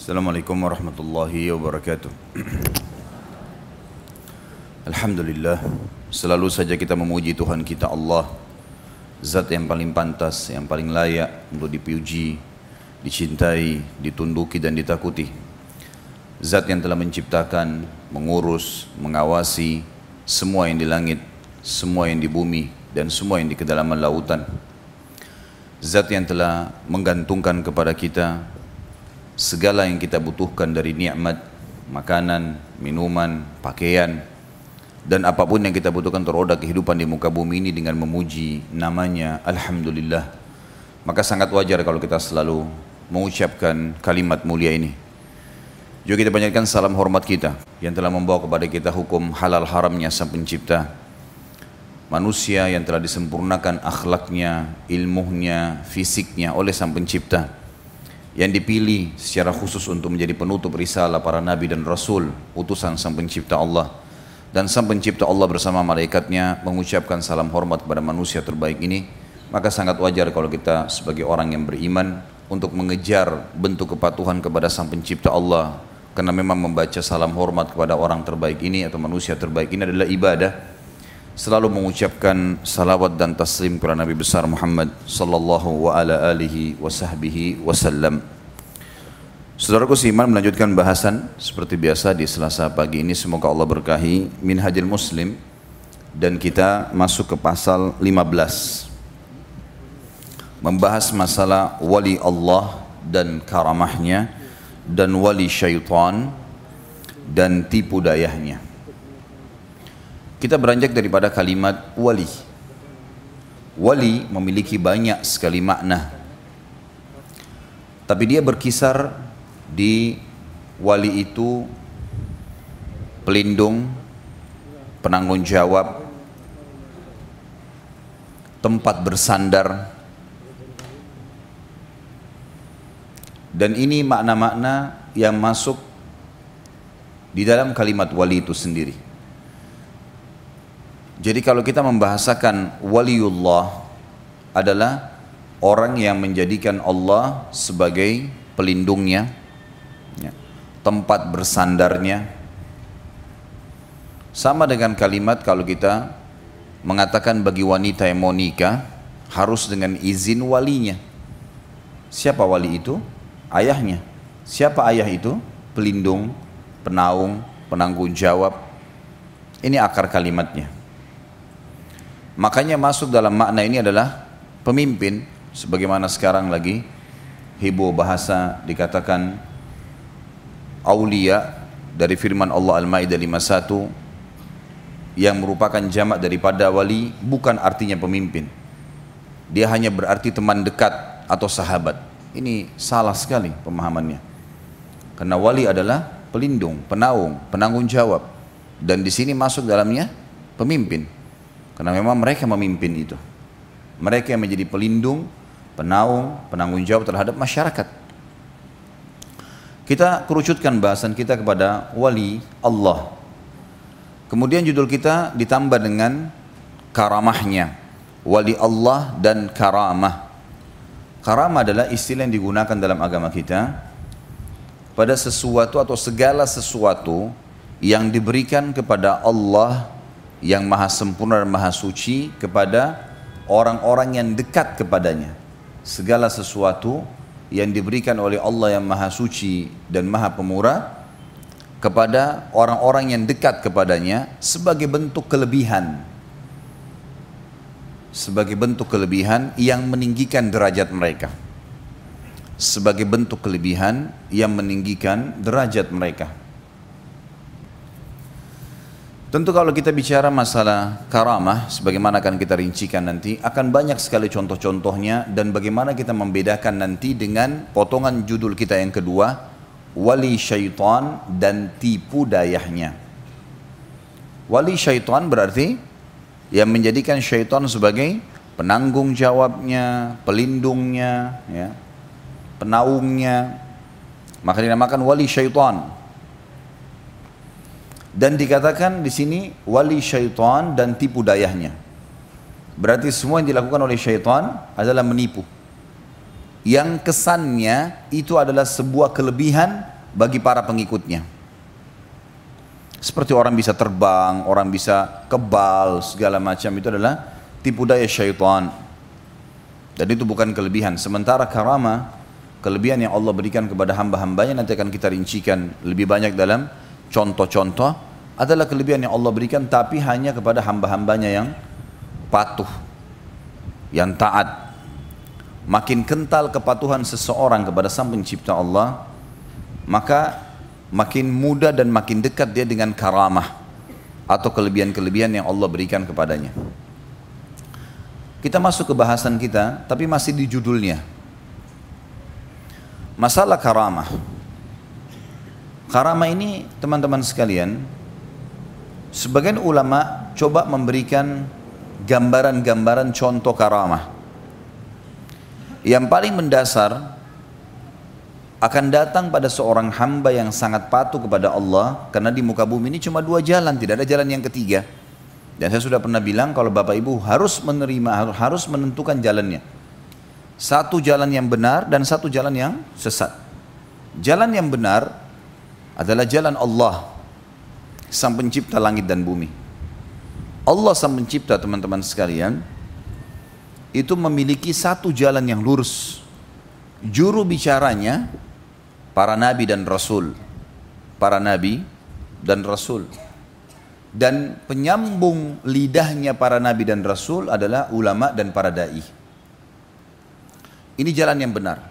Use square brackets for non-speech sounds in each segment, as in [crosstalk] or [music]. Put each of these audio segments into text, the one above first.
Assalamualaikum warahmatullahi wabarakatuh. Alhamdulillah, selalu saja kita memuji Tuhan kita Allah, zat yang paling pantas, yang paling layak untuk dipuji, dicintai, ditunduki dan ditakuti. Zat yang telah menciptakan, mengurus, mengawasi semua yang di langit, semua yang di bumi, dan semua yang di kedalaman lautan. Zat yang telah menggantungkan kepada kita segala yang kita butuhkan dari nikmat, makanan, minuman, pakaian, dan apa pun yang kita butuhkan teroda kehidupan di muka bumi ini dengan memuji namanya Alhamdulillah. Maka sangat wajar kalau kita selalu mengucapkan kalimat mulia ini. Juga kita banyakkan salam hormat kita yang telah membawa kepada kita hukum halal haramnya sang pencipta. Manusia yang telah disempurnakan akhlaknya, ilmunya, fisiknya oleh sang pencipta yang dipilih secara khusus untuk menjadi penutup risalah para nabi dan rasul utusan sang pencipta Allah. Dan sang pencipta Allah bersama malaikatnya mengucapkan salam hormat kepada manusia terbaik ini maka sangat wajar kalau kita sebagai orang yang beriman untuk mengejar bentuk kepatuhan kepada sang pencipta Allah. Karena memang membaca salam hormat kepada orang terbaik ini atau manusia terbaik ini adalah ibadah selalu mengucapkan salawat dan taslim kepada Nabi besar Muhammad sallallahu wa ala alihi wa sahbihi wasallam. Saudaraku seiman melanjutkan bahasan seperti biasa di Selasa pagi ini semoga Allah berkahi Minhajul Muslim dan kita masuk ke pasal 15 membahas masalah wali Allah dan karamahnya dan wali syaitan dan tipu dayahnya. Kita beranjak daripada kalimat wali. Wali memiliki banyak sekali makna. Tapi dia berkisar di wali itu pelindung, penanggung jawab, tempat bersandar. Dan ini makna-makna yang masuk di dalam kalimat wali itu sendiri. Jadi kalau kita membahasakan waliullah adalah orang yang menjadikan Allah sebagai pelindungnya, ya, tempat bersandarnya. Sama dengan kalimat kalau kita mengatakan bagi wanita yang mau nikah harus dengan izin walinya. Siapa wali itu? Ayahnya. Siapa ayah itu? Pelindung, penaung, penanggung jawab. Ini akar kalimatnya. Makanya masuk dalam makna ini adalah pemimpin sebagaimana sekarang lagi heboh bahasa dikatakan aulia dari firman Allah Al-Maidah 51 yang merupakan jamak daripada wali bukan artinya pemimpin. Dia hanya berarti teman dekat atau sahabat. Ini salah sekali pemahamannya. Karena wali adalah pelindung, penaung, penanggung jawab. Dan di sini masuk dalamnya pemimpin. Karena memang mereka memimpin itu. Mereka yang menjadi pelindung, penaung, penanggung jawab terhadap masyarakat. Kita kerucutkan bahasan kita kepada wali Allah. Kemudian judul kita ditambah dengan karamahnya. Wali Allah dan karamah. Karamah adalah istilah yang digunakan dalam agama kita pada sesuatu atau segala sesuatu yang diberikan kepada Allah yang maha sempurna dan maha suci kepada orang-orang yang dekat kepadanya. Segala sesuatu yang diberikan oleh Allah yang maha suci dan maha pemurah kepada orang-orang yang dekat kepadanya sebagai bentuk kelebihan. Sebagai bentuk kelebihan yang meninggikan derajat mereka. Sebagai bentuk kelebihan yang meninggikan derajat mereka. Tentu kalau kita bicara masalah karamah, sebagaimana akan kita rincikan nanti, akan banyak sekali contoh-contohnya dan bagaimana kita membedakan nanti dengan potongan judul kita yang kedua, wali syaitan dan tipu dayahnya. Wali syaitan berarti yang menjadikan syaitan sebagai penanggung jawabnya, pelindungnya, ya, penaungnya. Maka dinamakan wali syaitan. Dan dikatakan di sini wali syaitan dan tipu dayahnya. Berarti semua yang dilakukan oleh syaitan adalah menipu. yang kesannya itu adalah sebuah kelebihan bagi para pengikutnya. Seperti orang bisa terbang, orang bisa kebal, segala macam itu adalah tipu daya syaitan. Dan itu bukan kelebihan. Sementara karama, kelebihan yang Allah berikan kepada hamba-hambanya nanti akan kita rincikan lebih banyak dalam contoh-contoh adalah kelebihan yang Allah berikan tapi hanya kepada hamba-hambanya yang patuh, yang taat, makin kental kepatuhan seseorang kepada sang pencipta Allah, maka makin mudah dan makin dekat dia dengan karamah atau kelebihan-kelebihan yang Allah berikan kepadanya. Kita masuk ke bahasan kita, tapi masih di judulnya. Masalah karamah. Karamah ini teman-teman sekalian, sebagian ulama coba memberikan gambaran-gambaran contoh karamah. Yang paling mendasar akan datang pada seorang hamba yang sangat patuh kepada Allah karena di muka bumi ini cuma dua jalan, tidak ada jalan yang ketiga. Dan saya sudah pernah bilang kalau Bapak Ibu harus menerima, harus menentukan jalannya. Satu jalan yang benar dan satu jalan yang sesat. Jalan yang benar adalah jalan Allah, Sang Pencipta langit dan bumi. Allah Sang Pencipta teman-teman sekalian, itu memiliki satu jalan yang lurus. Juru bicaranya para nabi dan rasul. Para nabi dan rasul. Dan penyambung lidahnya para nabi dan rasul adalah ulama dan para dai. Ini jalan yang benar.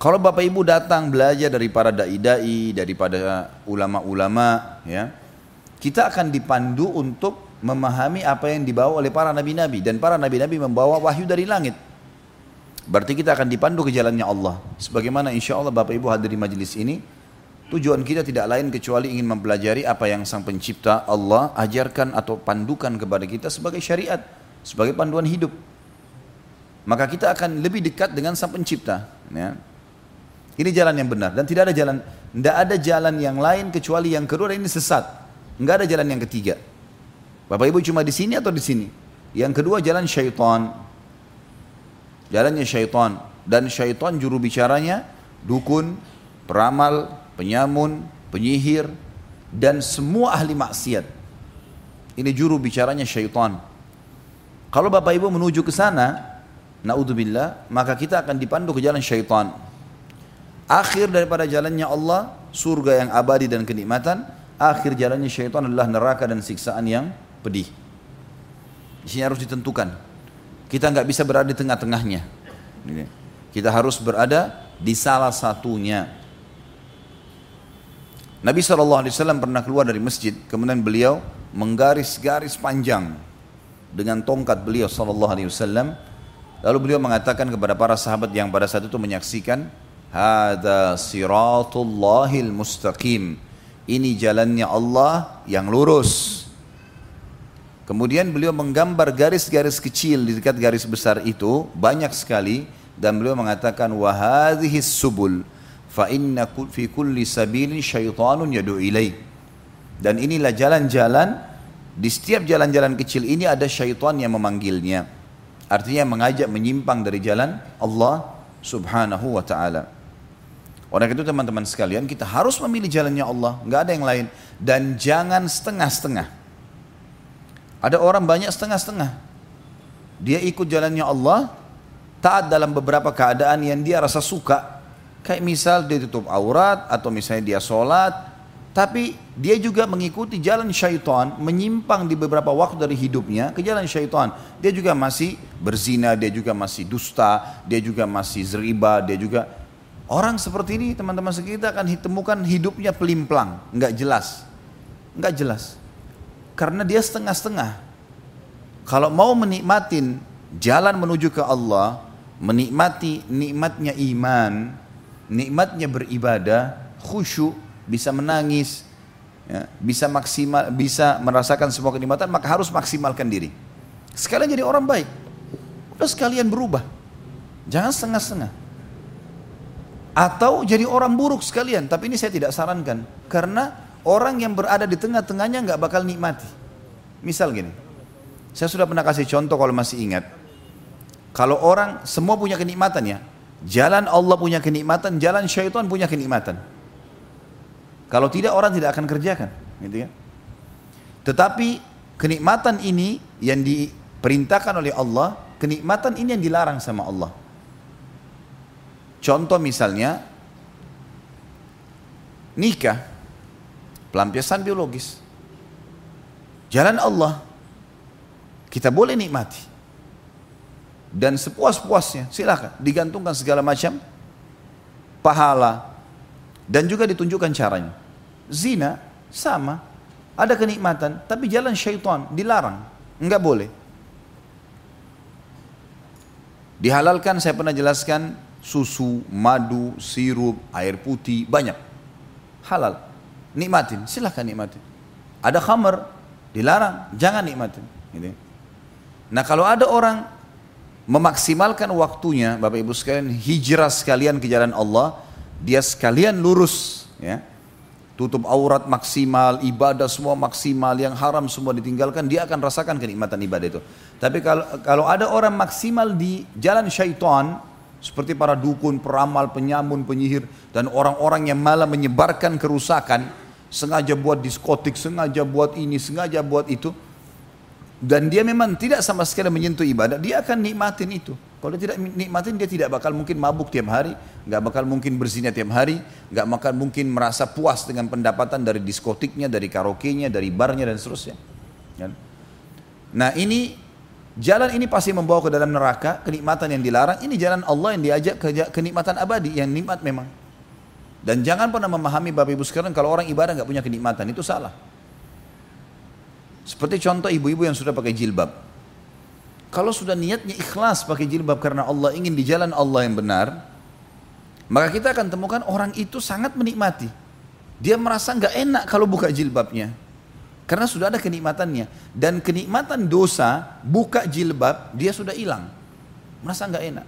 Kalau Bapak Ibu datang belajar dari para dai-dai, daripada ulama-ulama, ya, kita akan dipandu untuk memahami apa yang dibawa oleh para nabi-nabi dan para nabi-nabi membawa wahyu dari langit. Berarti kita akan dipandu ke jalannya Allah. Sebagaimana insya Allah Bapak Ibu hadir di majelis ini, tujuan kita tidak lain kecuali ingin mempelajari apa yang Sang Pencipta Allah ajarkan atau pandukan kepada kita sebagai syariat, sebagai panduan hidup. Maka kita akan lebih dekat dengan Sang Pencipta. Ya. Ini jalan yang benar dan tidak ada jalan, tidak ada jalan yang lain kecuali yang kedua dan ini sesat. Enggak ada jalan yang ketiga. Bapak Ibu cuma di sini atau di sini? Yang kedua jalan syaitan. Jalannya syaitan. Dan syaitan juru bicaranya dukun, peramal, penyamun, penyihir, dan semua ahli maksiat. Ini juru bicaranya syaitan. Kalau Bapak Ibu menuju ke sana, naudzubillah, maka kita akan dipandu ke jalan syaitan. Akhir daripada jalannya Allah, surga yang abadi dan kenikmatan, akhir jalannya syaitan adalah neraka dan siksaan yang pedih. Di harus ditentukan. Kita nggak bisa berada di tengah-tengahnya. Kita harus berada di salah satunya. Nabi SAW pernah keluar dari masjid, kemudian beliau menggaris-garis panjang dengan tongkat beliau SAW. Lalu beliau mengatakan kepada para sahabat yang pada saat itu menyaksikan, Hada siratullahil mustaqim. Ini jalannya Allah yang lurus. Kemudian beliau menggambar garis-garis kecil di dekat garis besar itu banyak sekali dan beliau mengatakan wahadhihi subul fa inna fi kulli sabilin syaitanun yad'u ilai. Dan inilah jalan-jalan di setiap jalan-jalan kecil ini ada syaitan yang memanggilnya. Artinya mengajak menyimpang dari jalan Allah Subhanahu wa taala. Oleh itu teman-teman sekalian kita harus memilih jalannya Allah, nggak ada yang lain dan jangan setengah-setengah. Ada orang banyak setengah-setengah. Dia ikut jalannya Allah, taat dalam beberapa keadaan yang dia rasa suka. Kayak misal dia tutup aurat atau misalnya dia sholat, tapi dia juga mengikuti jalan syaitan, menyimpang di beberapa waktu dari hidupnya ke jalan syaitan. Dia juga masih berzina, dia juga masih dusta, dia juga masih zeriba, dia juga orang seperti ini teman-teman sekitar akan ditemukan hidupnya pelimplang, nggak jelas, nggak jelas. Karena dia setengah-setengah. Kalau mau menikmatin jalan menuju ke Allah, menikmati nikmatnya iman, nikmatnya beribadah, khusyuk, bisa menangis, ya, bisa maksimal, bisa merasakan semua kenikmatan, maka harus maksimalkan diri. Sekalian jadi orang baik. Udah sekalian berubah. Jangan setengah-setengah. Atau jadi orang buruk sekalian, tapi ini saya tidak sarankan. Karena orang yang berada di tengah-tengahnya nggak bakal nikmati. Misal gini, saya sudah pernah kasih contoh kalau masih ingat. Kalau orang semua punya kenikmatan ya, Jalan Allah punya kenikmatan, jalan syaitan punya kenikmatan. Kalau tidak orang tidak akan kerjakan, gitu ya. Tetapi kenikmatan ini yang diperintahkan oleh Allah, kenikmatan ini yang dilarang sama Allah. Contoh misalnya nikah, pelampiasan biologis. Jalan Allah kita boleh nikmati. Dan sepuas-puasnya silakan digantungkan segala macam pahala dan juga ditunjukkan caranya. Zina sama ada kenikmatan tapi jalan syaitan dilarang enggak boleh. Dihalalkan saya pernah jelaskan susu madu sirup air putih banyak. Halal. Nikmatin silahkan nikmatin. Ada khamar dilarang jangan nikmatin. Gitu. nah kalau ada orang memaksimalkan waktunya Bapak Ibu sekalian hijrah sekalian ke jalan Allah dia sekalian lurus ya. Tutup aurat maksimal ibadah semua maksimal yang haram semua ditinggalkan dia akan rasakan kenikmatan ibadah itu. Tapi kalau kalau ada orang maksimal di jalan syaitan seperti para dukun peramal penyamun penyihir dan orang-orang yang malah menyebarkan kerusakan sengaja buat diskotik sengaja buat ini sengaja buat itu dan dia memang tidak sama sekali menyentuh ibadah, dia akan nikmatin itu. Kalau dia tidak nikmatin, dia tidak bakal mungkin mabuk tiap hari, nggak bakal mungkin berzina tiap hari, nggak bakal mungkin merasa puas dengan pendapatan dari diskotiknya, dari karaoke-nya, dari barnya dan seterusnya. Kan? Nah ini jalan ini pasti membawa ke dalam neraka, kenikmatan yang dilarang. Ini jalan Allah yang diajak ke kenikmatan abadi, yang nikmat memang. Dan jangan pernah memahami Bapak Ibu sekarang kalau orang ibadah nggak punya kenikmatan, itu salah. Seperti contoh ibu-ibu yang sudah pakai jilbab. Kalau sudah niatnya ikhlas pakai jilbab karena Allah ingin di jalan Allah yang benar, maka kita akan temukan orang itu sangat menikmati. Dia merasa nggak enak kalau buka jilbabnya. Karena sudah ada kenikmatannya. Dan kenikmatan dosa, buka jilbab, dia sudah hilang. Merasa nggak enak.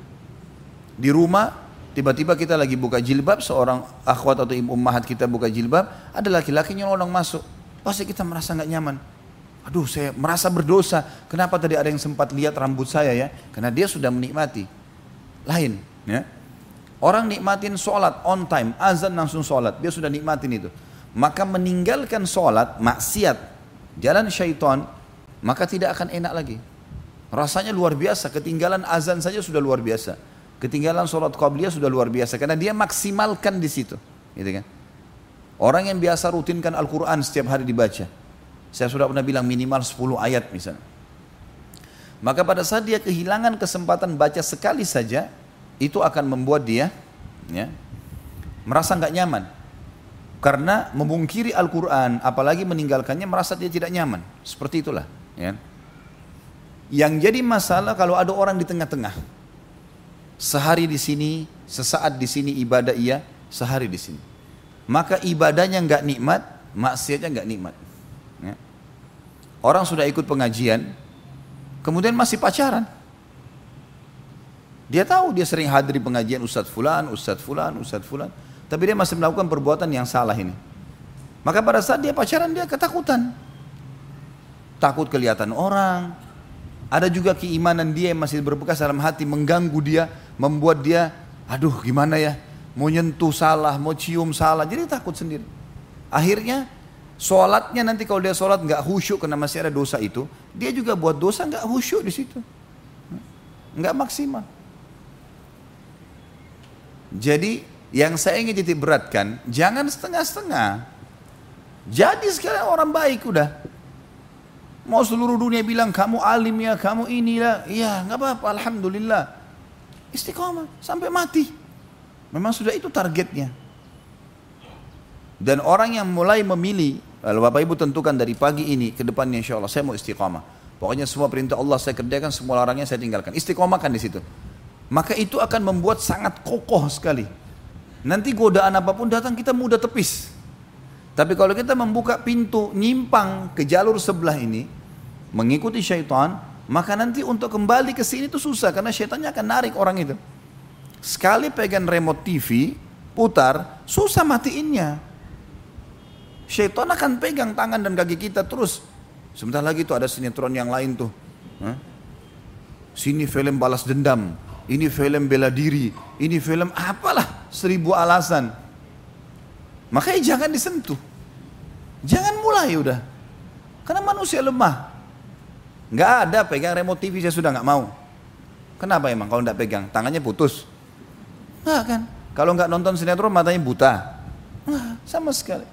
Di rumah, tiba-tiba kita lagi buka jilbab, seorang akhwat atau ibu ummahat kita buka jilbab, ada laki-laki nyolong masuk. Pasti kita merasa nggak nyaman. Aduh saya merasa berdosa. Kenapa tadi ada yang sempat lihat rambut saya ya? Karena dia sudah menikmati. Lain. Ya. Orang nikmatin sholat on time, azan langsung sholat. Dia sudah nikmatin itu. Maka meninggalkan sholat, maksiat, jalan syaitan, maka tidak akan enak lagi. Rasanya luar biasa, ketinggalan azan saja sudah luar biasa. Ketinggalan sholat qabliyah sudah luar biasa, karena dia maksimalkan di situ. Gitu kan? Orang yang biasa rutinkan Al-Quran setiap hari dibaca, saya sudah pernah bilang minimal 10 ayat misalnya. Maka pada saat dia kehilangan kesempatan baca sekali saja, itu akan membuat dia ya, merasa nggak nyaman. Karena memungkiri Al-Quran, apalagi meninggalkannya, merasa dia tidak nyaman. Seperti itulah. Ya. Yang jadi masalah kalau ada orang di tengah-tengah. Sehari di sini, sesaat di sini ibadah ia, sehari di sini. Maka ibadahnya nggak nikmat, maksiatnya nggak nikmat. Ya. Orang sudah ikut pengajian, kemudian masih pacaran. Dia tahu dia sering hadir di pengajian Ustadz Fulan, Ustadz Fulan, Ustadz Fulan. Tapi dia masih melakukan perbuatan yang salah ini. Maka pada saat dia pacaran dia ketakutan. Takut kelihatan orang. Ada juga keimanan dia yang masih berbekas dalam hati mengganggu dia, membuat dia, aduh gimana ya, mau nyentuh salah, mau cium salah, jadi takut sendiri. Akhirnya Sholatnya nanti kalau dia sholat nggak khusyuk karena masih ada dosa itu, dia juga buat dosa nggak khusyuk di situ, nggak maksimal. Jadi yang saya ingin titik beratkan, jangan setengah-setengah. Jadi sekarang orang baik udah. Mau seluruh dunia bilang kamu alim ya, kamu inilah, iya nggak apa-apa, alhamdulillah. Istiqomah sampai mati. Memang sudah itu targetnya. Dan orang yang mulai memilih Lalu Bapak Ibu tentukan dari pagi ini ke depannya insya Allah saya mau istiqamah. Pokoknya semua perintah Allah saya kerjakan, semua larangnya saya tinggalkan. Istiqomah kan di situ. Maka itu akan membuat sangat kokoh sekali. Nanti godaan apa pun datang kita mudah tepis. Tapi kalau kita membuka pintu nyimpang ke jalur sebelah ini, mengikuti syaitan, maka nanti untuk kembali ke sini itu susah karena syaitannya akan narik orang itu. Sekali pegang remote TV, putar, susah matiinnya. Syaitan akan pegang tangan dan kaki kita terus. Sebentar lagi tuh ada sinetron yang lain tuh. Sini film balas dendam. ini film bela diri, ini film apalah seribu alasan. Makanya jangan disentuh. Jangan mulai udah. Karena manusia lemah. Nggak ada pegang remote TV saya sudah nggak mau. Kenapa emang kalau nggak pegang? Tangannya putus. Nggak kan? Kalau nggak nonton sinetron matanya buta. Nah, sama sekali.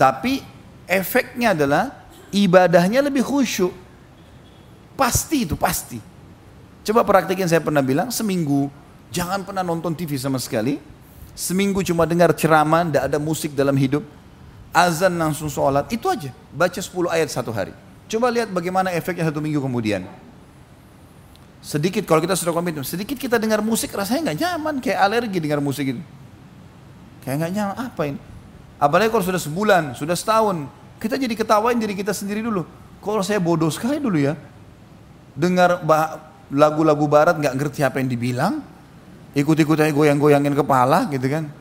Tapi efeknya adalah ibadahnya lebih khusyuk. Pasti itu, pasti. Coba praktekin saya pernah bilang seminggu jangan pernah nonton TV sama sekali. Seminggu cuma dengar ceramah, tidak ada musik dalam hidup. Azan langsung sholat, itu aja. Baca 10 ayat satu hari. Coba lihat bagaimana efeknya satu minggu kemudian. Sedikit kalau kita sudah komitmen, sedikit kita dengar musik rasanya nggak nyaman, kayak alergi dengar musik itu. Kayak nggak nyaman, apa ini? Apalagi kalau sudah sebulan, sudah setahun, kita jadi ketawain diri kita sendiri dulu. Kalau saya bodoh sekali dulu ya, dengar lagu-lagu barat nggak ngerti apa yang dibilang, ikut-ikut aja goyang-goyangin kepala gitu kan.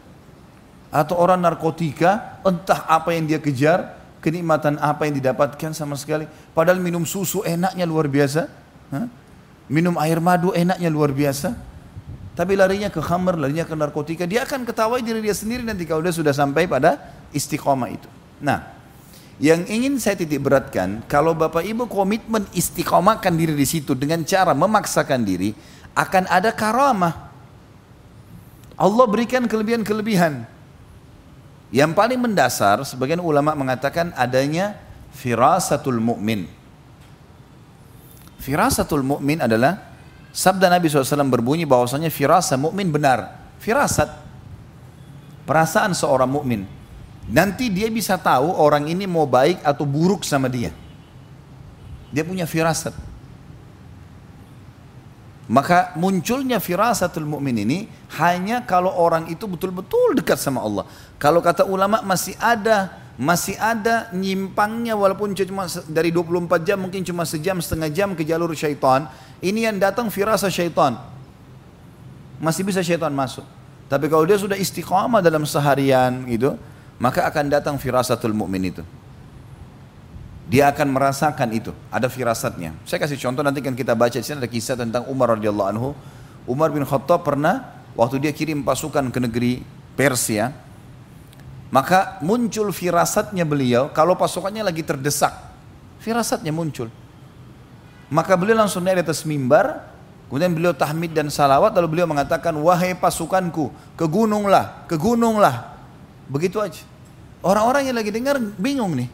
Atau orang narkotika, entah apa yang dia kejar, kenikmatan apa yang didapatkan sama sekali. Padahal minum susu enaknya luar biasa. Minum air madu enaknya luar biasa. Tapi larinya ke khamr, larinya ke narkotika. Dia akan ketawai diri dia sendiri nanti kalau dia sudah sampai pada istiqomah itu. Nah, yang ingin saya titik beratkan, kalau Bapak Ibu komitmen istiqomahkan diri di situ dengan cara memaksakan diri, akan ada karamah. Allah berikan kelebihan-kelebihan. Yang paling mendasar, sebagian ulama mengatakan adanya firasatul mu'min. Firasatul mu'min adalah sabda Nabi SAW berbunyi bahwasanya firasa mu'min benar. Firasat, perasaan seorang mukmin. Nanti dia bisa tahu orang ini mau baik atau buruk sama dia. Dia punya firasat. Maka munculnya firasatul mukmin ini hanya kalau orang itu betul-betul dekat sama Allah. Kalau kata ulama masih ada masih ada nyimpangnya walaupun cuma dari 24 jam mungkin cuma sejam setengah jam ke jalur syaitan. Ini yang datang firasa syaitan. Masih bisa syaitan masuk. Tapi kalau dia sudah istiqamah dalam seharian gitu, maka akan datang firasatul mukmin itu. Dia akan merasakan itu, ada firasatnya. Saya kasih contoh nanti kan kita baca di sini ada kisah tentang Umar radhiyallahu anhu. Umar bin Khattab pernah waktu dia kirim pasukan ke negeri Persia, maka muncul firasatnya beliau kalau pasukannya lagi terdesak. Firasatnya muncul. Maka beliau langsung naik di atas mimbar, kemudian beliau tahmid dan salawat lalu beliau mengatakan, "Wahai pasukanku, ke gununglah, ke gununglah." Begitu aja. Orang-orang yang lagi dengar bingung nih.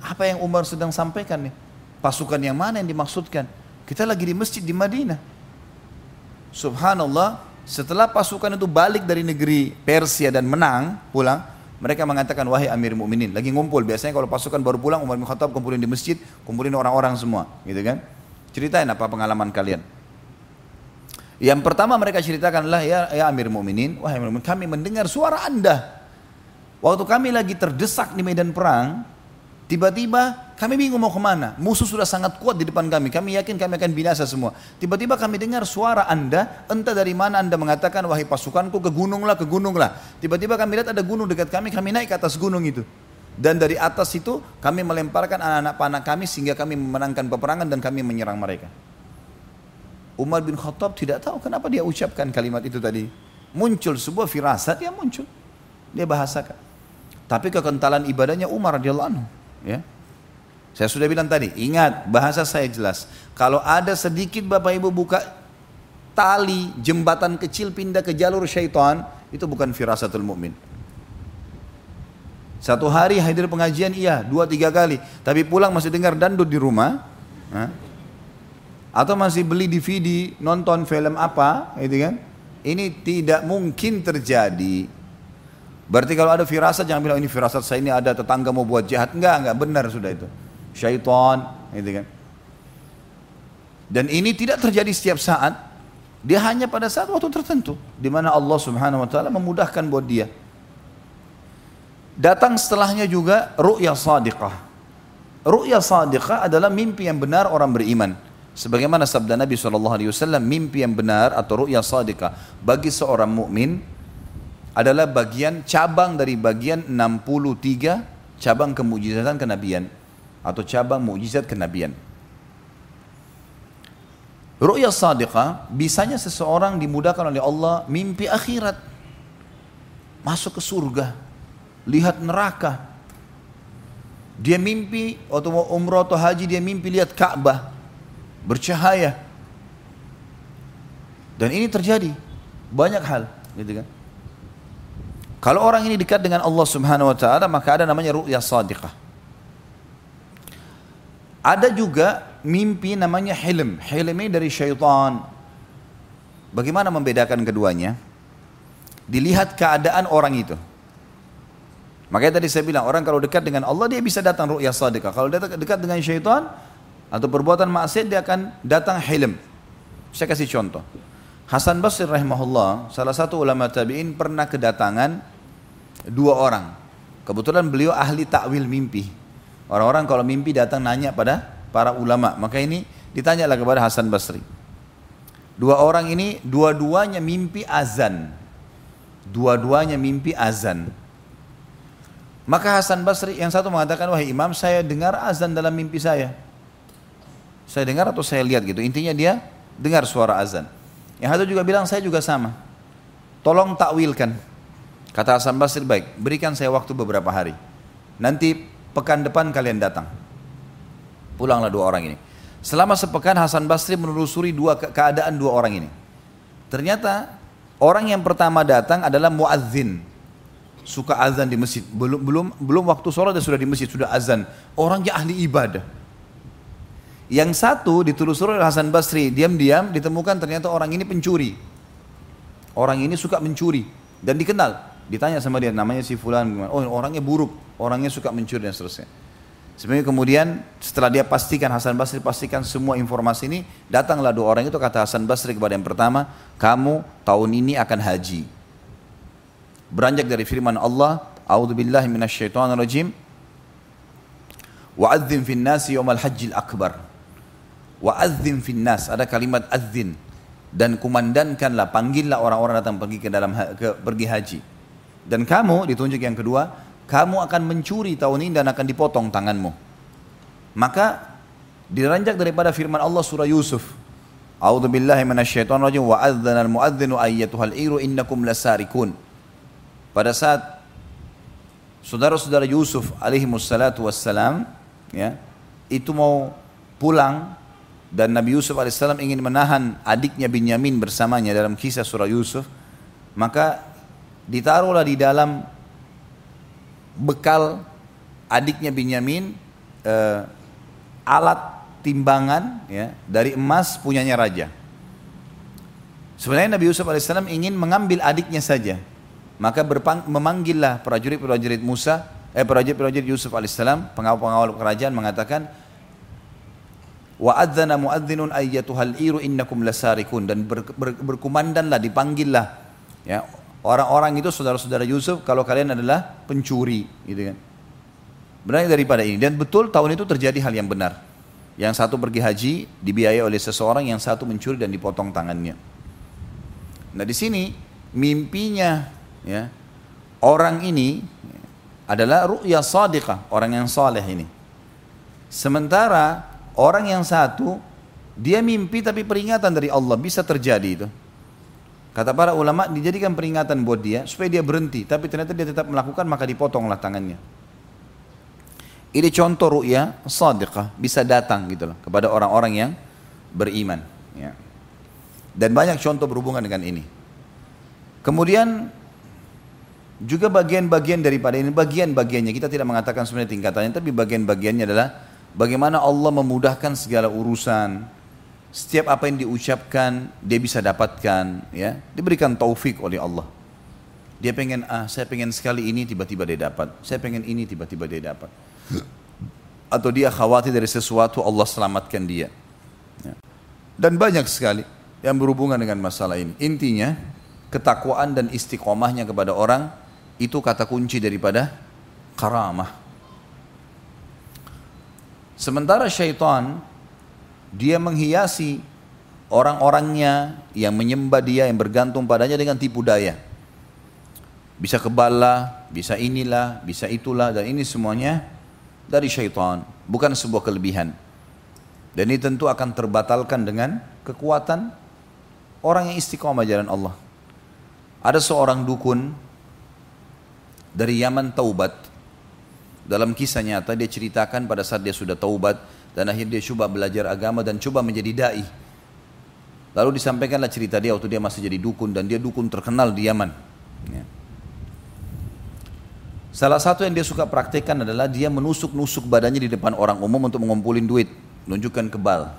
Apa yang Umar sedang sampaikan nih? Pasukan yang mana yang dimaksudkan? Kita lagi di masjid di Madinah. Subhanallah, setelah pasukan itu balik dari negeri Persia dan menang pulang, mereka mengatakan wahai Amir Mukminin, lagi ngumpul. Biasanya kalau pasukan baru pulang Umar bin Khattab kumpulin di masjid, kumpulin orang-orang semua, gitu kan? Ceritain apa pengalaman kalian. Yang pertama mereka ceritakanlah ya, ya Amir Mukminin, wahai Amir Mukminin, kami mendengar suara Anda. Waktu kami lagi terdesak di medan perang, Tiba-tiba kami bingung mau ke mana. Musuh sudah sangat kuat di depan kami. Kami yakin kami akan binasa semua. Tiba-tiba kami dengar suara anda. Entah dari mana anda mengatakan. Wahai pasukanku ke gununglah, ke gununglah. Tiba-tiba kami lihat ada gunung dekat kami. Kami naik ke atas gunung itu. Dan dari atas itu kami melemparkan anak-anak panah kami. Sehingga kami memenangkan peperangan dan kami menyerang mereka. Umar bin Khattab tidak tahu kenapa dia ucapkan kalimat itu tadi. Muncul sebuah firasat yang muncul. Dia bahasakan. Tapi kekentalan ibadahnya Umar radhiyallahu anhu. Ya. Saya sudah bilang tadi, ingat bahasa saya jelas. Kalau ada sedikit Bapak Ibu buka tali jembatan kecil pindah ke jalur syaitan, itu bukan firasatul mukmin. Satu hari hadir pengajian iya, dua tiga kali, tapi pulang masih dengar dandut di rumah, atau masih beli DVD nonton film apa, gitu kan? Ini tidak mungkin terjadi Berarti kalau ada firasat jangan bilang ini firasat saya ini ada tetangga mau buat jahat. Enggak, enggak benar sudah itu. Syaitan, gitu kan. Dan ini tidak terjadi setiap saat. Dia hanya pada saat waktu tertentu di mana Allah Subhanahu wa taala memudahkan buat dia. Datang setelahnya juga ru'ya sadiqah. Ru'ya sadiqah adalah mimpi yang benar orang beriman. Sebagaimana sabda Nabi SAW, mimpi yang benar atau ru'ya sadiqah bagi seorang mukmin adalah bagian cabang dari bagian 63 cabang kemujizatan kenabian atau cabang mujizat kenabian. Ru'ya sadiqah, bisanya seseorang dimudahkan oleh Allah mimpi akhirat. Masuk ke surga, lihat neraka. Dia mimpi, waktu mau umrah atau haji, dia mimpi lihat Ka'bah, bercahaya. Dan ini terjadi, banyak hal. Gitu kan. Kalau orang ini dekat dengan Allah subhanahu wa ta'ala, maka ada namanya ru'ya sadiqah. Ada juga mimpi namanya hilm. Hilm ini dari syaitan. Bagaimana membedakan keduanya? Dilihat keadaan orang itu. Makanya tadi saya bilang, orang kalau dekat dengan Allah dia bisa datang ru'ya sadikah. Kalau dekat dengan syaitan atau perbuatan maksiat dia akan datang hilm. Saya kasih contoh. Hasan Basri rahimahullah, salah satu ulama tabi'in pernah kedatangan dua orang. Kebetulan beliau ahli takwil mimpi. Orang-orang kalau mimpi datang nanya pada para ulama. Maka ini ditanyalah kepada Hasan Basri. Dua orang ini dua-duanya mimpi azan. Dua-duanya mimpi azan. Maka Hasan Basri yang satu mengatakan, wahai imam saya dengar azan dalam mimpi saya. Saya dengar atau saya lihat gitu. Intinya dia dengar suara azan. Yang satu juga bilang, saya juga sama. Tolong takwilkan. Kata Hasan Basri, baik, berikan saya waktu beberapa hari. Nanti pekan depan kalian datang. Pulanglah dua orang ini. Selama sepekan Hasan Basri menelusuri dua keadaan dua orang ini. Ternyata orang yang pertama datang adalah muadzin. Suka azan di masjid. Belum belum belum waktu sholat sudah di masjid, sudah azan. Orangnya ahli ibadah. Yang satu ditelusuri oleh Hasan Basri, diam-diam ditemukan ternyata orang ini pencuri. Orang ini suka mencuri dan dikenal. Ditanya sama dia namanya si fulan Oh, orangnya buruk, orangnya suka mencuri dan seterusnya. Sebenarnya kemudian setelah dia pastikan Hasan Basri pastikan semua informasi ini, datanglah dua orang itu kata Hasan Basri kepada yang pertama, kamu tahun ini akan haji. Beranjak dari firman Allah, A'udzubillahi minasyaitonirrajim. Wa'adzim fin nasi yawmal hajjil akbar. Wa'adzim fin nas, ada kalimat adzin dan kumandankanlah, panggillah orang-orang datang pergi ke dalam ke, pergi haji. Dan kamu ditunjuk yang kedua, kamu akan mencuri tahun ini dan akan dipotong tanganmu. Maka diranjak daripada firman Allah surah Yusuf. A'udzu billahi minasyaitonir rajim wa adzana al-muadzinu ayyatuhal iru innakum lasarikun. Pada saat saudara-saudara Yusuf alaihi wassalatu wassalam ya, itu mau pulang dan Nabi Yusuf alaihissalam ingin menahan adiknya Binyamin bersamanya dalam kisah surah Yusuf, maka ditaruhlah di dalam bekal adiknya Binyamin eh, alat timbangan ya dari emas punyanya raja. Sebenarnya Nabi Yusuf alaihissalam ingin mengambil adiknya saja, maka berpang, memanggillah prajurit-prajurit Musa, eh prajurit-prajurit Yusuf alaihissalam, pengawal-pengawal kerajaan mengatakan, wa adzana muadzinun ayyatuhal iru innakum lasarikun dan ber, ber, berkumandanlah dipanggillah ya Orang-orang itu saudara-saudara Yusuf kalau kalian adalah pencuri gitu kan. Benar daripada ini dan betul tahun itu terjadi hal yang benar. Yang satu pergi haji dibiayai oleh seseorang, yang satu mencuri dan dipotong tangannya. Nah di sini mimpinya ya orang ini adalah ru'ya sadiqah, orang yang saleh ini. Sementara orang yang satu dia mimpi tapi peringatan dari Allah bisa terjadi itu. Kata para ulama dijadikan peringatan buat dia supaya dia berhenti, tapi ternyata dia tetap melakukan maka dipotonglah tangannya. Ini contoh ru'ya sadiqah bisa datang gitu loh kepada orang-orang yang beriman. Ya. Dan banyak contoh berhubungan dengan ini. Kemudian juga bagian-bagian daripada ini, bagian-bagiannya kita tidak mengatakan sebenarnya tingkatannya, tapi bagian-bagiannya adalah bagaimana Allah memudahkan segala urusan, setiap apa yang diucapkan dia bisa dapatkan ya. Diberikan taufik oleh Allah. Dia pengen ah saya pengen sekali ini tiba-tiba dia dapat. Saya pengen ini tiba-tiba dia dapat. Atau dia khawatir dari sesuatu Allah selamatkan dia. Ya. dan banyak sekali yang berhubungan dengan masalah ini. Intinya ketakwaan dan istiqomahnya kepada orang itu kata kunci daripada karamah. Sementara syaitan dia menghiasi orang-orangnya yang menyembah dia, yang bergantung padanya dengan tipu daya. Bisa kebala, bisa inilah, bisa itulah, dan ini semuanya dari syaitan, bukan sebuah kelebihan. Dan ini tentu akan terbatalkan dengan kekuatan orang yang istiqomah jalan Allah. Ada seorang dukun dari Yaman taubat. Dalam kisah nyata dia ceritakan pada saat dia sudah taubat dan akhirnya dia coba belajar agama dan coba menjadi dai. Lalu disampaikanlah cerita dia waktu dia masih jadi dukun dan dia dukun terkenal di Yaman. Ya. Salah satu yang dia suka praktekkan adalah dia menusuk-nusuk badannya di depan orang umum untuk mengumpulin duit, menunjukkan kebal.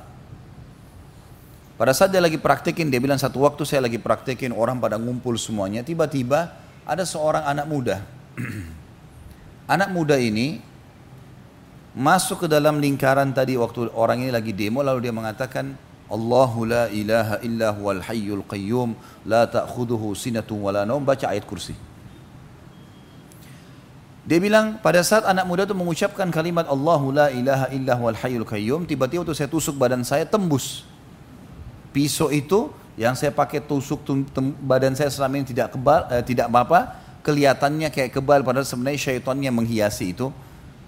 Pada saat dia lagi praktekin, dia bilang satu waktu saya lagi praktekin orang pada ngumpul semuanya, tiba-tiba ada seorang anak muda. [clears throat] anak muda ini masuk ke dalam lingkaran tadi waktu orang ini lagi demo lalu dia mengatakan Allahu la ilaha illa huwal hayyul qayyum la ta'khudhuhu sinatun wala naum baca ayat kursi. Dia bilang pada saat anak muda itu mengucapkan kalimat Allahu la ilaha illa huwal hayyul qayyum tiba-tiba waktu saya tusuk badan saya tembus pisau itu yang saya pakai tusuk badan saya selama ini tidak kebal, eh, tidak apa kelihatannya kayak kebal padahal sebenarnya syaitannya menghiasi itu.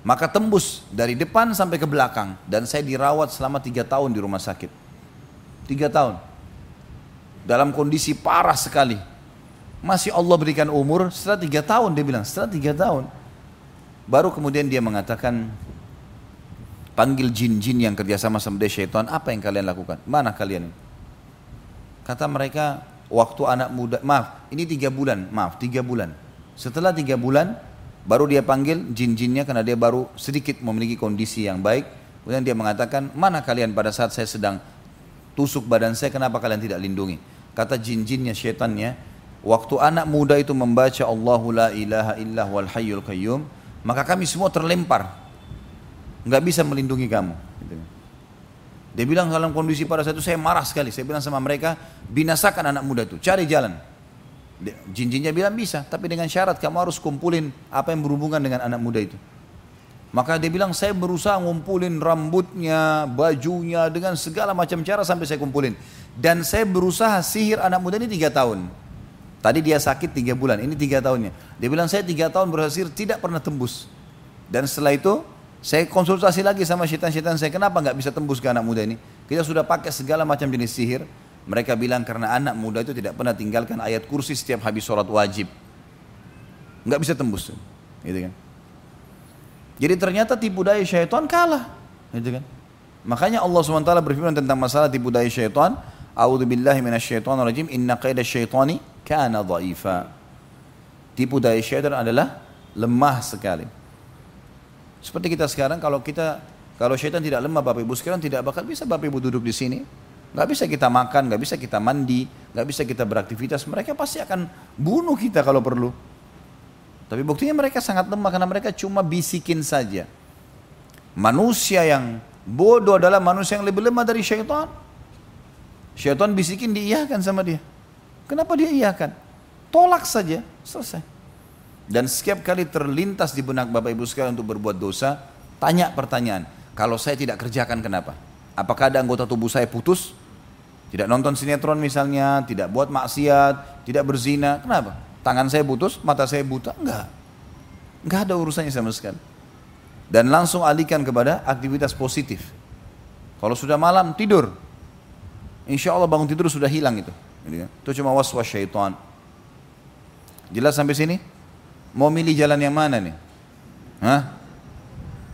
Maka tembus dari depan sampai ke belakang dan saya dirawat selama tiga tahun di rumah sakit. Tiga tahun. Dalam kondisi parah sekali. Masih Allah berikan umur setelah tiga tahun dia bilang setelah tiga tahun. Baru kemudian dia mengatakan panggil jin-jin yang kerjasama sama dia syaitan apa yang kalian lakukan? Mana kalian? Kata mereka waktu anak muda, maaf ini tiga bulan, maaf tiga bulan. Setelah tiga bulan baru dia panggil jin-jinnya karena dia baru sedikit memiliki kondisi yang baik. Kemudian dia mengatakan mana kalian pada saat saya sedang tusuk badan saya kenapa kalian tidak lindungi? Kata jin-jinnya syaitannya waktu anak muda itu membaca Allahu la ilaha illa wal hayyul qayyum maka kami semua terlempar nggak bisa melindungi kamu. Gitu. Dia bilang dalam kondisi pada saat itu saya marah sekali. Saya bilang sama mereka, binasakan anak muda itu, cari jalan. Jin-jinnya bilang bisa, tapi dengan syarat kamu harus kumpulin apa yang berhubungan dengan anak muda itu. Maka dia bilang saya berusaha ngumpulin rambutnya, bajunya dengan segala macam cara sampai saya kumpulin. Dan saya berusaha sihir anak muda ini tiga tahun. Tadi dia sakit tiga bulan, ini tiga tahunnya. Dia bilang saya tiga tahun berusaha sihir tidak pernah tembus. Dan setelah itu saya konsultasi lagi sama syaitan-syaitan saya, kenapa nggak bisa tembus ke anak muda ini? Kita sudah pakai segala macam jenis sihir. Mereka bilang karena anak muda itu tidak pernah tinggalkan ayat kursi setiap habis sholat wajib. Nggak bisa tembus. Gitu kan. Jadi ternyata tipu daya syaitan kalah. Gitu kan. Makanya Allah SWT berfirman tentang masalah tipu daya syaitan. A'udhu billahi rajim. Inna qaida syaitani kana dha'ifa. Tipu daya syaitan adalah lemah sekali. Seperti kita sekarang kalau kita kalau syaitan tidak lemah Bapak Ibu sekarang tidak bakal bisa Bapak Ibu duduk di sini. Gak bisa kita makan, gak bisa kita mandi, gak bisa kita beraktivitas. Mereka pasti akan bunuh kita kalau perlu. Tapi buktinya mereka sangat lemah karena mereka cuma bisikin saja. Manusia yang bodoh adalah manusia yang lebih lemah dari syaitan. Syaitan bisikin diiyakan sama dia. Kenapa dia iyakan? Tolak saja, selesai. Dan setiap kali terlintas di benak Bapak Ibu sekalian untuk berbuat dosa, tanya pertanyaan, kalau saya tidak kerjakan kenapa? Apakah ada anggota tubuh saya putus? Tidak nonton sinetron misalnya, tidak buat maksiat, tidak berzina, kenapa? Tangan saya putus, mata saya buta? Enggak. Enggak ada urusannya sama sekali. Dan langsung alihkan kepada aktivitas positif. Kalau sudah malam, tidur. Insya Allah bangun tidur sudah hilang itu. Kan. Itu cuma was-was syaitan. Jelas sampai sini? Mau milih jalan yang mana nih? Hah?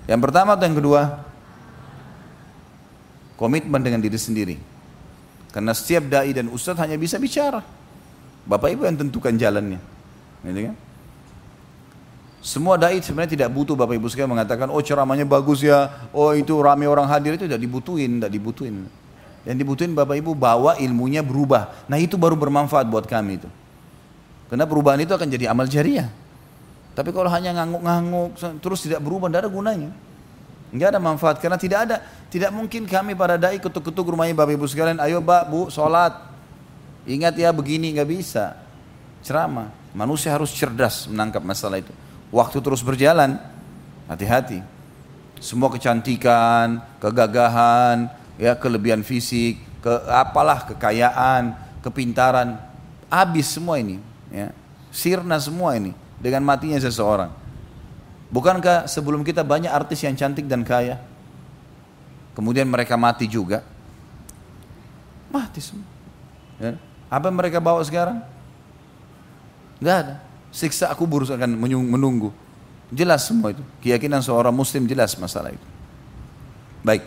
Yang pertama atau yang kedua? Komitmen dengan diri sendiri. Karena setiap dai dan ustadz hanya bisa bicara. Bapak Ibu yang tentukan jalannya. Gitu kan? Semua dai sebenarnya tidak butuh Bapak Ibu sekalian mengatakan, oh ceramahnya bagus ya, oh itu rame orang hadir itu tidak dibutuhin, tidak dibutuhin. Yang dibutuhin Bapak Ibu bawa ilmunya berubah. Nah itu baru bermanfaat buat kami itu. Karena perubahan itu akan jadi amal jariah. Tapi kalau hanya ngangguk-ngangguk terus tidak berubah, tidak ada gunanya. Enggak ada manfaat karena tidak ada, tidak mungkin kami para dai ketuk-ketuk rumahnya Bapak Ibu sekalian, ayo Mbak, Bu, sholat. Ingat ya begini nggak bisa. Ceramah. Manusia harus cerdas menangkap masalah itu. Waktu terus berjalan, hati-hati. Semua kecantikan, kegagahan, ya kelebihan fisik, ke apalah kekayaan, kepintaran, habis semua ini, ya. Sirna semua ini dengan matinya seseorang. Bukankah sebelum kita banyak artis yang cantik dan kaya? Kemudian mereka mati juga. Mati semua. Ya. Apa mereka bawa sekarang? Gak ada. Siksa kubur akan menunggu. Jelas semua itu. Keyakinan seorang muslim jelas masalah itu. Baik.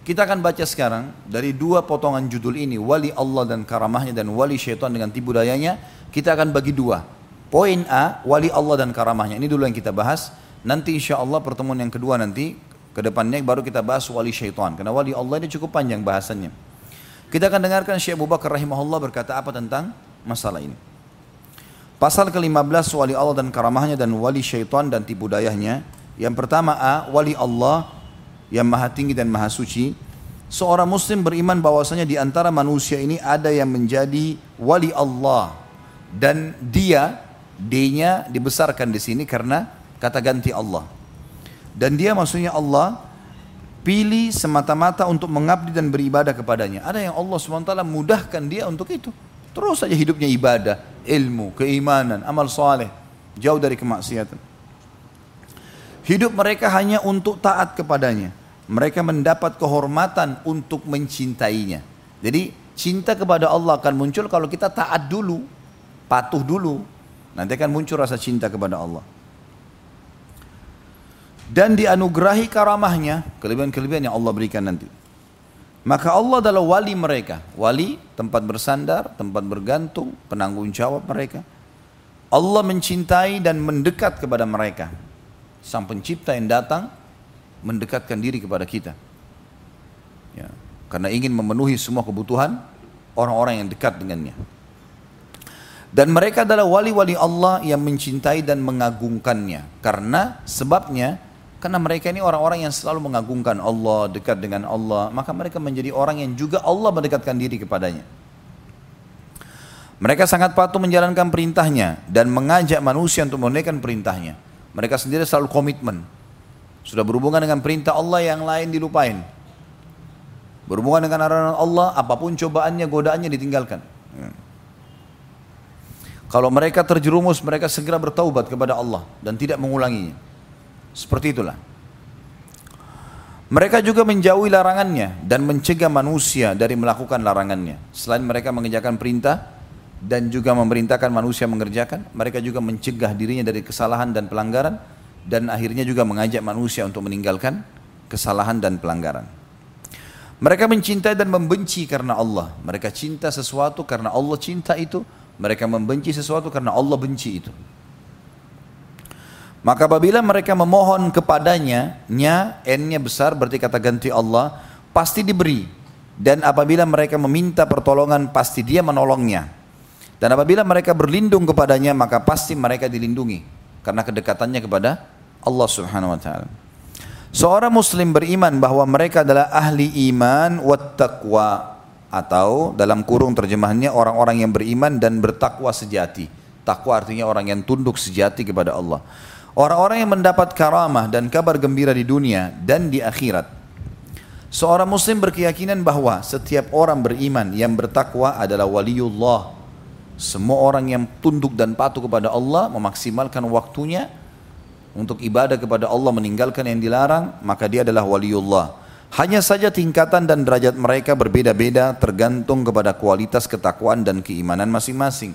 Kita akan baca sekarang dari dua potongan judul ini. Wali Allah dan karamahnya dan wali syaitan dengan tipu dayanya. Kita akan bagi dua. Poin A, wali Allah dan karamahnya. Ini dulu yang kita bahas. Nanti insya Allah pertemuan yang kedua nanti. ke depannya baru kita bahas wali syaitan. Karena wali Allah ini cukup panjang bahasannya. Kita akan dengarkan Syekh Abu Bakar rahimahullah berkata apa tentang masalah ini. Pasal ke-15 wali Allah dan karamahnya dan wali syaitan dan tipu dayanya. Yang pertama A, wali Allah yang maha tinggi dan maha suci. Seorang muslim beriman bahwasanya di antara manusia ini ada yang menjadi wali Allah dan dia D-nya dibesarkan di sini karena kata ganti Allah. Dan dia maksudnya Allah pilih semata-mata untuk mengabdi dan beribadah kepadanya. Ada yang Allah SWT mudahkan dia untuk itu. Terus saja hidupnya ibadah, ilmu, keimanan, amal soleh, jauh dari kemaksiatan. Hidup mereka hanya untuk taat kepadanya. Mereka mendapat kehormatan untuk mencintainya. Jadi cinta kepada Allah akan muncul kalau kita taat dulu, patuh dulu. Nanti akan muncul rasa cinta kepada Allah. Dan dianugerahi karamahnya, kelebihan-kelebihan yang Allah berikan nanti. Maka Allah adalah wali mereka. Wali tempat bersandar, tempat bergantung, penanggung jawab mereka. Allah mencintai dan mendekat kepada mereka. Sang pencipta yang datang mendekatkan diri kepada kita. Ya, karena ingin memenuhi semua kebutuhan orang-orang yang dekat dengannya. Dan mereka adalah wali-wali Allah yang mencintai dan mengagungkannya. Karena sebabnya karena mereka ini orang-orang yang selalu mengagungkan Allah, dekat dengan Allah, maka mereka menjadi orang yang juga Allah mendekatkan diri kepadanya. Mereka sangat patuh menjalankan perintahnya dan mengajak manusia untuk menunaikan perintahnya. Mereka sendiri selalu komitmen. Sudah berhubungan dengan perintah Allah yang lain dilupain. Berhubungan dengan arahan Allah, apa pun cobaannya, godaannya ditinggalkan. Hmm. Kalau mereka terjerumus, mereka segera bertaubat kepada Allah dan tidak mengulanginya. Seperti itulah. Mereka juga menjauhi larangannya dan mencegah manusia dari melakukan larangannya. Selain mereka mengerjakan perintah dan juga memerintahkan manusia mengerjakan, mereka juga mencegah dirinya dari kesalahan dan pelanggaran dan akhirnya juga mengajak manusia untuk meninggalkan kesalahan dan pelanggaran. Mereka mencintai dan membenci karena Allah. Mereka cinta sesuatu karena Allah cinta itu. Mereka membenci sesuatu karena Allah benci itu. Maka apabila mereka memohon kepadanya, nya, n-nya besar berarti kata ganti Allah, pasti diberi. Dan apabila mereka meminta pertolongan, pasti dia menolongnya. Dan apabila mereka berlindung kepadanya, maka pasti mereka dilindungi. Karena kedekatannya kepada Allah subhanahu wa ta'ala. Seorang muslim beriman bahwa mereka adalah ahli iman wa taqwa. Atau dalam kurung terjemahannya orang-orang yang beriman dan bertakwa sejati. Takwa artinya orang yang tunduk sejati kepada Allah. Orang-orang yang mendapat karamah dan kabar gembira di dunia dan di akhirat. Seorang muslim berkeyakinan bahwa setiap orang beriman yang bertakwa adalah waliullah. Semua orang yang tunduk dan patuh kepada Allah memaksimalkan waktunya untuk ibadah kepada Allah meninggalkan yang dilarang, maka dia adalah waliullah. Hanya saja tingkatan dan derajat mereka berbeda-beda tergantung kepada kualitas ketakwaan dan keimanan masing-masing.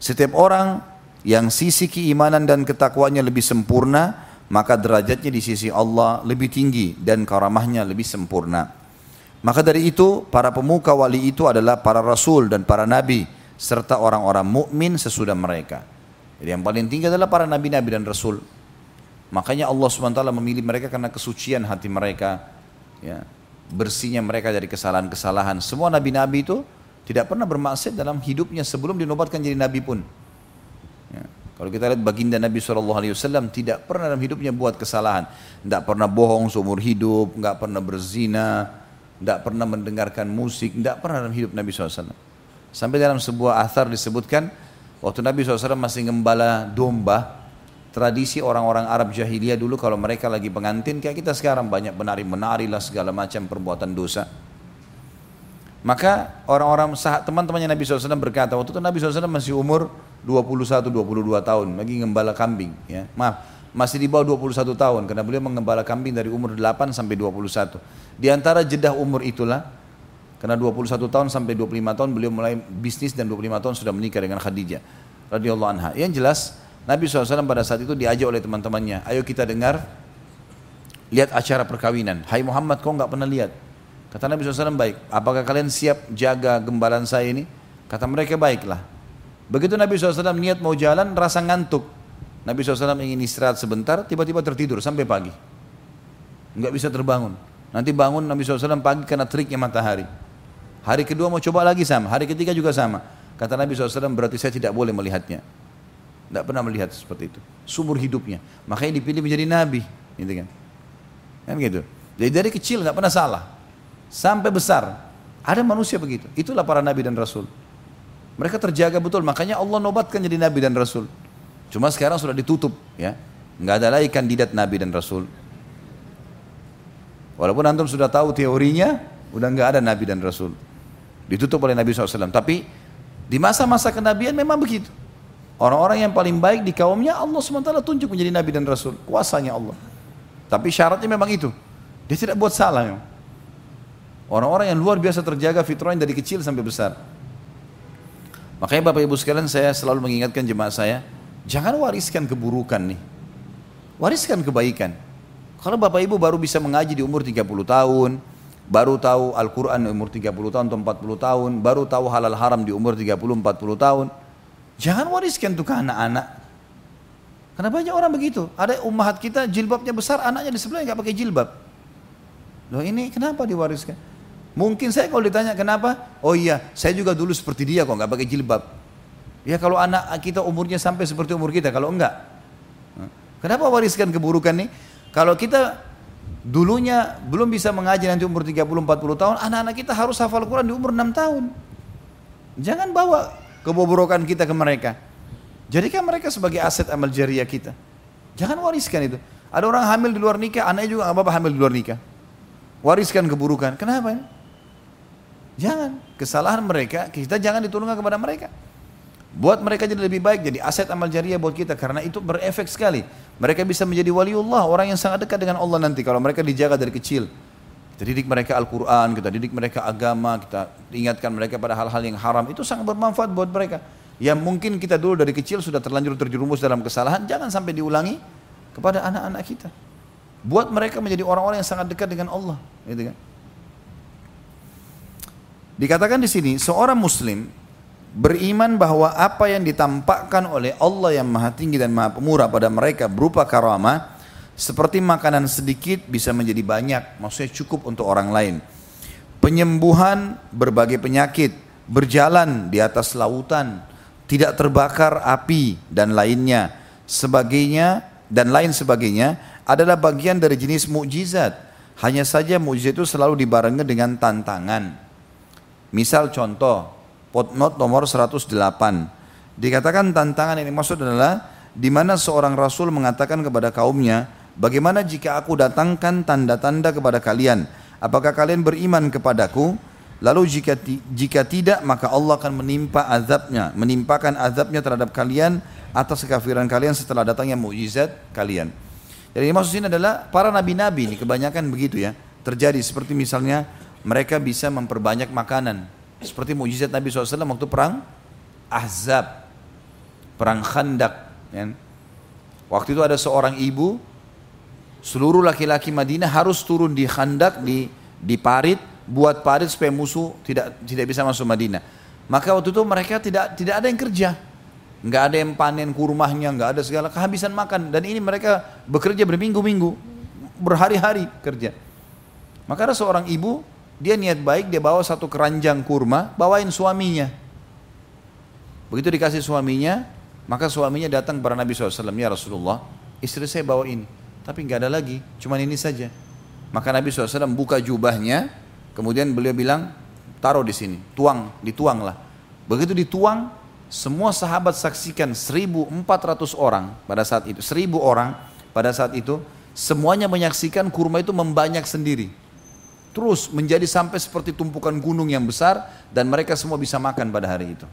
Setiap orang yang sisi keimanan dan ketakwaannya lebih sempurna, maka derajatnya di sisi Allah lebih tinggi dan karamahnya lebih sempurna. Maka dari itu, para pemuka wali itu adalah para rasul dan para nabi serta orang-orang mukmin sesudah mereka. Jadi yang paling tinggi adalah para nabi-nabi dan rasul. Makanya Allah SWT memilih mereka karena kesucian hati mereka, ya, bersihnya mereka dari kesalahan-kesalahan. Semua nabi-nabi itu tidak pernah bermaksud dalam hidupnya sebelum dinobatkan jadi nabi pun. Ya. Kalau kita lihat baginda Nabi SAW tidak pernah dalam hidupnya buat kesalahan. Tidak pernah bohong seumur hidup, nggak pernah berzina, tidak pernah mendengarkan musik, tidak pernah dalam hidup Nabi SAW. Sampai dalam sebuah athar disebutkan, waktu Nabi SAW masih ngembala domba, tradisi orang-orang Arab jahiliyah dulu kalau mereka lagi pengantin, kayak kita sekarang banyak menari-menari lah segala macam perbuatan dosa. Maka orang-orang teman-temannya Nabi SAW berkata, waktu itu Nabi SAW masih umur 21 22 tahun lagi ngembala kambing ya. Maaf, masih di bawah 21 tahun karena beliau mengembala kambing dari umur 8 sampai 21. Di antara jedah umur itulah Karena 21 tahun sampai 25 tahun beliau mulai bisnis dan 25 tahun sudah menikah dengan Khadijah radhiyallahu anha. Yang jelas Nabi SAW pada saat itu diajak oleh teman-temannya, ayo kita dengar lihat acara perkawinan. Hai Muhammad, kau nggak pernah lihat? Kata Nabi SAW baik. Apakah kalian siap jaga gembalan saya ini? Kata mereka baiklah. Begitu Nabi SAW niat mau jalan, rasa ngantuk. Nabi SAW ingin istirahat sebentar, tiba-tiba tertidur sampai pagi. Nggak bisa terbangun. Nanti bangun Nabi SAW pagi karena teriknya matahari. Hari kedua mau coba lagi sama, hari ketiga juga sama. Kata Nabi SAW berarti saya tidak boleh melihatnya. Tidak pernah melihat seperti itu. Sumur hidupnya. Makanya dipilih menjadi Nabi. Gitu kan. Kan gitu. Jadi dari kecil nggak pernah salah. Sampai besar. Ada manusia begitu. Itulah para Nabi dan Rasul. Mereka terjaga betul. Makanya Allah nobatkan jadi Nabi dan Rasul. Cuma sekarang sudah ditutup. ya nggak ada lagi kandidat Nabi dan Rasul. Walaupun antum sudah tahu teorinya, udah nggak ada Nabi dan Rasul. Ditutup oleh Nabi SAW. Tapi di masa-masa kenabian memang begitu. Orang-orang yang paling baik di kaumnya Allah SWT tunjuk menjadi Nabi dan Rasul. Kuasanya Allah. Tapi syaratnya memang itu. Dia tidak buat salah. Orang-orang yang luar biasa terjaga fitrahnya dari kecil sampai besar. Makanya Bapak Ibu sekalian saya selalu mengingatkan jemaah saya. Jangan wariskan keburukan nih. Wariskan kebaikan. Kalau Bapak Ibu baru bisa mengaji di umur 30 tahun, baru tahu Al-Quran di umur 30 tahun atau 40 tahun, baru tahu halal haram di umur 30-40 tahun. Jangan wariskan itu ke anak-anak. Karena banyak orang begitu. Ada ummahat kita jilbabnya besar, anaknya di sebelahnya nggak pakai jilbab. Loh ini kenapa diwariskan? Mungkin saya kalau ditanya kenapa, oh iya saya juga dulu seperti dia kok nggak pakai jilbab. Ya kalau anak kita umurnya sampai seperti umur kita, kalau enggak. Kenapa wariskan keburukan nih? Kalau kita Dulunya belum bisa mengaji nanti umur 30-40 tahun, anak-anak kita harus hafal Quran di umur 6 tahun. Jangan bawa kebobrokan kita ke mereka. Jadikan mereka sebagai aset amal jariah kita. Jangan wariskan itu. Ada orang hamil di luar nikah, anaknya juga apa-apa hamil di luar nikah. Wariskan keburukan. Kenapa? Jangan. Kesalahan mereka, kita jangan diturunkan kepada mereka. Buat mereka jadi lebih baik, jadi aset amal jariah buat kita karena itu berefek sekali. Mereka bisa menjadi waliullah, orang yang sangat dekat dengan Allah nanti kalau mereka dijaga dari kecil. Kita didik mereka Al-Quran, kita didik mereka agama, kita ingatkan mereka pada hal-hal yang haram. Itu sangat bermanfaat buat mereka. Yang mungkin kita dulu dari kecil sudah terlanjur terjerumus dalam kesalahan, jangan sampai diulangi kepada anak-anak kita. Buat mereka menjadi orang-orang yang sangat dekat dengan Allah. Gitu kan? Dikatakan di sini, seorang muslim beriman bahwa apa yang ditampakkan oleh Allah yang maha tinggi dan maha pemurah pada mereka berupa karamah seperti makanan sedikit bisa menjadi banyak maksudnya cukup untuk orang lain. Penyembuhan berbagai penyakit berjalan di atas lautan tidak terbakar api dan lainnya sebagainya dan lain sebagainya adalah bagian dari jenis mukjizat. Hanya saja mukjizat itu selalu dibarengi dengan tantangan misal contoh Potnot nomor 108. Dikatakan tantangan ini maksud adalah di mana seorang rasul mengatakan kepada kaumnya, "Bagaimana jika aku datangkan tanda-tanda kepada kalian? Apakah kalian beriman kepadaku?" Lalu jika jika tidak maka Allah akan menimpa azabnya, menimpakan azabnya terhadap kalian atas kekafiran kalian setelah datangnya mukjizat kalian. Jadi maksud ini adalah para nabi-nabi ini kebanyakan begitu ya. Terjadi seperti misalnya mereka bisa memperbanyak makanan. Seperti mujizat Nabi SAW waktu perang Ahzab, perang Khandak. Ya. Waktu itu ada seorang ibu, seluruh laki-laki Madinah harus turun di Khandak, di, di parit, buat parit supaya musuh tidak tidak bisa masuk Madinah. Maka waktu itu mereka tidak tidak ada yang kerja, nggak ada yang panen kurmahnya, nggak ada segala kehabisan makan. Dan ini mereka bekerja berminggu-minggu, berhari-hari kerja. Maka ada seorang ibu dia niat baik, dia bawa satu keranjang kurma, bawain suaminya. Begitu dikasih suaminya, maka suaminya datang kepada Nabi SAW, ya Rasulullah, istri saya bawa ini. Tapi nggak ada lagi, cuma ini saja. Maka Nabi SAW buka jubahnya, kemudian beliau bilang, taruh di sini, tuang, dituanglah. Begitu dituang, semua sahabat saksikan 1400 orang pada saat itu, 1000 orang pada saat itu, semuanya menyaksikan kurma itu membanyak sendiri terus menjadi sampai seperti tumpukan gunung yang besar dan mereka semua bisa makan pada hari itu.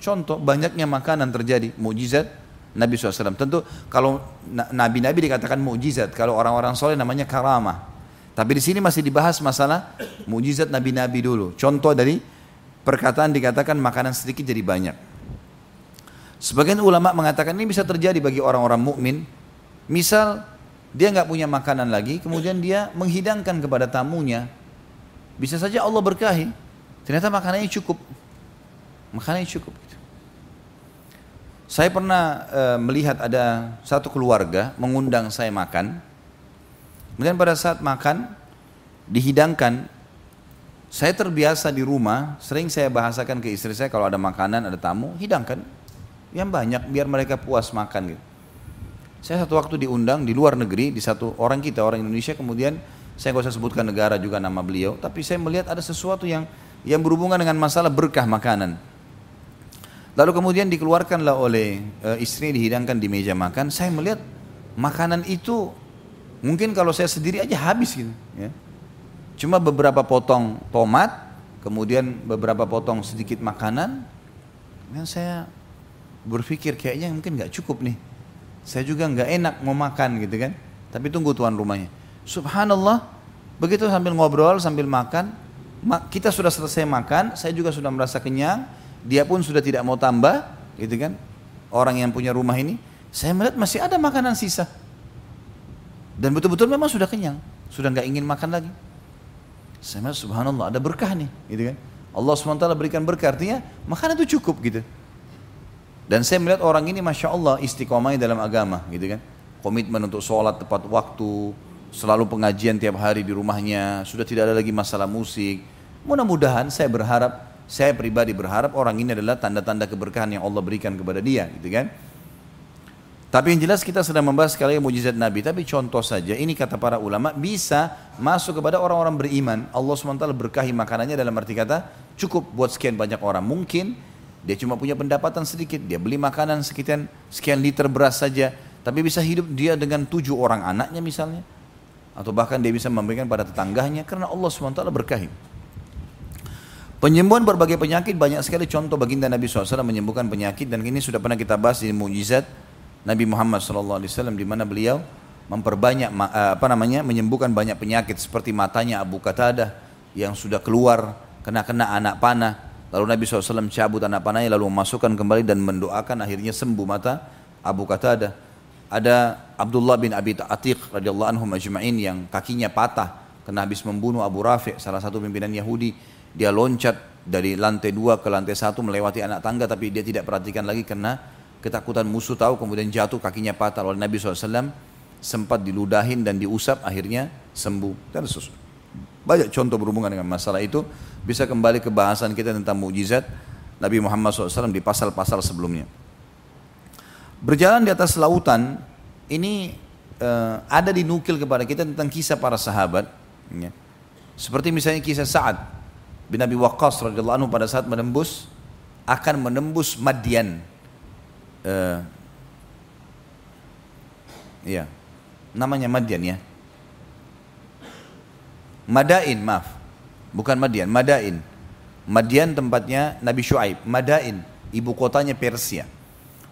Contoh banyaknya makanan terjadi mujizat Nabi SAW. Tentu kalau nabi-nabi dikatakan mujizat, kalau orang-orang soleh namanya karamah. Tapi di sini masih dibahas masalah mujizat nabi-nabi dulu. Contoh dari perkataan dikatakan makanan sedikit jadi banyak. Sebagian ulama mengatakan ini bisa terjadi bagi orang-orang mukmin. Misal dia nggak punya makanan lagi, kemudian dia menghidangkan kepada tamunya. Bisa saja Allah berkahi. Ternyata makanannya cukup. Makanannya cukup. Saya pernah e, melihat ada satu keluarga mengundang saya makan. Kemudian pada saat makan dihidangkan, saya terbiasa di rumah, sering saya bahasakan ke istri saya kalau ada makanan, ada tamu, hidangkan yang banyak biar mereka puas makan gitu. Saya satu waktu diundang di luar negeri di satu orang kita orang Indonesia kemudian saya nggak usah sebutkan negara juga nama beliau, tapi saya melihat ada sesuatu yang yang berhubungan dengan masalah berkah makanan. Lalu kemudian dikeluarkanlah oleh uh, istri dihidangkan di meja makan. Saya melihat makanan itu Mungkin kalau saya sendiri aja habis gitu. Ya. Cuma beberapa potong tomat, kemudian beberapa potong sedikit makanan, yang saya berpikir kayaknya mungkin nggak cukup nih. Saya juga nggak enak mau makan gitu kan. Tapi tunggu tuan rumahnya. Subhanallah, begitu sambil ngobrol sambil makan, kita sudah selesai makan, saya juga sudah merasa kenyang, dia pun sudah tidak mau tambah, gitu kan? Orang yang punya rumah ini, saya melihat masih ada makanan sisa. Dan betul-betul memang sudah kenyang, sudah nggak ingin makan lagi. Saya melihat subhanallah ada berkah nih, gitu kan. Allah SWT berikan berkah artinya makanan itu cukup gitu. Dan saya melihat orang ini Masya Allah istiqomahnya dalam agama gitu kan. Komitmen untuk sholat tepat waktu, selalu pengajian tiap hari di rumahnya, sudah tidak ada lagi masalah musik. Mudah-mudahan saya berharap, saya pribadi berharap orang ini adalah tanda-tanda keberkahan yang Allah berikan kepada dia gitu kan. Tapi yang jelas kita sedang membahas sekali mujizat Nabi. Tapi contoh saja, ini kata para ulama, bisa masuk kepada orang-orang beriman. Allah SWT berkahi makanannya dalam arti kata, cukup buat sekian banyak orang. Mungkin dia cuma punya pendapatan sedikit, dia beli makanan sekian, sekian liter beras saja. Tapi bisa hidup dia dengan tujuh orang anaknya misalnya. Atau bahkan dia bisa memberikan pada tetangganya, karena Allah SWT berkahi. Penyembuhan berbagai penyakit banyak sekali contoh baginda Nabi SAW menyembuhkan penyakit dan ini sudah pernah kita bahas di mujizat Nabi Muhammad SAW di mana beliau memperbanyak eh, apa namanya menyembuhkan banyak penyakit seperti matanya Abu Qatadah yang sudah keluar kena kena anak panah lalu Nabi SAW cabut anak panahnya lalu memasukkan kembali dan mendoakan akhirnya sembuh mata Abu Qatadah. Ada Abdullah bin Abi Atiq radhiyallahu anhu majma'in yang kakinya patah kena habis membunuh Abu Rafi salah satu pimpinan Yahudi. Dia loncat dari lantai dua ke lantai satu melewati anak tangga tapi dia tidak perhatikan lagi karena ketakutan musuh tahu kemudian jatuh kakinya patah. Oleh Nabi SAW sempat diludahin dan diusap akhirnya sembuh. Dan sesuatu. Banyak contoh berhubungan dengan masalah itu bisa kembali ke bahasan kita tentang mujizat Nabi Muhammad SAW di pasal-pasal sebelumnya. Berjalan di atas lautan ini uh, ada dinukil kepada kita tentang kisah para sahabat. Ya. Seperti misalnya kisah Sa'ad bin Abi Waqqas radhiyallahu anhu pada saat menembus akan menembus Madian uh, ya namanya Madian ya Madain maaf bukan Madian Madain. Madian tempatnya Nabi Shu'aib. Madain ibu kotanya Persia.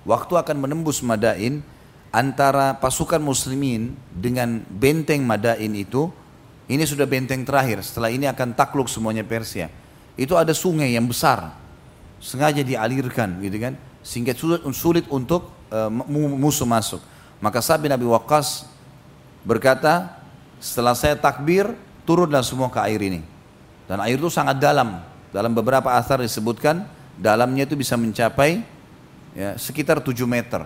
Waktu akan menembus Madain antara pasukan muslimin dengan benteng Madain itu ini sudah benteng terakhir. Setelah ini akan takluk semuanya Persia. Itu ada sungai yang besar. Sengaja dialirkan gitu kan? Sehingga sulit, sulit untuk uh, musuh masuk. Maka Sa'ad bin Abi Waqqas berkata, setelah saya takbir, turunlah semua ke air ini. Dan air itu sangat dalam. Dalam beberapa asar disebutkan, dalamnya itu bisa mencapai ya, sekitar 7 meter.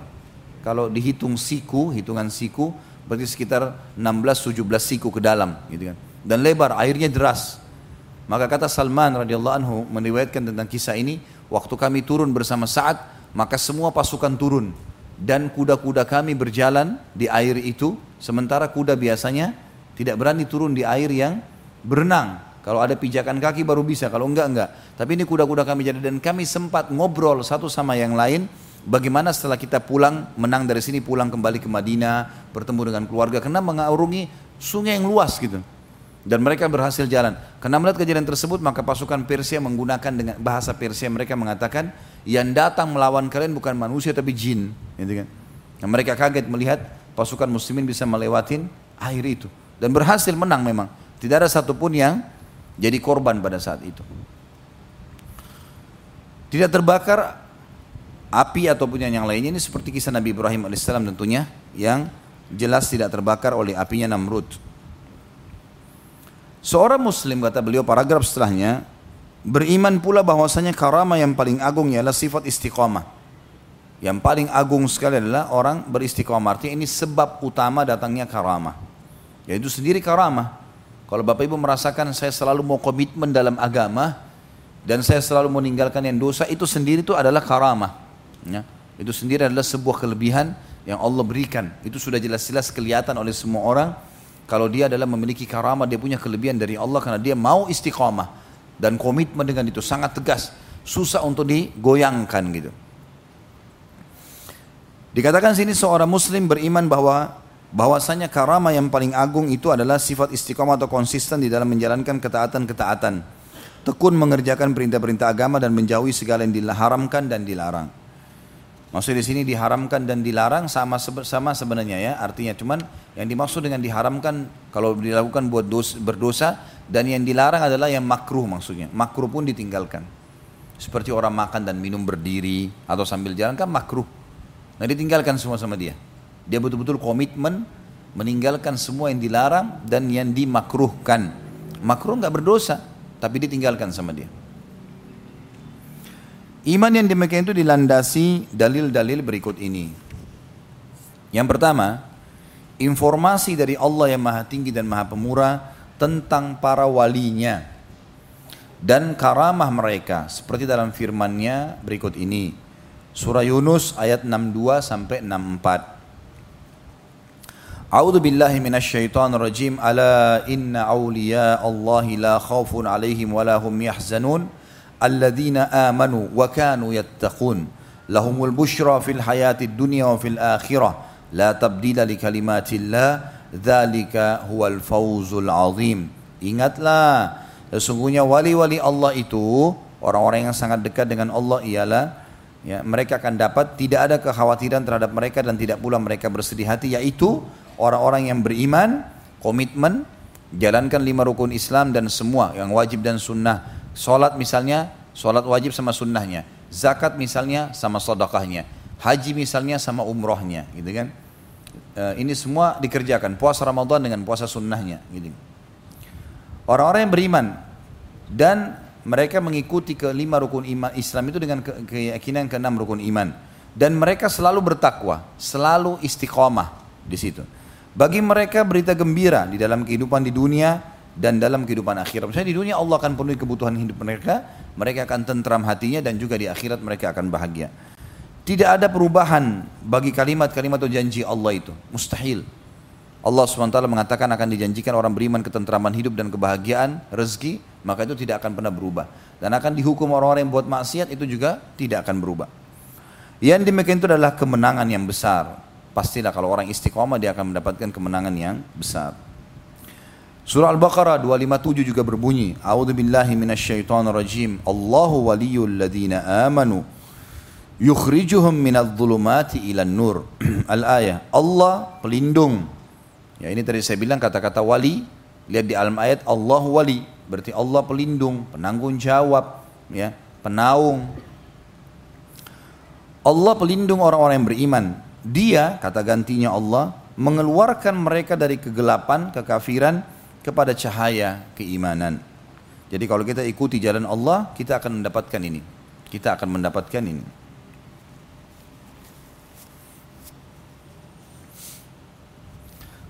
Kalau dihitung siku, hitungan siku, berarti sekitar 16-17 siku ke dalam. Gitu kan. Dan lebar, airnya deras. Maka kata Salman radhiyallahu anhu meriwayatkan tentang kisah ini, waktu kami turun bersama Sa'ad, maka semua pasukan turun dan kuda-kuda kami berjalan di air itu sementara kuda biasanya tidak berani turun di air yang berenang kalau ada pijakan kaki baru bisa kalau enggak enggak tapi ini kuda-kuda kami jadi dan kami sempat ngobrol satu sama yang lain bagaimana setelah kita pulang menang dari sini pulang kembali ke Madinah bertemu dengan keluarga karena mengarungi sungai yang luas gitu dan mereka berhasil jalan. Karena melihat kejadian tersebut maka pasukan Persia menggunakan dengan bahasa Persia mereka mengatakan yang datang melawan kalian bukan manusia tapi jin, gitu kan. Nah, mereka kaget melihat pasukan muslimin bisa melewatin air itu dan berhasil menang memang. Tidak ada satupun yang jadi korban pada saat itu. Tidak terbakar api ataupun yang lainnya ini seperti kisah Nabi Ibrahim alaihissalam tentunya yang jelas tidak terbakar oleh apinya Namrud. Seorang muslim kata beliau paragraf setelahnya beriman pula bahwasanya karama yang paling agung ialah sifat istiqamah. Yang paling agung sekali adalah orang beristiqomah. Artinya ini sebab utama datangnya karamah. Yaitu sendiri karamah. Kalau Bapak Ibu merasakan saya selalu mau komitmen dalam agama dan saya selalu meninggalkan yang dosa itu sendiri itu adalah karamah. Ya. Itu sendiri adalah sebuah kelebihan yang Allah berikan. Itu sudah jelas-jelas kelihatan oleh semua orang. Kalau dia adalah memiliki karamah, dia punya kelebihan dari Allah karena dia mau istiqomah dan komitmen dengan itu sangat tegas, susah untuk digoyangkan gitu. Dikatakan sini seorang muslim beriman bahwa bahwasanya karama yang paling agung itu adalah sifat istiqomah atau konsisten di dalam menjalankan ketaatan-ketaatan. Tekun mengerjakan perintah-perintah agama dan menjauhi segala yang diharamkan dan dilarang. Maksud di sini diharamkan dan dilarang sama sama sebenarnya ya. Artinya cuman yang dimaksud dengan diharamkan kalau dilakukan buat dosa, berdosa dan yang dilarang adalah yang makruh maksudnya. Makruh pun ditinggalkan. Seperti orang makan dan minum berdiri atau sambil jalan kan makruh. Nah ditinggalkan semua sama dia. Dia betul-betul komitmen meninggalkan semua yang dilarang dan yang dimakruhkan. Makruh nggak berdosa, tapi ditinggalkan sama dia. Iman yang demikian itu dilandasi dalil-dalil berikut ini. Yang pertama, informasi dari Allah yang maha tinggi dan maha pemurah tentang para walinya dan karamah mereka seperti dalam firman-Nya berikut ini Surah Yunus ayat 62 sampai 64. A'udzu billahi minasyaitonir rajim. Ala inna awliya Allah la khaufun 'alaihim wa la hum yahzanun. Alladzina amanu wa kanu yattaqun. Lahumul busyra fil hayatid dunya wa fil akhirah. La tabdila li kalimatillah. Dzalika huwal fawzul. Ingatlah sesungguhnya wali-wali Allah itu orang-orang yang sangat dekat dengan Allah ialah ya, mereka akan dapat tidak ada kekhawatiran terhadap mereka dan tidak pula mereka bersedih hati yaitu orang-orang yang beriman komitmen jalankan lima rukun Islam dan semua yang wajib dan sunnah. Sholat misalnya sholat wajib sama sunnahnya. Zakat misalnya sama sodakahnya haji misalnya sama umrohnya gitu kan? E, ini semua dikerjakan puasa Ramadan dengan puasa sunnahnya gitu. Orang-orang yang beriman dan mereka mengikuti kelima rukun iman Islam itu dengan keyakinan keenam rukun iman. Dan mereka selalu bertakwa, selalu istiqomah di situ. Bagi mereka berita gembira di dalam kehidupan di dunia dan dalam kehidupan akhirat. Misalnya di dunia Allah akan penuhi kebutuhan hidup mereka, mereka akan tentram hatinya dan juga di akhirat mereka akan bahagia. Tidak ada perubahan bagi kalimat-kalimat atau janji Allah itu, mustahil. Allah SWT mengatakan akan dijanjikan orang beriman ketentraman hidup dan kebahagiaan, rezeki, maka itu tidak akan pernah berubah. Dan akan dihukum orang-orang yang buat maksiat itu juga tidak akan berubah. Yang demikian itu adalah kemenangan yang besar. Pastilah kalau orang istiqomah dia akan mendapatkan kemenangan yang besar. Surah Al-Baqarah 257 juga berbunyi, A'udzu billahi minasyaitonir rajim. Allahu waliyul ladzina amanu yukhrijuhum minadh dhulumati ilan nur. [clears throat] Al-ayah. Allah pelindung Ya ini tadi saya bilang kata-kata wali, lihat di alam ayat Allah wali, berarti Allah pelindung, penanggung jawab, ya, penaung. Allah pelindung orang-orang yang beriman. Dia, kata gantinya Allah, mengeluarkan mereka dari kegelapan, kekafiran kepada cahaya keimanan. Jadi kalau kita ikuti jalan Allah, kita akan mendapatkan ini. Kita akan mendapatkan ini.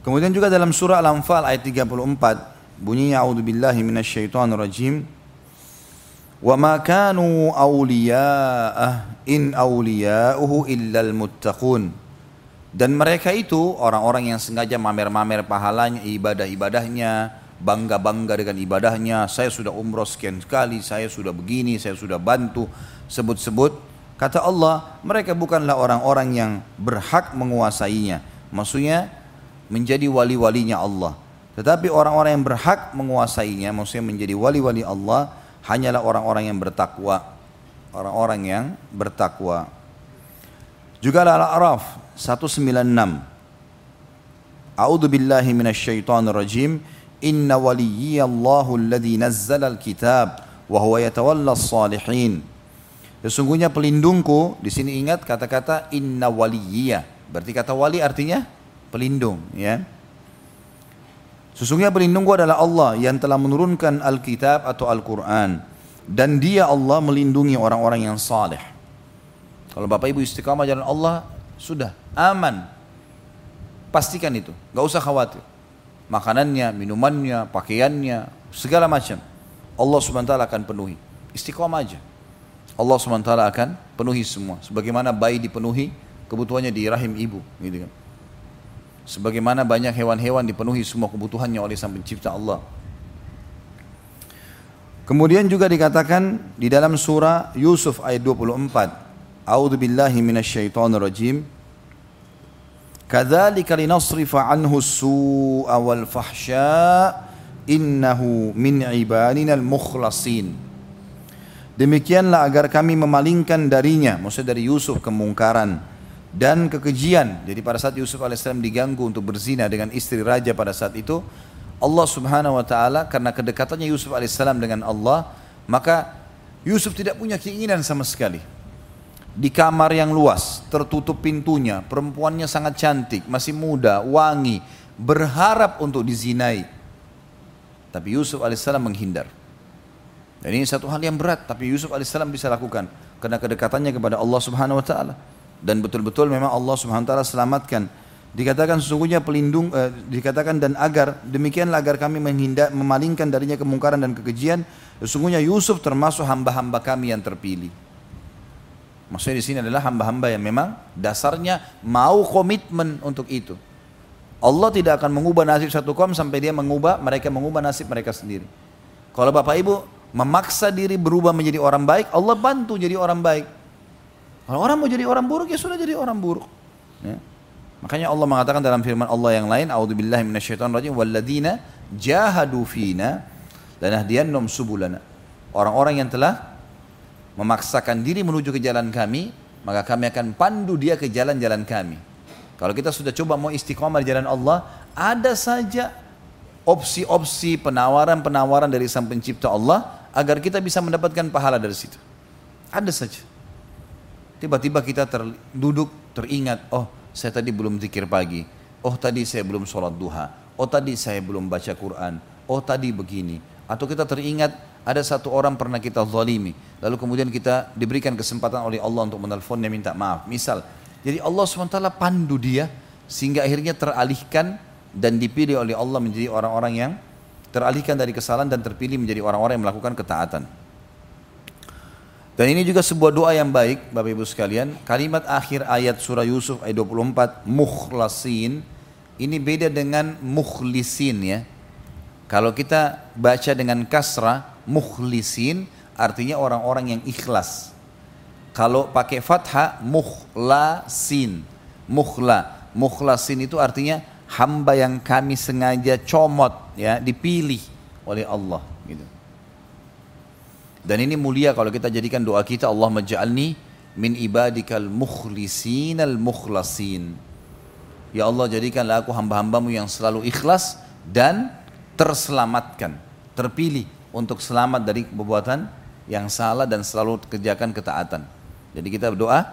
Kemudian juga dalam surah Al-Anfal ayat 34 bunyinya a'udzubillahi minasyaitonir rajim wa awliya'ah in awliya'uhu illal dan mereka itu orang-orang yang sengaja mamer-mamer pahalanya ibadah-ibadahnya bangga-bangga dengan ibadahnya. Saya sudah umroh sekian kali saya sudah begini saya sudah bantu. Sebut-sebut kata Allah mereka bukanlah orang-orang yang berhak menguasainya. Maksudnya menjadi wali-walinya Allah. Tetapi orang-orang yang berhak menguasainya, maksudnya menjadi wali-wali Allah, hanyalah orang-orang yang bertakwa. Orang-orang yang bertakwa. Juga Al-A'raf 196. A'udzu billahi minasyaitonir rajim. inna waliyallahu alladhi nazzala al-kitab wa huwa yatawalla salihin Sesungguhnya pelindungku di sini ingat kata-kata inna waliyya. Berarti kata wali artinya pelindung, ya. Sesungguhnya pelindungku adalah Allah yang telah menurunkan Alkitab atau Al-Quran. Dan dia Allah melindungi orang-orang yang saleh. Kalau Bapak Ibu istiqamah jalan Allah, sudah aman. Pastikan itu, gak usah khawatir. Makanannya, minumannya, pakaiannya, segala macam. Allah SWT akan penuhi. Istiqamah aja. Allah SWT akan penuhi semua. Sebagaimana bayi dipenuhi kebutuhannya di rahim ibu. Gitu kan. Sebagaimana banyak hewan-hewan dipenuhi semua kebutuhannya oleh sang pencipta Allah. Kemudian juga dikatakan di dalam surah Yusuf ayat 24. A'udzu billahi minasyaitonir rajim. Kadzalika linasrifa anhu as-su'a wal fahsya innahu min ibadina al-mukhlasin. Demikianlah agar kami memalingkan darinya, maksudnya dari Yusuf kemungkaran dan kekejian. Jadi pada saat Yusuf alaihissalam diganggu untuk berzina dengan istri raja pada saat itu, Allah subhanahu wa ta'ala karena kedekatannya Yusuf alaihissalam dengan Allah, maka Yusuf tidak punya keinginan sama sekali. Di kamar yang luas, tertutup pintunya, perempuannya sangat cantik, masih muda, wangi, berharap untuk dizinai. Tapi Yusuf alaihissalam menghindar. Dan ini satu hal yang berat, tapi Yusuf alaihissalam bisa lakukan karena kedekatannya kepada Allah subhanahu wa ta'ala dan betul-betul memang Allah Subhanahu wa taala selamatkan. Dikatakan sesungguhnya pelindung eh, dikatakan dan agar demikianlah agar kami menghindar memalingkan darinya kemungkaran dan kekejian sesungguhnya Yusuf termasuk hamba-hamba kami yang terpilih. Maksudnya di sini adalah hamba-hamba yang memang dasarnya mau komitmen untuk itu. Allah tidak akan mengubah nasib satu kaum sampai dia mengubah mereka mengubah nasib mereka sendiri. Kalau Bapak Ibu memaksa diri berubah menjadi orang baik, Allah bantu jadi orang baik. Kalau orang mau jadi orang buruk ya sudah jadi orang buruk. Ya. Makanya Allah mengatakan dalam firman Allah yang lain, A'udzubillahi minasyaitonirrajim walladzina jahadu fina lanahdiyannahum subulana. Orang-orang yang telah memaksakan diri menuju ke jalan kami, maka kami akan pandu dia ke jalan-jalan kami. Kalau kita sudah coba mau istiqomah di jalan Allah, ada saja opsi-opsi penawaran-penawaran dari sang pencipta Allah agar kita bisa mendapatkan pahala dari situ. Ada saja. Tiba-tiba kita terduduk, teringat, oh saya tadi belum zikir pagi, oh tadi saya belum sholat duha, oh tadi saya belum baca Quran, oh tadi begini. Atau kita teringat ada satu orang pernah kita zalimi, lalu kemudian kita diberikan kesempatan oleh Allah untuk menelponnya minta maaf. Misal, jadi Allah SWT pandu dia sehingga akhirnya teralihkan dan dipilih oleh Allah menjadi orang-orang yang teralihkan dari kesalahan dan terpilih menjadi orang-orang yang melakukan ketaatan. Dan ini juga sebuah doa yang baik Bapak Ibu sekalian. Kalimat akhir ayat surah Yusuf ayat 24 mukhlasin ini beda dengan mukhlisin ya. Kalau kita baca dengan kasrah mukhlisin artinya orang-orang yang ikhlas. Kalau pakai fathah mukhlasin. Mukhla. Mukhlasin itu artinya hamba yang kami sengaja comot ya, dipilih oleh Allah. Dan ini mulia kalau kita jadikan doa kita Allah maj'alni min ibadikal mukhlisin al mukhlasin. Ya Allah jadikanlah aku hamba-hambamu yang selalu ikhlas dan terselamatkan, terpilih untuk selamat dari perbuatan yang salah dan selalu kerjakan ketaatan. Jadi kita berdoa,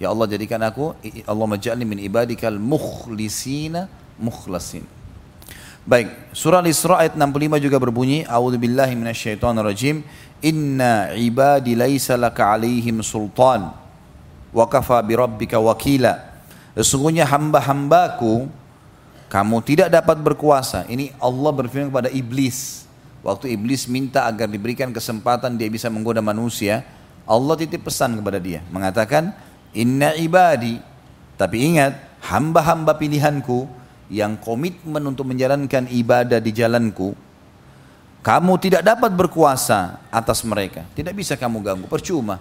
ya Allah jadikan aku Allah maj'alni min ibadikal mukhlisina mukhlasin. Baik, surah Al-Isra ayat 65 juga berbunyi, minasyaitonirrajim. Inna ibadi laisa laka alaihim sultan wa kafa bi rabbika wakila. Sesungguhnya hamba-hambaku kamu tidak dapat berkuasa. Ini Allah berfirman kepada iblis. Waktu iblis minta agar diberikan kesempatan dia bisa menggoda manusia, Allah titip pesan kepada dia mengatakan, "Inna ibadi." Tapi ingat, hamba-hamba pilihanku yang komitmen untuk menjalankan ibadah di jalanku, kamu tidak dapat berkuasa atas mereka. Tidak bisa kamu ganggu, percuma.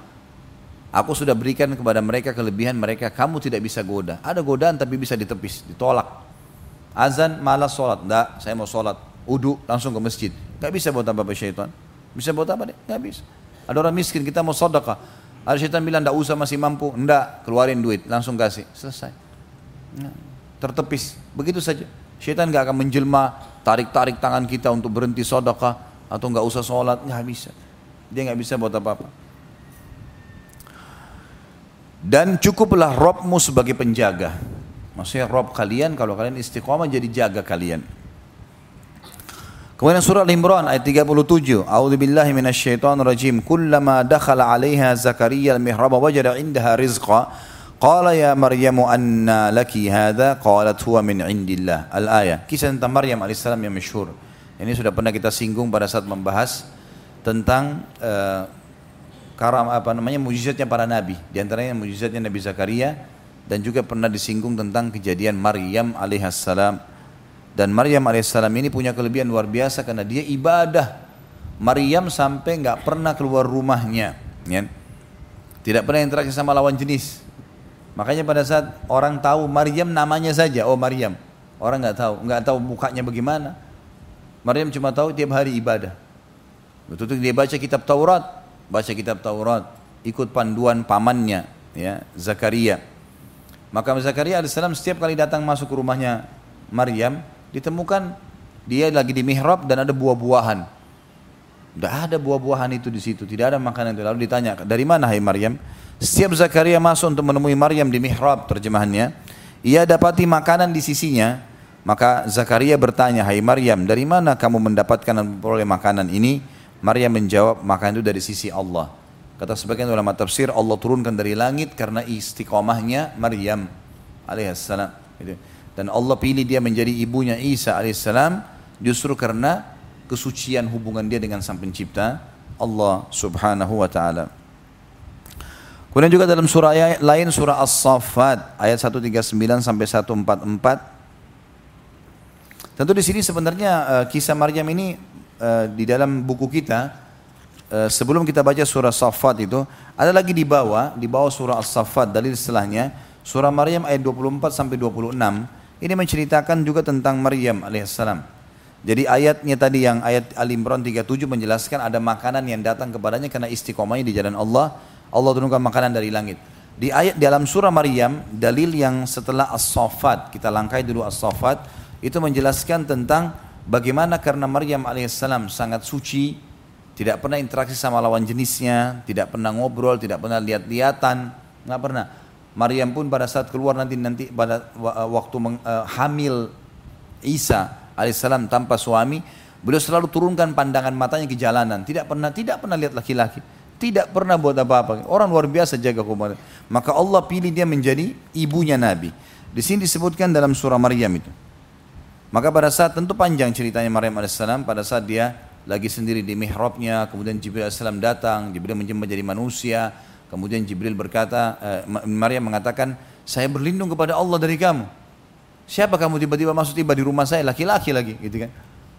Aku sudah berikan kepada mereka kelebihan mereka, kamu tidak bisa goda. Ada godaan tapi bisa ditepis, ditolak. Azan malas sholat, enggak, saya mau sholat. Udu langsung ke masjid. Gak bisa buat apa syaitan. Bisa buat apa deh? Gak bisa. Ada orang miskin, kita mau sedekah. Ada syaitan bilang, enggak usah masih mampu. Enggak, keluarin duit, langsung kasih. Selesai. Tertepis, begitu saja. Syaitan gak akan menjelma tarik-tarik tangan kita untuk berhenti sodakah atau nggak usah sholat, nggak bisa. Dia nggak bisa buat apa-apa. Dan cukuplah Robmu sebagai penjaga. Maksudnya Rob kalian kalau kalian istiqomah jadi jaga kalian. Kemudian surah Al-Imran ayat 37. A'udzubillahi minasyaitonirrajim. Kullama dakhala 'alaiha Zakaria al-mihrab wajada 'indaha rizqa. Qala ya Maryamu anna laki hadha? Qalat huwa min 'indillah. Al-ayah. Kisah tentang Maryam alaihissalam yang masyhur. Ini sudah pernah kita singgung pada saat membahas tentang uh, karam apa namanya mujizatnya para nabi. Di antaranya mujizatnya Nabi Zakaria dan juga pernah disinggung tentang kejadian Maryam alaihissalam. Dan Maryam alaihissalam ini punya kelebihan luar biasa karena dia ibadah. Maryam sampai nggak pernah keluar rumahnya, ya. Tidak pernah interaksi sama lawan jenis. Makanya pada saat orang tahu Maryam namanya saja, oh Maryam. Orang nggak tahu, nggak tahu mukanya bagaimana. Maryam cuma tahu tiap hari ibadah. Betul-betul dia baca kitab Taurat, baca kitab Taurat, ikut panduan pamannya, ya Zakaria. Maka Zakaria alaihissalam setiap kali datang masuk ke rumahnya Maryam, ditemukan dia lagi di mihrab dan ada buah-buahan. Tidak ada buah-buahan itu di situ, tidak ada makanan itu. Lalu ditanya, dari mana hai Maryam? Setiap Zakaria masuk untuk menemui Maryam di mihrab terjemahannya, ia dapati makanan di sisinya, maka Zakaria bertanya, Hai Maryam, dari mana kamu mendapatkan dan memperoleh makanan ini? Maryam menjawab, makanan itu dari sisi Allah. Kata sebagian ulama tafsir, Allah turunkan dari langit karena istiqomahnya Maryam alaihissalam. Gitu. Dan Allah pilih dia menjadi ibunya Isa alaihissalam justru karena kesucian hubungan dia dengan sang pencipta Allah subhanahu wa ta'ala. Kemudian juga dalam surah lain surah As-Saffat ayat 139 sampai 144 Tentu di sini sebenarnya uh, kisah Maryam ini uh, di dalam buku kita uh, sebelum kita baca surah Safat itu ada lagi di bawah di bawah surah As-Saffat dalil setelahnya surah Maryam ayat 24 sampai 26 ini menceritakan juga tentang Maryam alaihissalam. Jadi ayatnya tadi yang ayat Al Imran 37 menjelaskan ada makanan yang datang kepadanya karena istiqomahnya di jalan Allah. Allah turunkan makanan dari langit. Di ayat dalam surah Maryam dalil yang setelah As-Saffat kita langkai dulu As-Saffat itu menjelaskan tentang bagaimana karena Maryam alaihissalam sangat suci, tidak pernah interaksi sama lawan jenisnya, tidak pernah ngobrol, tidak pernah lihat-lihatan, nggak pernah. Maryam pun pada saat keluar nanti nanti pada waktu meng, uh, hamil Isa alaihissalam tanpa suami, beliau selalu turunkan pandangan matanya ke jalanan, tidak pernah tidak pernah lihat laki-laki, tidak pernah buat apa-apa. Orang luar biasa jaga kumar. Maka Allah pilih dia menjadi ibunya Nabi. Di sini disebutkan dalam surah Maryam itu. Maka pada saat tentu panjang ceritanya Maryam AS pada saat dia lagi sendiri di mihrabnya, kemudian Jibril AS datang, Jibril menjadi manusia, kemudian Jibril berkata, eh, Maryam mengatakan, saya berlindung kepada Allah dari kamu. Siapa kamu tiba-tiba masuk tiba di rumah saya, laki-laki lagi, gitu kan?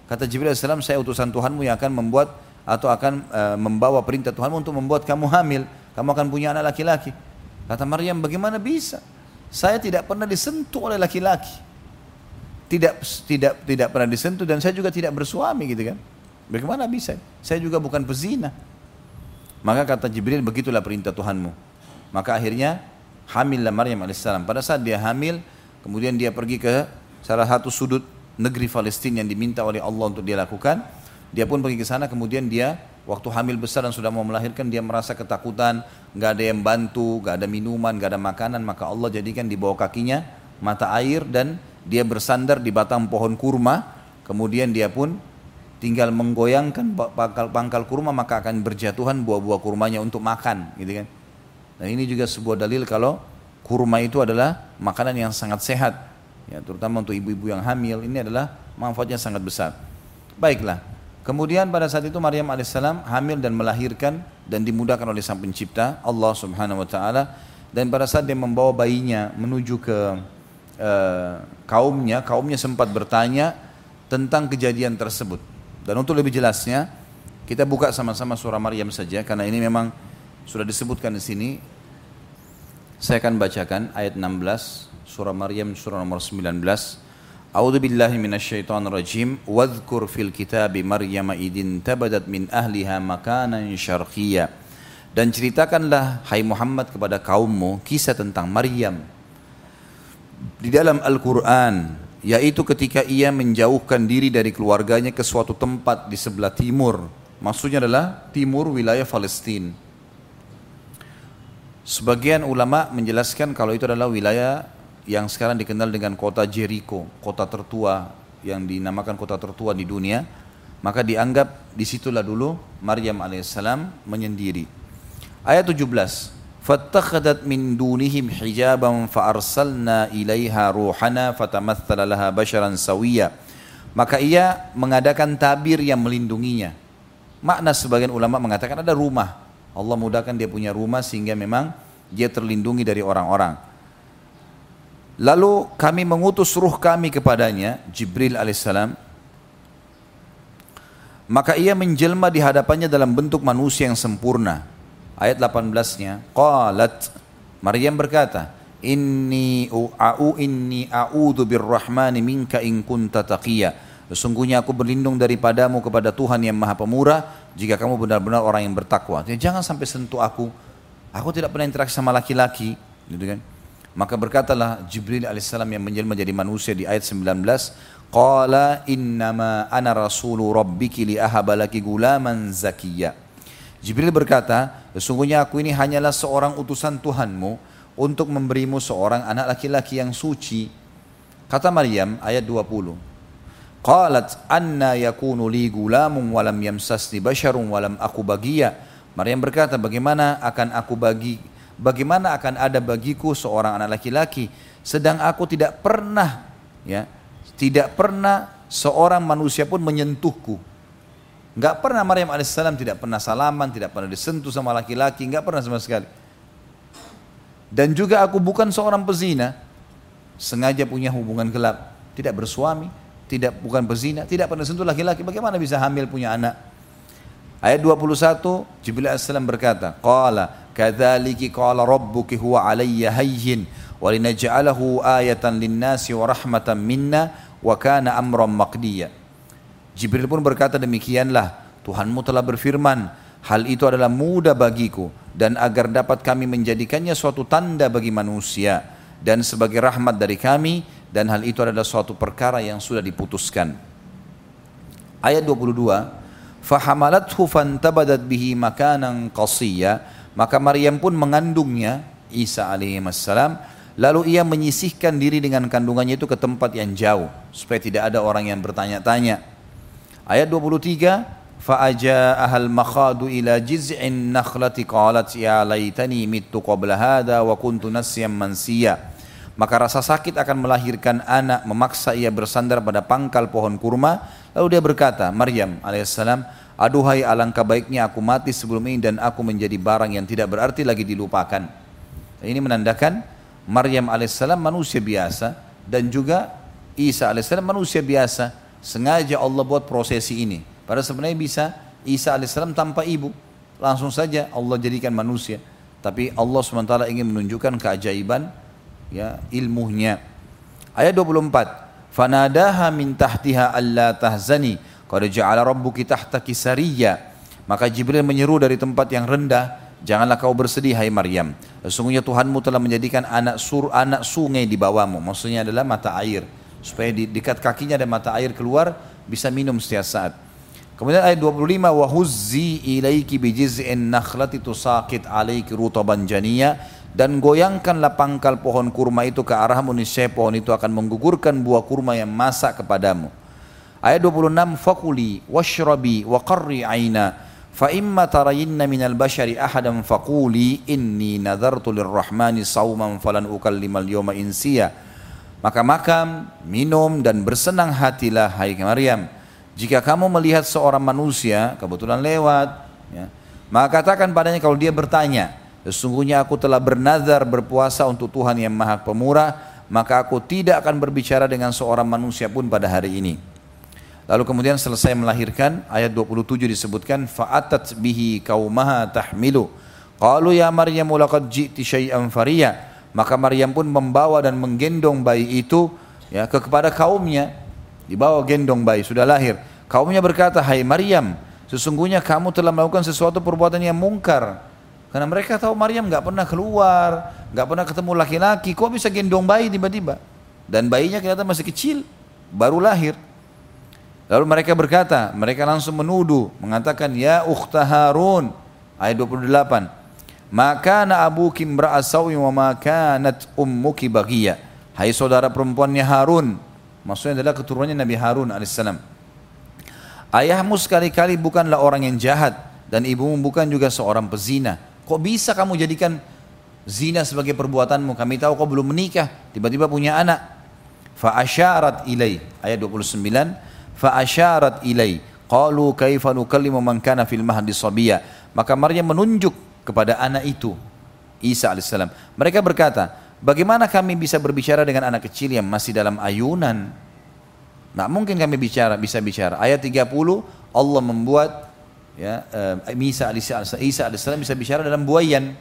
Kata Jibril AS, saya utusan Tuhanmu yang akan membuat atau akan e, membawa perintah Tuhanmu untuk membuat kamu hamil, kamu akan punya anak laki-laki. Kata Maryam, bagaimana bisa? Saya tidak pernah disentuh oleh laki-laki tidak tidak tidak pernah disentuh dan saya juga tidak bersuami gitu kan. Bagaimana bisa? Saya juga bukan pezina. Maka kata Jibril begitulah perintah Tuhanmu. Maka akhirnya hamillah Maryam alaihissalam. Pada saat dia hamil, kemudian dia pergi ke salah satu sudut negeri Palestina yang diminta oleh Allah untuk dia lakukan. Dia pun pergi ke sana, kemudian dia waktu hamil besar dan sudah mau melahirkan, dia merasa ketakutan, nggak ada yang bantu, nggak ada minuman, nggak ada makanan, maka Allah jadikan di bawah kakinya mata air dan dia bersandar di batang pohon kurma, kemudian dia pun tinggal menggoyangkan pangkal-pangkal kurma maka akan berjatuhan buah-buah kurmanya untuk makan, gitu kan. Dan ini juga sebuah dalil kalau kurma itu adalah makanan yang sangat sehat, ya terutama untuk ibu-ibu yang hamil. Ini adalah manfaatnya sangat besar. Baiklah. Kemudian pada saat itu Maryam alaihissalam hamil dan melahirkan dan dimudahkan oleh Sang Pencipta Allah Subhanahu wa taala dan pada saat dia membawa bayinya menuju ke Eh, kaumnya, kaumnya sempat bertanya tentang kejadian tersebut. Dan untuk lebih jelasnya, kita buka sama-sama surah Maryam saja karena ini memang sudah disebutkan di sini. Saya akan bacakan ayat 16 surah Maryam surah nomor 19. A'udzu billahi minasyaitonir rajim. Wadhkur fil kitabi Maryam idin tabadat min ahliha makanan syarqiyya. Dan ceritakanlah hai Muhammad kepada kaummu kisah tentang Maryam di dalam Al-Quran yaitu ketika ia menjauhkan diri dari keluarganya ke suatu tempat di sebelah timur. Maksudnya adalah timur wilayah Palestina. Sebagian ulama menjelaskan kalau itu adalah wilayah yang sekarang dikenal dengan kota Jericho, kota tertua yang dinamakan kota tertua di dunia. Maka dianggap disitulah dulu Maryam alaihissalam menyendiri. Ayat 17. فاتخذت من دونهم حجابا فأرسلنا إليها روحنا فتمثل لها بشرا سويا maka ia mengadakan tabir yang melindunginya makna sebagian ulama mengatakan ada rumah Allah mudahkan dia punya rumah sehingga memang dia terlindungi dari orang-orang lalu kami mengutus ruh kami kepadanya Jibril alaihissalam. Maka ia menjelma di hadapannya dalam bentuk manusia yang sempurna. Ayat 18-nya qalat. Maryam berkata inni a'u inni a'udzu birrahmani minka in kunta taqiyya sesungguhnya aku berlindung daripadamu kepada Tuhan yang Maha Pemurah jika kamu benar-benar orang yang bertakwa. Jadi, jangan sampai sentuh aku. Aku tidak pernah interaksi sama laki-laki gitu kan maka berkatalah Jibril alaihissalam yang menjelma menjadi manusia di ayat 19 qala innama ana rasulu rabbiki li ahabalaki gulaman zakiyya Jibril berkata, sesungguhnya aku ini hanyalah seorang utusan Tuhanmu untuk memberimu seorang anak laki-laki yang suci. Kata Maryam ayat 20. Qalat anna yakunu li gulamun walam yamsasni basharun walam aku bagia. Maryam berkata, bagaimana akan aku bagi bagaimana akan ada bagiku seorang anak laki-laki sedang aku tidak pernah ya tidak pernah seorang manusia pun menyentuhku Enggak pernah Maryam alaihissalam tidak pernah salaman, tidak pernah disentuh sama laki-laki, enggak pernah sama sekali. Dan juga aku bukan seorang pezina, sengaja punya hubungan gelap, tidak bersuami, tidak bukan pezina, tidak pernah sentuh laki-laki, bagaimana bisa hamil punya anak? Ayat 21, Jibril alaihissalam berkata, Qala kadzaliki qala rabbuki huwa alayya hayyin wa linaj'alahu ayatan lin-nasi wa rahmatan minna wa kana amran maqdiya. Jibril pun berkata demikianlah, Tuhanmu telah berfirman, hal itu adalah mudah bagiku dan agar dapat kami menjadikannya suatu tanda bagi manusia dan sebagai rahmat dari kami dan hal itu adalah suatu perkara yang sudah diputuskan. Ayat 22, fahamalathu fantabadat bihi makanan qasiyya, maka Maryam pun mengandungnya Isa alaihi alaihissalam. Lalu ia menyisihkan diri dengan kandungannya itu ke tempat yang jauh supaya tidak ada orang yang bertanya-tanya. Ayat 23, fa'aja ahal makhadu ila jiz'in nakhlati qalat ya laitani mittu qabla hada wa kuntu nasyam mansiya. Maka rasa sakit akan melahirkan anak memaksa ia bersandar pada pangkal pohon kurma. Lalu dia berkata, Maryam alaihissalam, Aduhai alangkah baiknya aku mati sebelum ini dan aku menjadi barang yang tidak berarti lagi dilupakan. Ini menandakan Maryam alaihissalam manusia biasa dan juga Isa alaihissalam manusia biasa Sengaja Allah buat prosesi ini. Padahal sebenarnya bisa Isa alaihissalam tanpa ibu. Langsung saja Allah jadikan manusia. Tapi Allah SWT ingin menunjukkan keajaiban ya ilmunya. Ayat 24. Fanadaha min tahtiha alla tahzani qad ja'ala rabbuki tahtaki sariyya. Maka Jibril menyeru dari tempat yang rendah, janganlah kau bersedih hai Maryam. Sesungguhnya Tuhanmu telah menjadikan anak sur anak sungai di bawahmu. Maksudnya adalah mata air supaya di dekat kakinya ada mata air keluar bisa minum setiap saat. Kemudian ayat 25 wa huzzi ilaiki bijiz'in nakhlati tusaqit alaiki rutaban janiyya dan goyangkanlah pangkal pohon kurma itu ke arahmu niscaya pohon itu akan menggugurkan buah kurma yang masak kepadamu. Ayat 26 fakuli washrabi wa qarri aina fa imma tarayinna minal bashari ahadan faquli inni nadartu lirrahmani sawman falan ukallimal yawma insiya maka makan, minum dan bersenang hatilah hai Maryam. Jika kamu melihat seorang manusia kebetulan lewat, ya, maka katakan padanya kalau dia bertanya, sesungguhnya aku telah bernazar berpuasa untuk Tuhan yang Maha Pemurah, maka aku tidak akan berbicara dengan seorang manusia pun pada hari ini. Lalu kemudian selesai melahirkan ayat 27 disebutkan fa'atat bihi kaumaha tahmilu. Qalu ya Maryam laqad ji'ti syai'an fariya. Maka Maryam pun membawa dan menggendong bayi itu ya ke kepada kaumnya. Dibawa gendong bayi sudah lahir. Kaumnya berkata, "Hai Maryam, sesungguhnya kamu telah melakukan sesuatu perbuatan yang mungkar." Karena mereka tahu Maryam nggak pernah keluar, nggak pernah ketemu laki-laki, kok bisa gendong bayi tiba-tiba? Dan bayinya kelihatan masih kecil, baru lahir. Lalu mereka berkata, mereka langsung menuduh, mengatakan, Ya ukhta Harun, ayat 28. Maka na abu kimra asawi wa makanat ummuki bagiya. Hai saudara perempuannya Harun. Maksudnya adalah keturunannya Nabi Harun alaihissalam. Ayahmu sekali-kali bukanlah orang yang jahat dan ibumu bukan juga seorang pezina. Kok bisa kamu jadikan zina sebagai perbuatanmu? Kami tahu kau belum menikah, tiba-tiba punya anak. Fa asyarat ilai ayat 29 fa asyarat ilai qalu kaifa nukallimu man kana fil mahdi sabiya maka Maryam menunjuk kepada anak itu, Isa alaihissalam. Mereka berkata, bagaimana kami bisa berbicara dengan anak kecil yang masih dalam ayunan? Nah mungkin kami bicara, bisa bicara. Ayat 30, Allah membuat ya, uh, Isa alaihissalam Isa alaihissalam bisa bicara dalam buayan.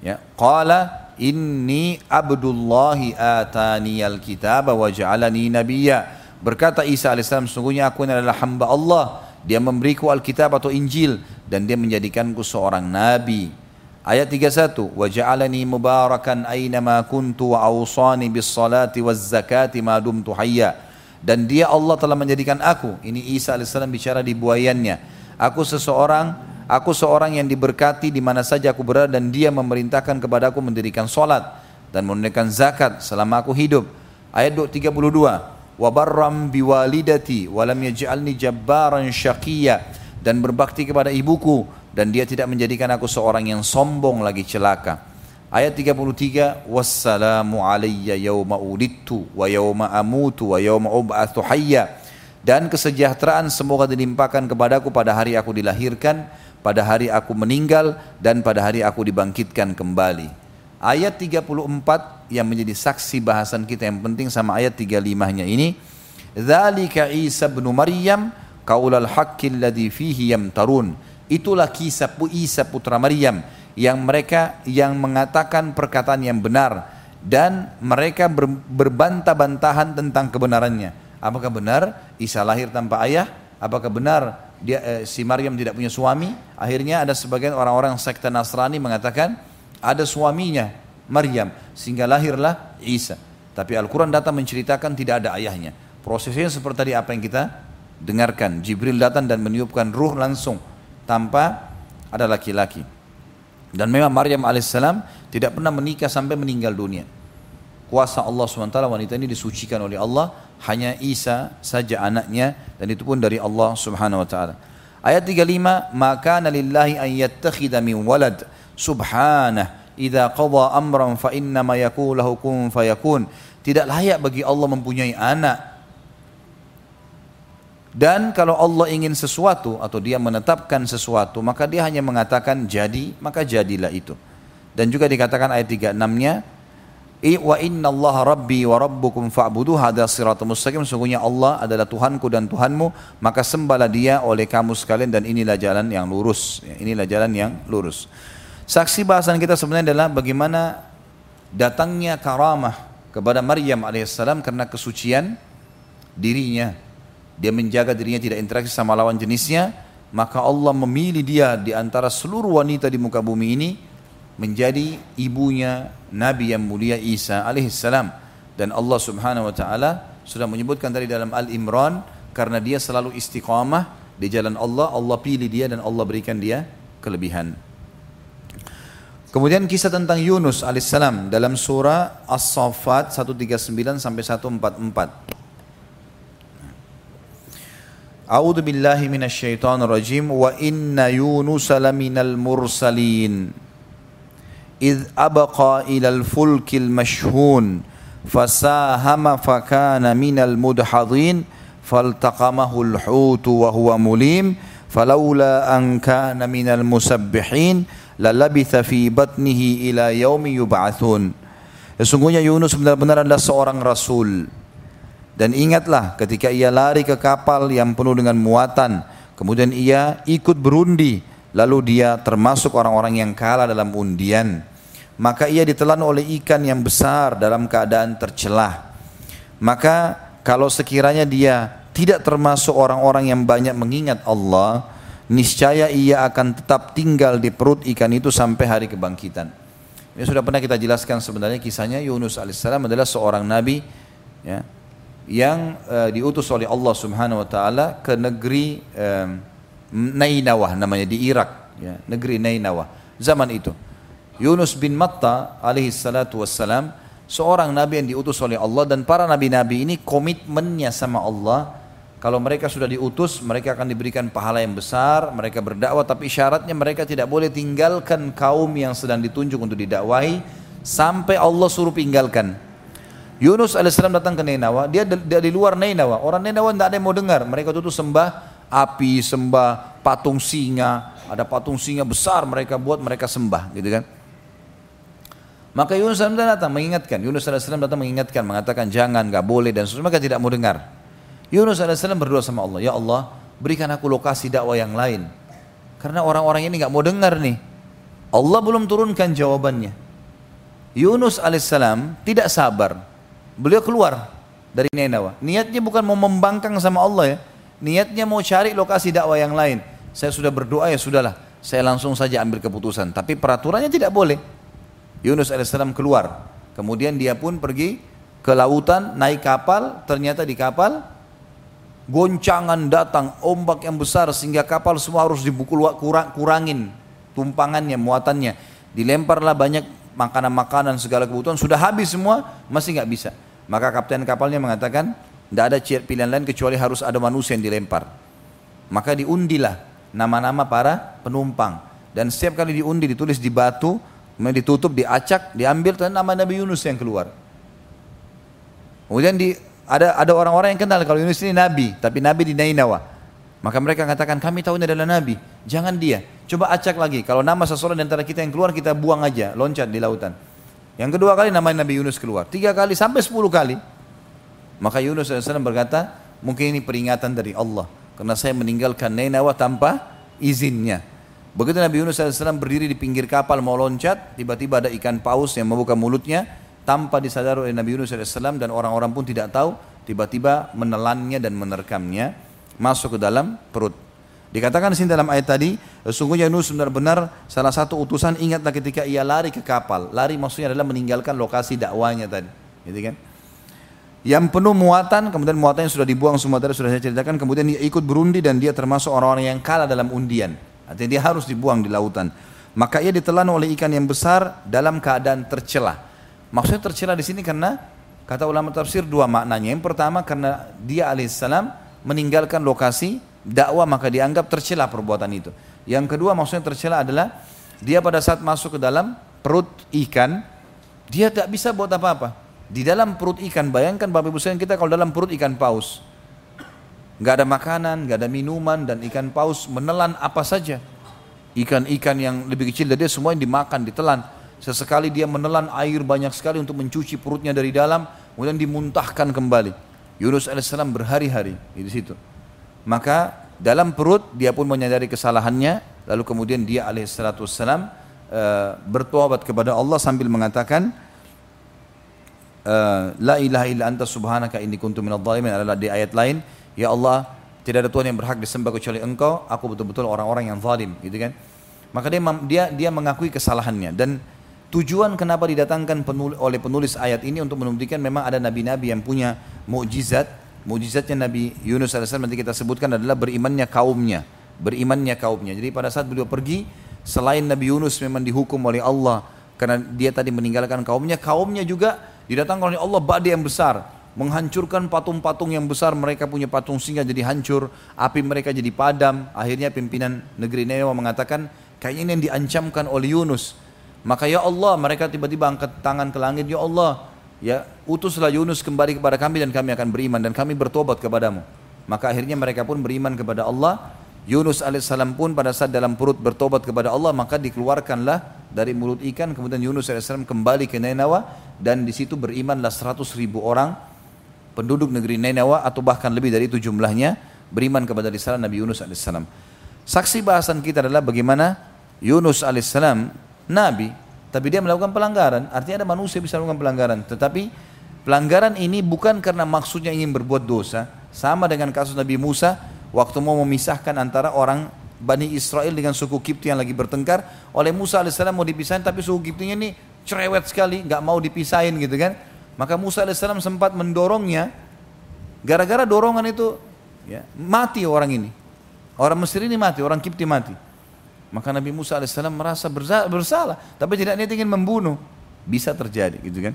Ya, qala inni abdullahi atani alkitab wa ja'alani nabiyya. Berkata Isa alaihissalam, sungguhnya aku ini adalah hamba Allah. Dia memberiku Alkitab atau Injil dan dia menjadikanku seorang nabi. Ayat 31, wa ja'alani mubarakan aina ma kuntu wa awsani bis salati waz zakati ma dumtu hayya. Dan dia Allah telah menjadikan aku, ini Isa alaihissalam bicara di buayannya. Aku seseorang, aku seorang yang diberkati di mana saja aku berada dan dia memerintahkan kepadaku mendirikan salat dan menunaikan zakat selama aku hidup. Ayat 32, wa barram biwalidati wa lam yaj'alni jabbaran syaqiyya dan berbakti kepada ibuku dan dia tidak menjadikan aku seorang yang sombong lagi celaka. Ayat 33, wassalamu alayya yawma ulidtu wa yawma amutu wa yawma ub'athu hayya. Dan kesejahteraan semoga dilimpahkan kepadaku pada hari aku dilahirkan, pada hari aku meninggal, dan pada hari aku dibangkitkan kembali. Ayat 34 yang menjadi saksi bahasan kita yang penting sama ayat 35-nya ini. Dzalika Isa bin Maryam qaulal haqqil ladzi fihi yamtarun Itulah kisah Isa putra Maryam yang mereka yang mengatakan perkataan yang benar dan mereka ber, berbantah-bantahan tentang kebenarannya. Apakah benar Isa lahir tanpa ayah? Apakah benar dia eh, si Maryam tidak punya suami? Akhirnya ada sebagian orang-orang sekte Nasrani mengatakan ada suaminya Maryam sehingga lahirlah Isa. Tapi Al-Quran datang menceritakan tidak ada ayahnya. Prosesnya seperti tadi apa yang kita dengarkan. Jibril datang dan meniupkan ruh langsung tanpa ada laki-laki. Dan memang Maryam alaihissalam tidak pernah menikah sampai meninggal dunia. Kuasa Allah SWT wanita ini disucikan oleh Allah, hanya Isa saja anaknya dan itu pun dari Allah Subhanahu wa taala. Ayat 35, "Maka lillahi an yattakhidha min walad subhanah idza qada amran fa inna ma yakulu kun fayakun." Tidak layak bagi Allah mempunyai anak dan kalau Allah ingin sesuatu atau dia menetapkan sesuatu, maka dia hanya mengatakan jadi, maka jadilah itu. Dan juga dikatakan ayat 36-nya, wa inna Allah rabbi wa rabbukum fa'budu hadha siratul mustaqim sungguhnya Allah adalah Tuhanku dan Tuhanmu maka sembahlah dia oleh kamu sekalian dan inilah jalan yang lurus ya, inilah jalan yang lurus saksi bahasan kita sebenarnya adalah bagaimana datangnya karamah kepada Maryam alaihissalam karena kesucian dirinya dia menjaga dirinya tidak interaksi sama lawan jenisnya, maka Allah memilih dia di antara seluruh wanita di muka bumi ini menjadi ibunya Nabi yang mulia Isa alaihissalam. Dan Allah subhanahu wa ta'ala sudah menyebutkan tadi dalam Al-Imran, karena dia selalu istiqamah di jalan Allah, Allah pilih dia dan Allah berikan dia kelebihan. Kemudian kisah tentang Yunus alaihissalam dalam surah As-Saffat 139 sampai 144. A'udzu billahi minasyaitonir rajim wa inna Yunus laminal mursalin. Id abaqa ilal fulkil mashhun. Fasahama fakana minal mudhadin faltaqamahu al-hut wa huwa mulim. Falaula an kana minal musabbihin la fi batnihi ila yaumi yub'atsun. Sesungguhnya Yunus benar-benar adalah seorang rasul. Dan ingatlah ketika ia lari ke kapal yang penuh dengan muatan, kemudian ia ikut berundi, lalu dia termasuk orang-orang yang kalah dalam undian. Maka ia ditelan oleh ikan yang besar dalam keadaan tercelah. Maka kalau sekiranya dia tidak termasuk orang-orang yang banyak mengingat Allah, niscaya ia akan tetap tinggal di perut ikan itu sampai hari kebangkitan. Ini sudah pernah kita jelaskan sebenarnya kisahnya Yunus alaihissalam adalah seorang nabi ya, yang uh, diutus oleh Allah Subhanahu wa taala ke negeri um, namanya di Irak, ya, negeri Nainawah zaman itu. Yunus bin Matta alaihi salatu wassalam seorang nabi yang diutus oleh Allah dan para nabi-nabi ini komitmennya sama Allah kalau mereka sudah diutus, mereka akan diberikan pahala yang besar, mereka berdakwah, tapi syaratnya mereka tidak boleh tinggalkan kaum yang sedang ditunjuk untuk didakwahi, sampai Allah suruh tinggalkan. Yunus alaihissalam datang ke Nainawa, dia di luar Nainawa, orang Nainawa tidak ada yang mau dengar, mereka itu sembah api, sembah patung singa, ada patung singa besar mereka buat mereka sembah, gitu kan. Maka Yunus alaihissalam datang mengingatkan, Yunus alaihissalam datang mengingatkan, mengatakan jangan, nggak boleh dan seterusnya, mereka tidak mau dengar. Yunus AS berdoa sama Allah, Ya Allah berikan aku lokasi dakwah yang lain. Karena orang-orang ini nggak mau dengar nih. Allah belum turunkan jawabannya. Yunus AS tidak sabar. Beliau keluar dari Nenawa. Niatnya bukan mau membangkang sama Allah ya. Niatnya mau cari lokasi dakwah yang lain. Saya sudah berdoa ya sudahlah. Saya langsung saja ambil keputusan. Tapi peraturannya tidak boleh. Yunus AS keluar. Kemudian dia pun pergi ke lautan, naik kapal. Ternyata di kapal goncangan datang, ombak yang besar sehingga kapal semua harus dibukul kurang, kurangin tumpangannya, muatannya. Dilemparlah banyak makanan-makanan segala kebutuhan sudah habis semua masih nggak bisa. Maka kapten kapalnya mengatakan tidak ada pilihan lain kecuali harus ada manusia yang dilempar. Maka diundilah nama-nama para penumpang dan setiap kali diundi ditulis di batu, kemudian ditutup, diacak, diambil dan nama Nabi Yunus yang keluar. Kemudian di ada ada orang-orang yang kenal kalau Yunus ini nabi, tapi nabi di Nainawa. Maka mereka katakan kami tahu ini adalah nabi. Jangan dia. Coba acak lagi. Kalau nama seseorang di antara kita yang keluar kita buang aja, loncat di lautan. Yang kedua kali nama Nabi Yunus keluar. Tiga kali sampai sepuluh kali. Maka Yunus AS berkata, mungkin ini peringatan dari Allah. Karena saya meninggalkan Nainawa tanpa izinnya. Begitu Nabi Yunus AS berdiri di pinggir kapal mau loncat, tiba-tiba ada ikan paus yang membuka mulutnya, tanpa disadari oleh Nabi Yunus AS dan orang-orang pun tidak tahu tiba-tiba menelannya dan menerkamnya masuk ke dalam perut. Dikatakan di sini dalam ayat tadi, sesungguhnya Yunus benar-benar salah satu utusan ingatlah ketika ia lari ke kapal. Lari maksudnya adalah meninggalkan lokasi dakwanya tadi. Gitu kan? Yang penuh muatan, kemudian muatannya sudah dibuang semua tadi sudah saya ceritakan, kemudian dia ikut berundi dan dia termasuk orang-orang yang kalah dalam undian. Artinya dia harus dibuang di lautan. Maka ia ditelan oleh ikan yang besar dalam keadaan tercelah. Maksudnya tercela di sini karena kata ulama tafsir dua maknanya. Yang pertama karena dia alaihissalam meninggalkan lokasi dakwah maka dianggap tercela perbuatan itu. Yang kedua maksudnya tercela adalah dia pada saat masuk ke dalam perut ikan dia tak bisa buat apa-apa. Di dalam perut ikan bayangkan Bapak Ibu sekalian kita kalau dalam perut ikan paus nggak ada makanan, nggak ada minuman dan ikan paus menelan apa saja. Ikan-ikan yang lebih kecil dari dia semua yang dimakan, ditelan. Sesekali dia menelan air banyak sekali untuk mencuci perutnya dari dalam, kemudian dimuntahkan kembali. Yunus AS berhari-hari di situ. Maka dalam perut dia pun menyadari kesalahannya, lalu kemudian dia alaihissalatu wassalam uh, bertobat kepada Allah sambil mengatakan, uh, La ilaha illa anta subhanaka inni kuntu minal zalimin adalah di ayat lain, Ya Allah, tidak ada Tuhan yang berhak disembah kecuali Engkau, aku betul-betul orang-orang yang zalim, gitu kan? Maka dia dia dia mengakui kesalahannya dan Tujuan kenapa didatangkan penulis, oleh penulis ayat ini untuk membuktikan memang ada nabi-nabi yang punya mukjizat. Mukjizatnya Nabi Yunus AS nanti kita sebutkan adalah berimannya kaumnya, berimannya kaumnya. Jadi pada saat beliau pergi, selain Nabi Yunus memang dihukum oleh Allah karena dia tadi meninggalkan kaumnya, kaumnya juga didatangkan oleh Allah badai yang besar, menghancurkan patung-patung yang besar mereka punya patung singa jadi hancur api mereka jadi padam akhirnya pimpinan negeri Nineveh mengatakan kayaknya ini yang diancamkan oleh Yunus maka ya Allah mereka tiba-tiba angkat tangan ke langit, ya Allah, ya utuslah Yunus kembali kepada kami dan kami akan beriman dan kami bertobat kepadamu. Maka akhirnya mereka pun beriman kepada Allah. Yunus alaihissalam pun pada saat dalam perut bertobat kepada Allah maka dikeluarkanlah dari mulut ikan kemudian Yunus alaihissalam kembali ke Nenawa dan di situ berimanlah seratus ribu orang penduduk negeri Nenawa atau bahkan lebih dari itu jumlahnya beriman kepada risalah Nabi Yunus alaihissalam. Saksi bahasan kita adalah bagaimana Yunus alaihissalam nabi, tapi dia melakukan pelanggaran. Artinya ada manusia bisa melakukan pelanggaran, tetapi pelanggaran ini bukan karena maksudnya ingin berbuat dosa. Sama dengan kasus Nabi Musa waktu mau memisahkan antara orang Bani Israel dengan suku Kipti yang lagi bertengkar oleh Musa alaihissalam mau dipisahin tapi suku Kiptinya ini cerewet sekali nggak mau dipisahin gitu kan Maka Musa alaihissalam sempat mendorongnya. Gara-gara dorongan itu ya, mati orang ini. Orang Mesir ini mati, orang Kipti mati. Maka Nabi Musa alaihissalam merasa bersalah, tapi tidak niat ingin membunuh. Bisa terjadi, gitu kan?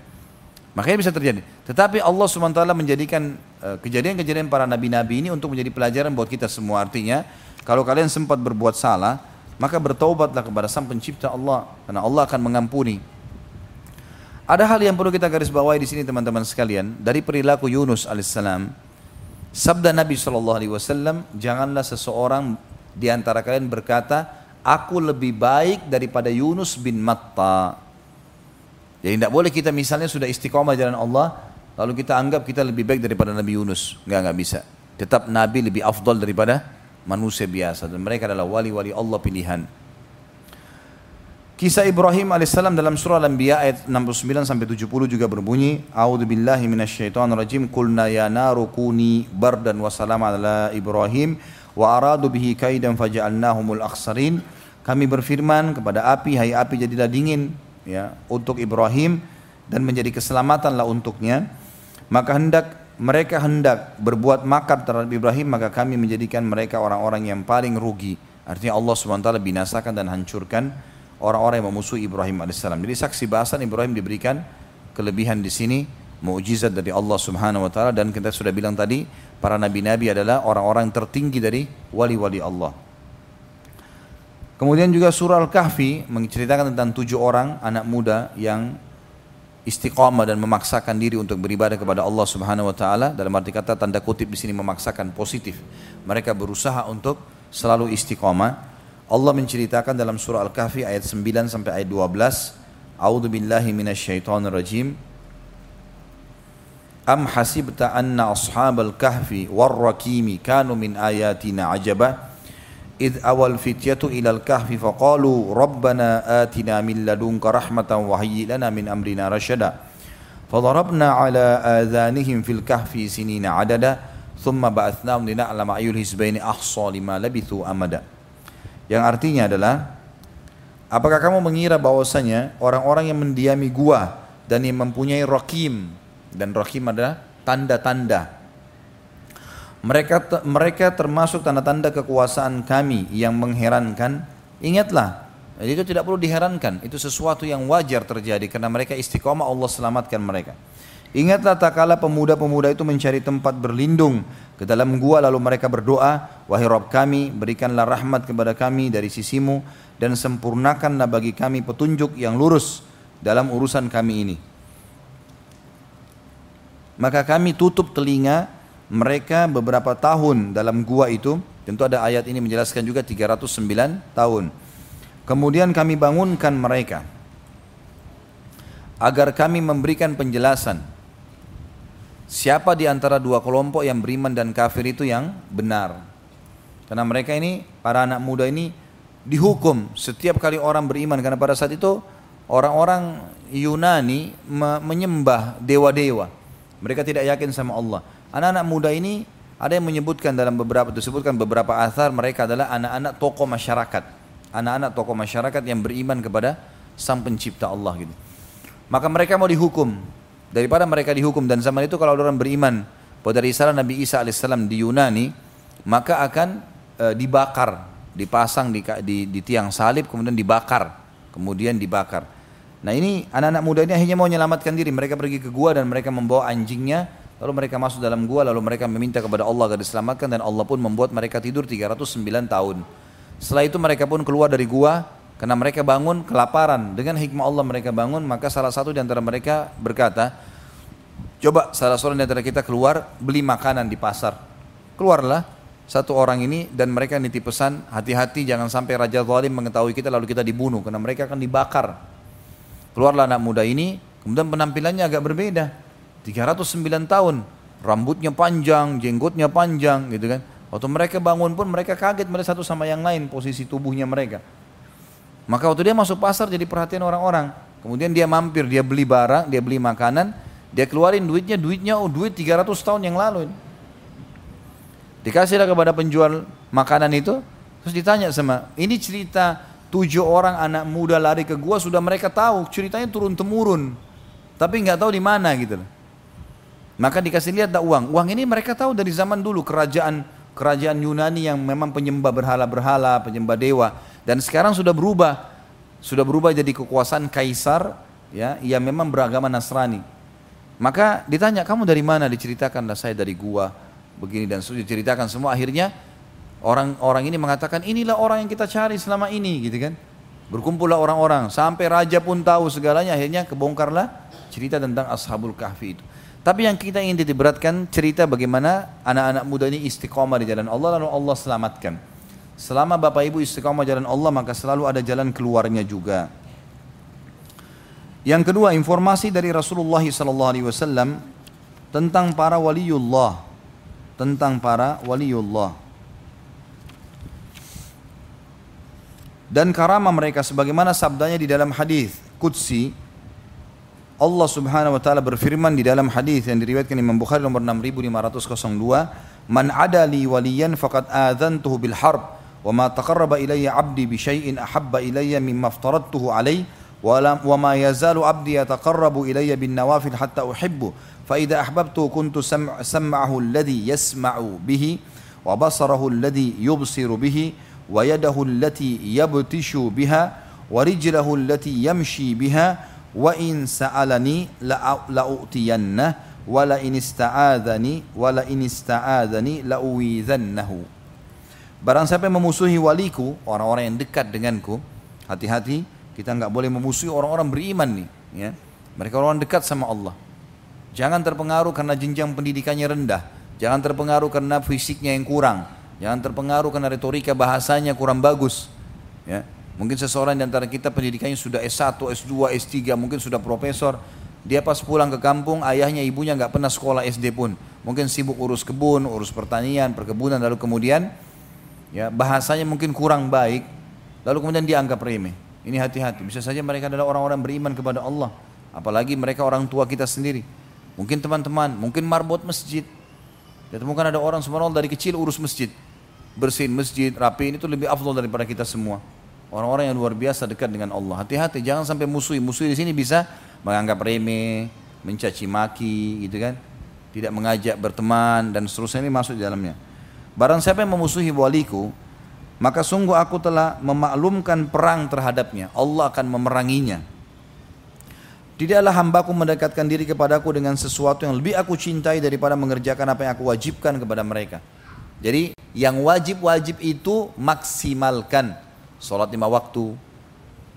Makanya bisa terjadi. Tetapi Allah SWT menjadikan eh, kejadian-kejadian para nabi-nabi ini untuk menjadi pelajaran buat kita semua. Artinya, kalau kalian sempat berbuat salah, maka bertaubatlah kepada Sang Pencipta Allah, karena Allah akan mengampuni. Ada hal yang perlu kita garis bawahi di sini teman-teman sekalian dari perilaku Yunus alaihissalam. Sabda Nabi saw, janganlah seseorang di antara kalian berkata, aku lebih baik daripada Yunus bin Matta. Jadi tidak boleh kita misalnya sudah istiqomah jalan Allah, lalu kita anggap kita lebih baik daripada Nabi Yunus. Enggak, enggak bisa. Tetap Nabi lebih afdal daripada manusia biasa. Dan mereka adalah wali-wali Allah pilihan. Kisah Ibrahim alaihissalam dalam surah Al-Anbiya ayat 69 sampai 70 juga berbunyi, A'udzu billahi minasyaitonir rajim, qulna ya naru kuni bardan wa ala Ibrahim wa aradu bihi kaidan faja'alnahumul akhsarin. Kami berfirman kepada api, hai api jadilah dingin ya untuk Ibrahim dan menjadi keselamatanlah untuknya. Maka hendak mereka hendak berbuat makar terhadap Ibrahim maka kami menjadikan mereka orang-orang yang paling rugi. Artinya Allah SWT binasakan dan hancurkan orang-orang yang memusuhi Ibrahim AS. Jadi saksi bahasan Ibrahim diberikan kelebihan di sini mukjizat dari Allah Subhanahu wa taala dan kita sudah bilang tadi para nabi-nabi adalah orang-orang tertinggi dari wali-wali Allah. Kemudian juga surah Al-Kahfi menceritakan tentang tujuh orang anak muda yang istiqamah dan memaksakan diri untuk beribadah kepada Allah Subhanahu wa taala dalam arti kata tanda kutip di sini memaksakan positif. Mereka berusaha untuk selalu istiqamah. Allah menceritakan dalam surah Al-Kahfi ayat 9 sampai ayat 12, A'udzu billahi minasyaitonir rajim. Am hasibta anna ashabal kahfi war-rakimi kanu min ayatina ajaba? إذ أوى الفتية إلى الكهف فقالوا ربنا آتنا من لدنك رحمة وهيئ لنا من أمرنا رشدا فضربنا على آذانهم في الكهف سنين عددا ثم بعثناهم لنعلم أي الحزبين أحصى لما لبثوا أمدا yang artinya adalah apakah kamu mengira bahwasanya orang-orang yang mendiami gua dan yang mempunyai rakim dan rakim adalah tanda-tanda mereka mereka termasuk tanda-tanda kekuasaan kami yang mengherankan. Ingatlah, itu tidak perlu diherankan. Itu sesuatu yang wajar terjadi karena mereka istiqomah Allah selamatkan mereka. Ingatlah tak kala pemuda-pemuda itu mencari tempat berlindung ke dalam gua lalu mereka berdoa, wahai Rabb kami, berikanlah rahmat kepada kami dari sisimu dan sempurnakanlah bagi kami petunjuk yang lurus dalam urusan kami ini. Maka kami tutup telinga mereka beberapa tahun dalam gua itu. Tentu ada ayat ini menjelaskan juga 309 tahun. Kemudian kami bangunkan mereka agar kami memberikan penjelasan siapa di antara dua kelompok yang beriman dan kafir itu yang benar. Karena mereka ini para anak muda ini dihukum. Setiap kali orang beriman karena pada saat itu orang-orang Yunani menyembah dewa-dewa mereka tidak yakin sama Allah Anak-anak muda ini ada yang menyebutkan dalam beberapa disebutkan beberapa asar mereka adalah anak-anak tokoh masyarakat. Anak-anak tokoh masyarakat yang beriman kepada Sang Pencipta Allah gitu. Maka mereka mau dihukum. Daripada mereka dihukum dan zaman itu kalau orang beriman pada risalah Nabi Isa alaihissalam di Yunani, maka akan e, dibakar, dipasang di, di, di tiang salib kemudian dibakar, kemudian dibakar. Nah ini anak-anak muda ini akhirnya mau menyelamatkan diri. Mereka pergi ke gua dan mereka membawa anjingnya Lalu mereka masuk dalam gua, lalu mereka meminta kepada Allah agar diselamatkan dan Allah pun membuat mereka tidur 309 tahun. Setelah itu mereka pun keluar dari gua karena mereka bangun kelaparan. Dengan hikmah Allah mereka bangun, maka salah satu di antara mereka berkata, coba salah seorang di antara kita keluar beli makanan di pasar. Keluarlah satu orang ini dan mereka nitip pesan, hati-hati jangan sampai Raja Zalim mengetahui kita lalu kita dibunuh karena mereka akan dibakar. Keluarlah anak muda ini, kemudian penampilannya agak berbeda 309 tahun rambutnya panjang, jenggotnya panjang gitu kan. Waktu mereka bangun pun mereka kaget melihat satu sama yang lain posisi tubuhnya mereka. Maka waktu dia masuk pasar jadi perhatian orang-orang. Kemudian dia mampir, dia beli barang, dia beli makanan, dia keluarin duitnya, duitnya oh duit 300 tahun yang lalu. Dikasihlah kepada penjual makanan itu, terus ditanya sama, ini cerita tujuh orang anak muda lari ke gua sudah mereka tahu ceritanya turun temurun tapi nggak tahu di mana gitu. Maka dikasih lihat tak uang. Uang ini mereka tahu dari zaman dulu kerajaan kerajaan Yunani yang memang penyembah berhala-berhala, penyembah dewa dan sekarang sudah berubah. Sudah berubah jadi kekuasaan kaisar ya yang memang beragama Nasrani. Maka ditanya kamu dari mana? Diceritakan saya dari gua begini dan sudah diceritakan semua akhirnya orang-orang ini mengatakan inilah orang yang kita cari selama ini gitu kan. Berkumpullah orang-orang sampai raja pun tahu segalanya akhirnya kebongkarlah cerita tentang Ashabul Kahfi itu. Tapi yang kita ingin diberatkan cerita bagaimana anak-anak muda ini istiqomah di jalan Allah lalu Allah selamatkan. Selama bapak ibu istiqomah jalan Allah maka selalu ada jalan keluarnya juga. Yang kedua informasi dari Rasulullah SAW tentang para waliullah, tentang para waliullah. Dan karamah mereka sebagaimana sabdanya di dalam hadis Qudsi Allah Subhanahu wa taala berfirman di dalam hadis yang diriwayatkan Imam Bukhari nomor 6502, "Man ada li waliyan faqad adzantuhu bil harb wa ma taqarraba ilayya 'abdi bi syai'in ahabba ilayya mimma aftaradtuhu alayhi 'abdi yataqarrabu ilayya bin nawafil hatta uhibbu fa idza ahbabtu kuntu sam'ahu alladhi yasma'u bihi wa basarahu alladhi yubsiru bihi wa yadahu allati yabtishu biha wa rijlahu allati yamshi biha wa in sa'alani la'utiyanna wa la Barang siapa yang memusuhi waliku, orang-orang yang dekat denganku, hati-hati kita nggak boleh memusuhi orang-orang beriman nih, ya. Mereka orang dekat sama Allah. Jangan terpengaruh karena jenjang pendidikannya rendah, jangan terpengaruh karena fisiknya yang kurang, jangan terpengaruh karena retorika bahasanya kurang bagus, ya. Mungkin seseorang di antara kita pendidikannya sudah S1, S2, S3, mungkin sudah profesor. Dia pas pulang ke kampung, ayahnya, ibunya nggak pernah sekolah SD pun. Mungkin sibuk urus kebun, urus pertanian, perkebunan, lalu kemudian ya bahasanya mungkin kurang baik, lalu kemudian dianggap remeh. Ini hati-hati. Bisa saja mereka adalah orang-orang beriman kepada Allah. Apalagi mereka orang tua kita sendiri. Mungkin teman-teman, mungkin marbot masjid. Kita temukan ada orang subhanallah dari kecil urus masjid. Bersihin masjid, rapiin itu lebih afdol daripada kita semua. Orang-orang yang luar biasa dekat dengan Allah. Hati-hati, jangan sampai. Musuhi di sini bisa menganggap remeh, mencaci maki, gitu kan? Tidak mengajak berteman dan seterusnya ini masuk di dalamnya. Barang siapa yang memusuhi waliku, maka sungguh aku telah memaklumkan perang terhadapnya. Allah akan memeranginya. Tidaklah hambaku mendekatkan diri kepadaku dengan sesuatu yang lebih aku cintai daripada mengerjakan apa yang aku wajibkan kepada mereka. Jadi yang wajib-wajib itu maksimalkan. Sholat lima waktu.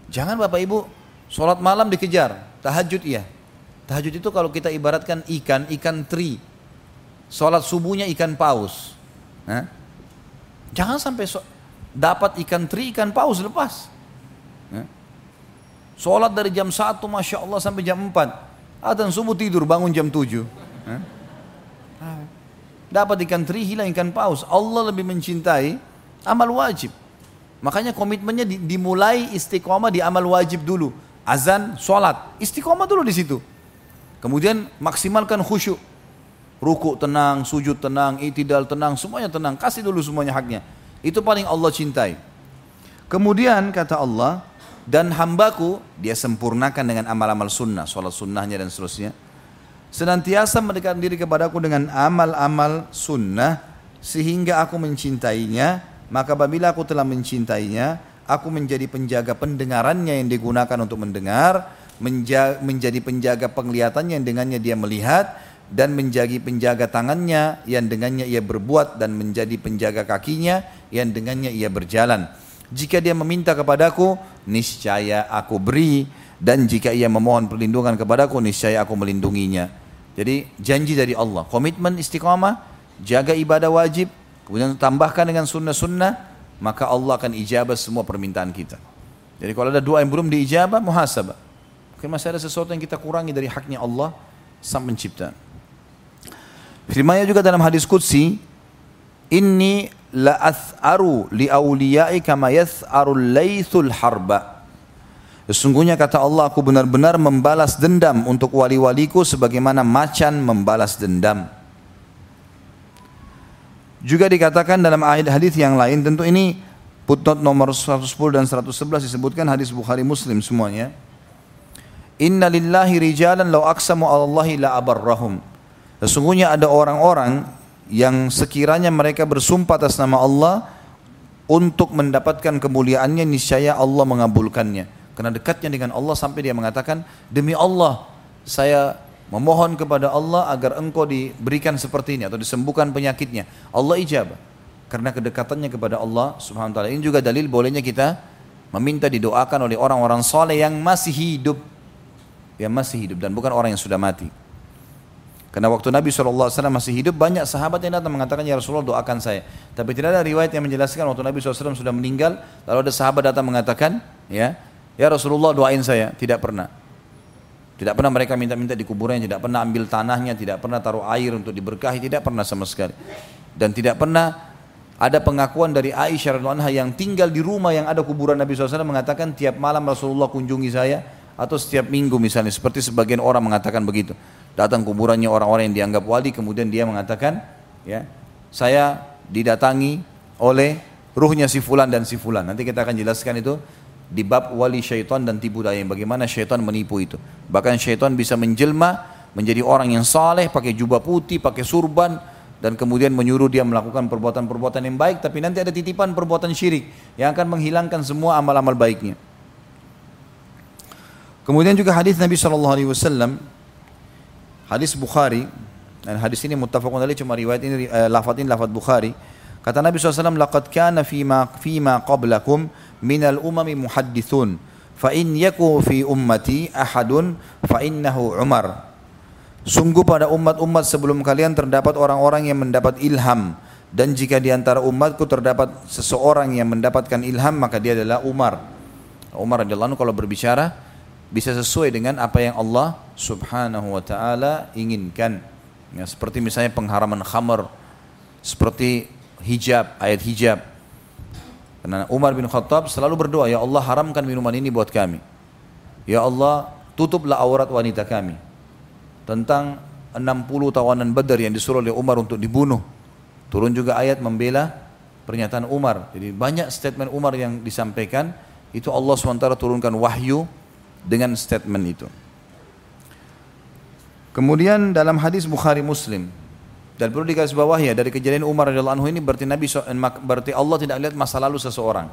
Jangan Bapak Ibu, sholat malam dikejar, tahajud iya. Tahajud itu kalau kita ibaratkan ikan, ikan teri. Sholat subuhnya ikan paus. Jangan sampai so dapat ikan teri, ikan paus lepas. Sholat dari jam 1 Masya Allah sampai jam 4. Adzan subuh tidur bangun jam 7. Hah? Dapat ikan teri, hilang ikan paus. Allah lebih mencintai amal wajib. Makanya komitmennya dimulai istiqomah di amal wajib dulu. Azan, sholat, istiqomah dulu di situ. Kemudian maksimalkan khusyuk. Ruku tenang, sujud tenang, itidal tenang, semuanya tenang. Kasih dulu semuanya haknya. Itu paling Allah cintai. Kemudian kata Allah, dan hambaku dia sempurnakan dengan amal-amal sunnah, sholat sunnahnya dan seterusnya. Senantiasa mendekatkan diri kepadaku dengan amal-amal sunnah sehingga aku mencintainya maka apabila aku telah mencintainya, aku menjadi penjaga pendengarannya yang digunakan untuk mendengar, menjadi penjaga penglihatannya yang dengannya dia melihat, dan menjadi penjaga tangannya yang dengannya ia berbuat dan menjadi penjaga kakinya yang dengannya ia berjalan. Jika dia meminta kepadaku, niscaya aku beri dan jika ia memohon perlindungan kepadaku, niscaya aku melindunginya. Jadi janji dari Allah, komitmen istiqamah, jaga ibadah wajib, kemudian tambahkan dengan sunnah-sunnah, maka Allah akan ijabah semua permintaan kita. Jadi kalau ada doa yang belum diijabah, muhasabah. Mungkin masih ada sesuatu yang kita kurangi dari haknya Allah sang pencipta. Firmannya juga dalam hadis Qudsi, Inni la ath'aru li kama yath'arul laythul harba. Sesungguhnya kata Allah, aku benar-benar membalas dendam untuk wali-waliku sebagaimana macan membalas dendam. Juga dikatakan dalam ayat hadis yang lain, tentu ini footnote nomor 110 dan 111 disebutkan hadis Bukhari Muslim semuanya. Inna lillahi rijalan law aksamu Allahi la abarrahum. Sesungguhnya ada orang-orang yang sekiranya mereka bersumpah atas nama Allah untuk mendapatkan kemuliaannya niscaya Allah mengabulkannya. Karena dekatnya dengan Allah sampai dia mengatakan, demi Allah saya memohon kepada Allah agar engkau diberikan seperti ini atau disembuhkan penyakitnya. Allah ijabah. Karena kedekatannya kepada Allah subhanahu wa ta'ala. Ini juga dalil bolehnya kita meminta didoakan oleh orang-orang soleh yang masih hidup yang masih hidup dan bukan orang yang sudah mati. Karena waktu Nabi SAW masih hidup banyak sahabat yang datang mengatakan ya Rasulullah doakan saya. Tapi tidak ada riwayat yang menjelaskan waktu Nabi SAW sudah meninggal lalu ada sahabat datang mengatakan ya ya Rasulullah doain saya. Tidak pernah. Tidak pernah mereka minta-minta di kuburannya, tidak pernah ambil tanahnya, tidak pernah taruh air untuk diberkahi, tidak pernah sama sekali. Dan tidak pernah ada pengakuan dari Aisyah radhiallahu yang tinggal di rumah yang ada kuburan Nabi SAW mengatakan tiap malam Rasulullah kunjungi saya, atau setiap minggu misalnya seperti sebagian orang mengatakan begitu datang kuburannya orang-orang yang dianggap wali kemudian dia mengatakan ya saya didatangi oleh ruhnya si fulan dan si fulan nanti kita akan jelaskan itu di bab wali syaitan dan tipu daya. Bagaimana syaitan menipu itu? Bahkan syaitan bisa menjelma menjadi orang yang saleh pakai jubah putih pakai surban dan kemudian menyuruh dia melakukan perbuatan-perbuatan yang baik tapi nanti ada titipan perbuatan syirik yang akan menghilangkan semua amal-amal baiknya. Kemudian juga hadis Nabi Shallallahu Alaihi Wasallam, hadis Bukhari dan hadis ini muttafaqun alaih cuma riwayat ini eh, lafaz ini lafaz Bukhari. Kata Nabi SAW, "Laqad kana fima fima qablakum minal umami muhaddithun, fa in yaku fi ummati ahadun fa innahu Umar." Sungguh pada umat-umat sebelum kalian terdapat orang-orang yang mendapat ilham dan jika di antara umatku terdapat seseorang yang mendapatkan ilham maka dia adalah Umar. Umar radhiyallahu kalau berbicara bisa sesuai dengan apa yang Allah Subhanahu wa taala inginkan. Ya, seperti misalnya pengharaman khamar, seperti hijab, ayat hijab. Karena Umar bin Khattab selalu berdoa, "Ya Allah, haramkan minuman ini buat kami." Ya Allah, tutuplah aurat wanita kami. Tentang 60 tawanan Badar yang disuruh oleh Umar untuk dibunuh. Turun juga ayat membela pernyataan Umar. Jadi banyak statement Umar yang disampaikan, itu Allah SWT turunkan wahyu dengan statement itu. Kemudian dalam hadis Bukhari Muslim dan perlu dikasih bawah ya dari kejadian Umar radhiyallahu anhu ini berarti Nabi berarti Allah tidak lihat masa lalu seseorang.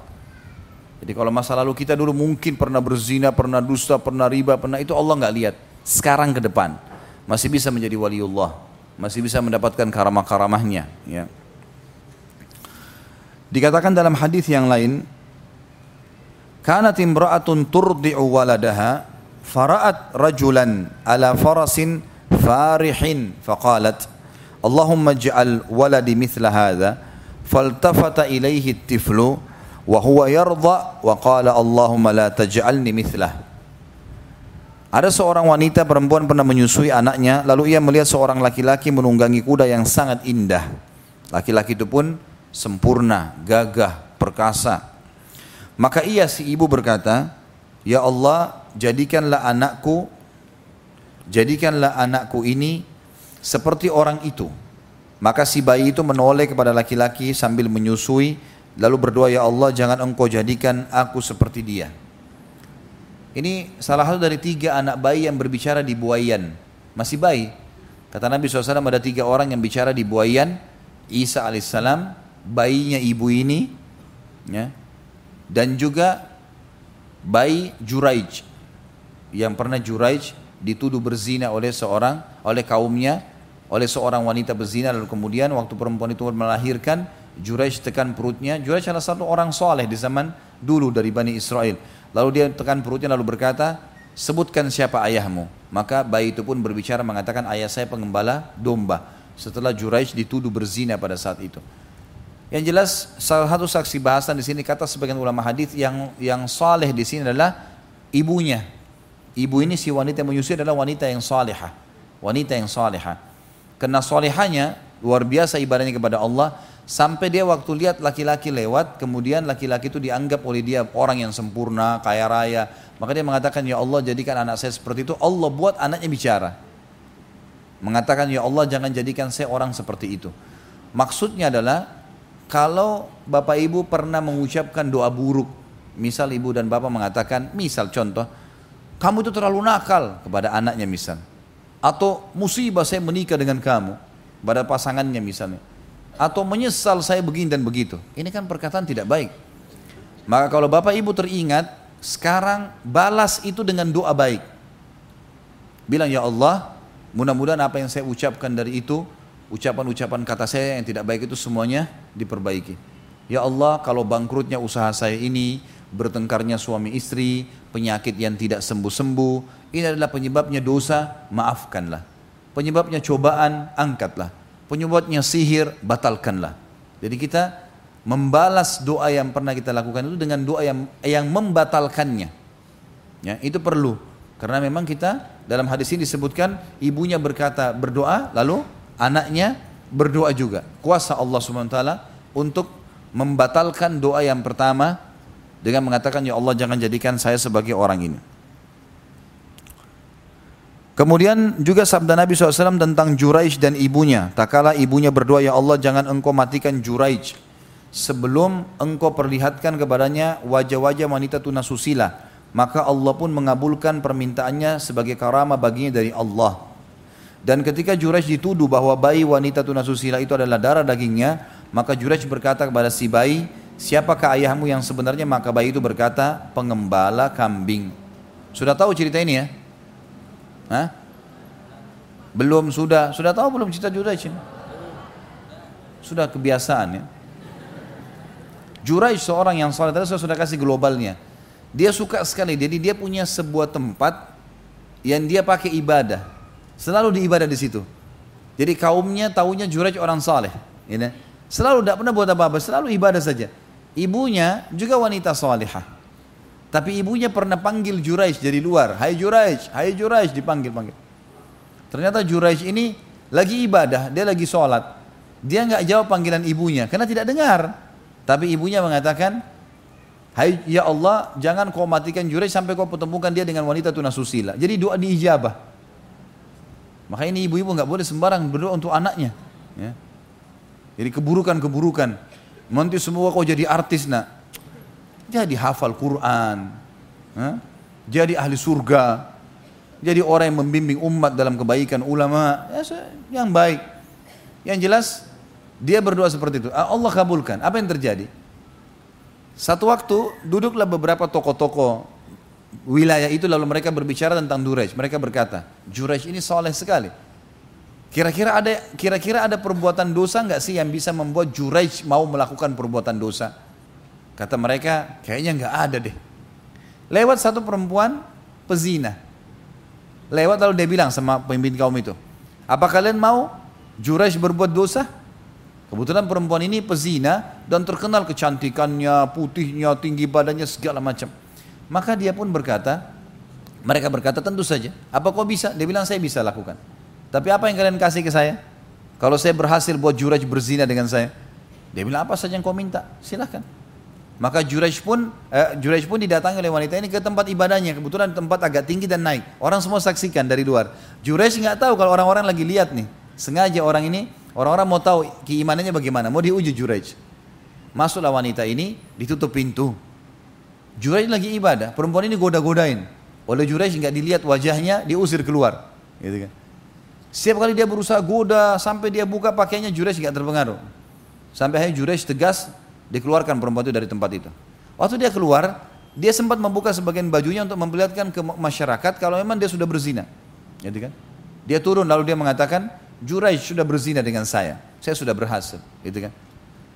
Jadi kalau masa lalu kita dulu mungkin pernah berzina, pernah dusta, pernah riba, pernah itu Allah nggak lihat. Sekarang ke depan masih bisa menjadi waliullah, masih bisa mendapatkan karamah-karamahnya. Ya. Dikatakan dalam hadis yang lain, Kanat imra'atun turdi'u waladaha fara'at rajulan ala farasin farihin faqalat Allahumma ij'al waladi mithla hadha faltafata ilaihi at-tiflu wa huwa yarda wa qala Allahumma la taj'alni mithlah. Ada seorang wanita perempuan pernah menyusui anaknya lalu ia melihat seorang laki-laki menunggangi kuda yang sangat indah. Laki-laki itu pun sempurna gagah perkasa. Maka ia si ibu berkata, Ya Allah, jadikanlah anakku, jadikanlah anakku ini seperti orang itu. Maka si bayi itu menoleh kepada laki-laki sambil menyusui, lalu berdoa, Ya Allah, jangan engkau jadikan aku seperti dia. Ini salah satu dari tiga anak bayi yang berbicara di buayan. Masih bayi. Kata Nabi SAW ada tiga orang yang bicara di buayan. Isa alaihissalam, bayinya ibu ini, ya, dan juga bayi Juraij yang pernah Juraij dituduh berzina oleh seorang oleh kaumnya oleh seorang wanita berzina lalu kemudian waktu perempuan itu melahirkan Juraij tekan perutnya Juraij adalah satu orang soleh di zaman dulu dari Bani Israel lalu dia tekan perutnya lalu berkata sebutkan siapa ayahmu maka bayi itu pun berbicara mengatakan ayah saya pengembala domba setelah Juraij dituduh berzina pada saat itu yang jelas salah satu saksi bahasan di sini kata sebagian ulama hadis yang yang saleh di sini adalah ibunya. Ibu ini si wanita yang menyusui adalah wanita yang salehah. Wanita yang salehah. Karena salehahnya luar biasa ibadahnya kepada Allah sampai dia waktu lihat laki-laki lewat kemudian laki-laki itu dianggap oleh dia orang yang sempurna, kaya raya. Maka dia mengatakan ya Allah jadikan anak saya seperti itu. Allah buat anaknya bicara. Mengatakan ya Allah jangan jadikan saya orang seperti itu. Maksudnya adalah kalau bapak ibu pernah mengucapkan doa buruk, misal ibu dan bapak mengatakan, misal contoh, kamu itu terlalu nakal kepada anaknya misal. Atau musibah saya menikah dengan kamu, pada pasangannya misalnya. Atau menyesal saya begini dan begitu. Ini kan perkataan tidak baik. Maka kalau bapak ibu teringat, sekarang balas itu dengan doa baik. Bilang ya Allah, mudah-mudahan apa yang saya ucapkan dari itu, ucapan-ucapan kata saya yang tidak baik itu semuanya diperbaiki. Ya Allah, kalau bangkrutnya usaha saya ini, bertengkarnya suami istri, penyakit yang tidak sembuh-sembuh, ini adalah penyebabnya dosa, maafkanlah. Penyebabnya cobaan, angkatlah. Penyebabnya sihir, batalkanlah. Jadi kita membalas doa yang pernah kita lakukan itu dengan doa yang yang membatalkannya. Ya, itu perlu. Karena memang kita dalam hadis ini disebutkan ibunya berkata berdoa lalu anaknya berdoa juga. Kuasa Allah SWT untuk membatalkan doa yang pertama dengan mengatakan ya Allah jangan jadikan saya sebagai orang ini. Kemudian juga sabda Nabi SAW tentang Juraij dan ibunya. Tak kala ibunya berdoa, Ya Allah jangan engkau matikan Juraij. Sebelum engkau perlihatkan kepadanya wajah-wajah wanita tunasusila. Maka Allah pun mengabulkan permintaannya sebagai karama baginya dari Allah. Dan ketika Juraij dituduh bahwa bayi wanita tunasusila itu adalah darah dagingnya, maka Juraij berkata kepada si bayi, Siapakah ayahmu yang sebenarnya maka bayi itu berkata pengembala kambing. Sudah tahu cerita ini ya? Hah? Belum sudah, sudah tahu belum cerita Juraij? Sudah kebiasaan ya. Juraij seorang yang salat tadi saya sudah kasih globalnya. Dia suka sekali, jadi dia punya sebuah tempat yang dia pakai ibadah. Selalu diibadah di situ. Jadi kaumnya tahunya Juraij orang saleh. Ya, selalu tidak pernah buat apa-apa, selalu ibadah saja. Ibunya juga wanita salihah. Tapi ibunya pernah panggil Juraij dari luar. Hai Juraij, hai Juraij dipanggil-panggil. Ternyata Juraij ini lagi ibadah, dia lagi sholat. Dia nggak jawab panggilan ibunya karena tidak dengar. Tapi ibunya mengatakan, Hai ya Allah, jangan kau matikan Juraij sampai kau pertemukan dia dengan wanita tunasusila. Jadi doa diijabah. Maka ini ibu-ibu nggak boleh sembarang berdoa untuk anaknya. Ya. Jadi keburukan-keburukan. Nanti semua kau jadi artis nak. Jadi hafal Quran. Jadi ahli surga. Jadi orang yang membimbing umat dalam kebaikan ulama. Ya, yang baik. Yang jelas dia berdoa seperti itu. Ah, Allah kabulkan. Apa yang terjadi? Satu waktu duduklah beberapa tokoh-tokoh wilayah itu lalu mereka berbicara tentang Durej. Mereka berkata, Jurej ini soleh sekali. Kira-kira ada kira-kira ada perbuatan dosa nggak sih yang bisa membuat Juraij mau melakukan perbuatan dosa? Kata mereka, kayaknya nggak ada deh. Lewat satu perempuan pezina. Lewat lalu dia bilang sama pemimpin kaum itu, apa kalian mau Juraij berbuat dosa? Kebetulan perempuan ini pezina dan terkenal kecantikannya, putihnya, tinggi badannya, segala macam. Maka dia pun berkata, mereka berkata tentu saja, apa kau bisa? Dia bilang saya bisa lakukan. Tapi apa yang kalian kasih ke saya? Kalau saya berhasil buat Juraj berzina dengan saya, dia bilang apa saja yang kau minta, silahkan. Maka Juraj pun eh, Juraj pun didatangi oleh wanita ini ke tempat ibadahnya. Kebetulan tempat agak tinggi dan naik. Orang semua saksikan dari luar. Juraj nggak tahu kalau orang-orang lagi lihat nih. Sengaja orang ini, orang-orang mau tahu keimanannya bagaimana. Mau diuji Juraj. Masuklah wanita ini, ditutup pintu. Juraj lagi ibadah. Perempuan ini goda-godain. Oleh Juraj nggak dilihat wajahnya, diusir keluar. Gitu kan. Setiap kali dia berusaha goda sampai dia buka pakainya Jurej nggak terpengaruh. Sampai akhirnya Jurej tegas dikeluarkan perempuan itu dari tempat itu. Waktu dia keluar, dia sempat membuka sebagian bajunya untuk memperlihatkan ke masyarakat kalau memang dia sudah berzina. Gitu kan? Dia turun lalu dia mengatakan, Jurej sudah berzina dengan saya. Saya sudah berhasil. Gitu kan?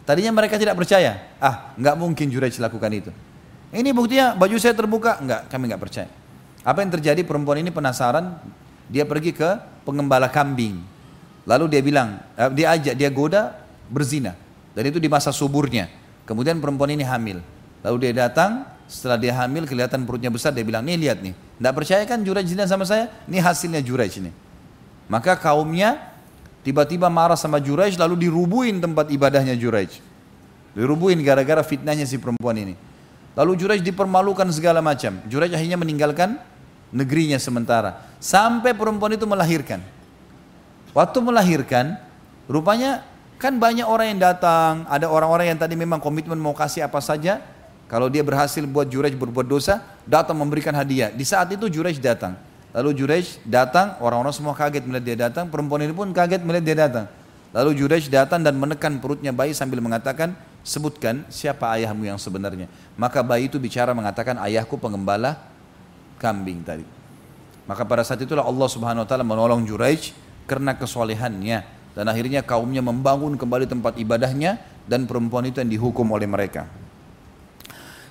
Tadinya mereka tidak percaya. Ah, nggak mungkin Jurej lakukan itu. Ini buktinya baju saya terbuka. Enggak, kami nggak percaya. Apa yang terjadi? Perempuan ini penasaran, dia pergi ke pengembala kambing. Lalu dia bilang, eh, dia ajak, dia goda berzina. Dan itu di masa suburnya. Kemudian perempuan ini hamil. Lalu dia datang, setelah dia hamil kelihatan perutnya besar, dia bilang, nih lihat nih. Tidak percaya kan Juraj zina sama saya? Ini hasilnya Juraj ini. Maka kaumnya tiba-tiba marah sama Juraj lalu dirubuhin tempat ibadahnya Juraj. Dirubuhin gara-gara fitnahnya si perempuan ini. Lalu Juraj dipermalukan segala macam. Juraj akhirnya meninggalkan negerinya sementara. Sampai perempuan itu melahirkan. Waktu melahirkan, rupanya kan banyak orang yang datang, ada orang-orang yang tadi memang komitmen mau kasih apa saja, Kalau dia berhasil buat Jurej berbuat dosa, datang memberikan hadiah. Di saat itu Jurej datang. Lalu Jurej datang, orang-orang semua kaget melihat dia datang, perempuan ini pun kaget melihat dia datang. Lalu Jurej datang dan menekan perutnya bayi sambil mengatakan, sebutkan siapa ayahmu yang sebenarnya. Maka bayi itu bicara mengatakan, ayahku pengembala kambing tadi. Maka pada saat itulah Allah subhanahu wa ta'ala menolong Jurej karena kesolehannya. Dan akhirnya kaumnya membangun kembali tempat ibadahnya dan perempuan itu yang dihukum oleh mereka.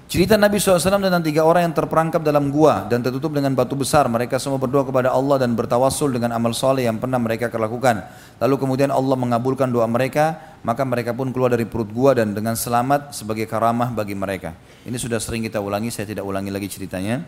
Cerita Nabi SAW tentang tiga orang yang terperangkap dalam gua dan tertutup dengan batu besar. Mereka semua berdoa kepada Allah dan bertawassul dengan amal soleh yang pernah mereka lakukan. Lalu kemudian Allah mengabulkan doa mereka, maka mereka pun keluar dari perut gua dan dengan selamat sebagai karamah bagi mereka. Ini sudah sering kita ulangi, saya tidak ulangi lagi ceritanya.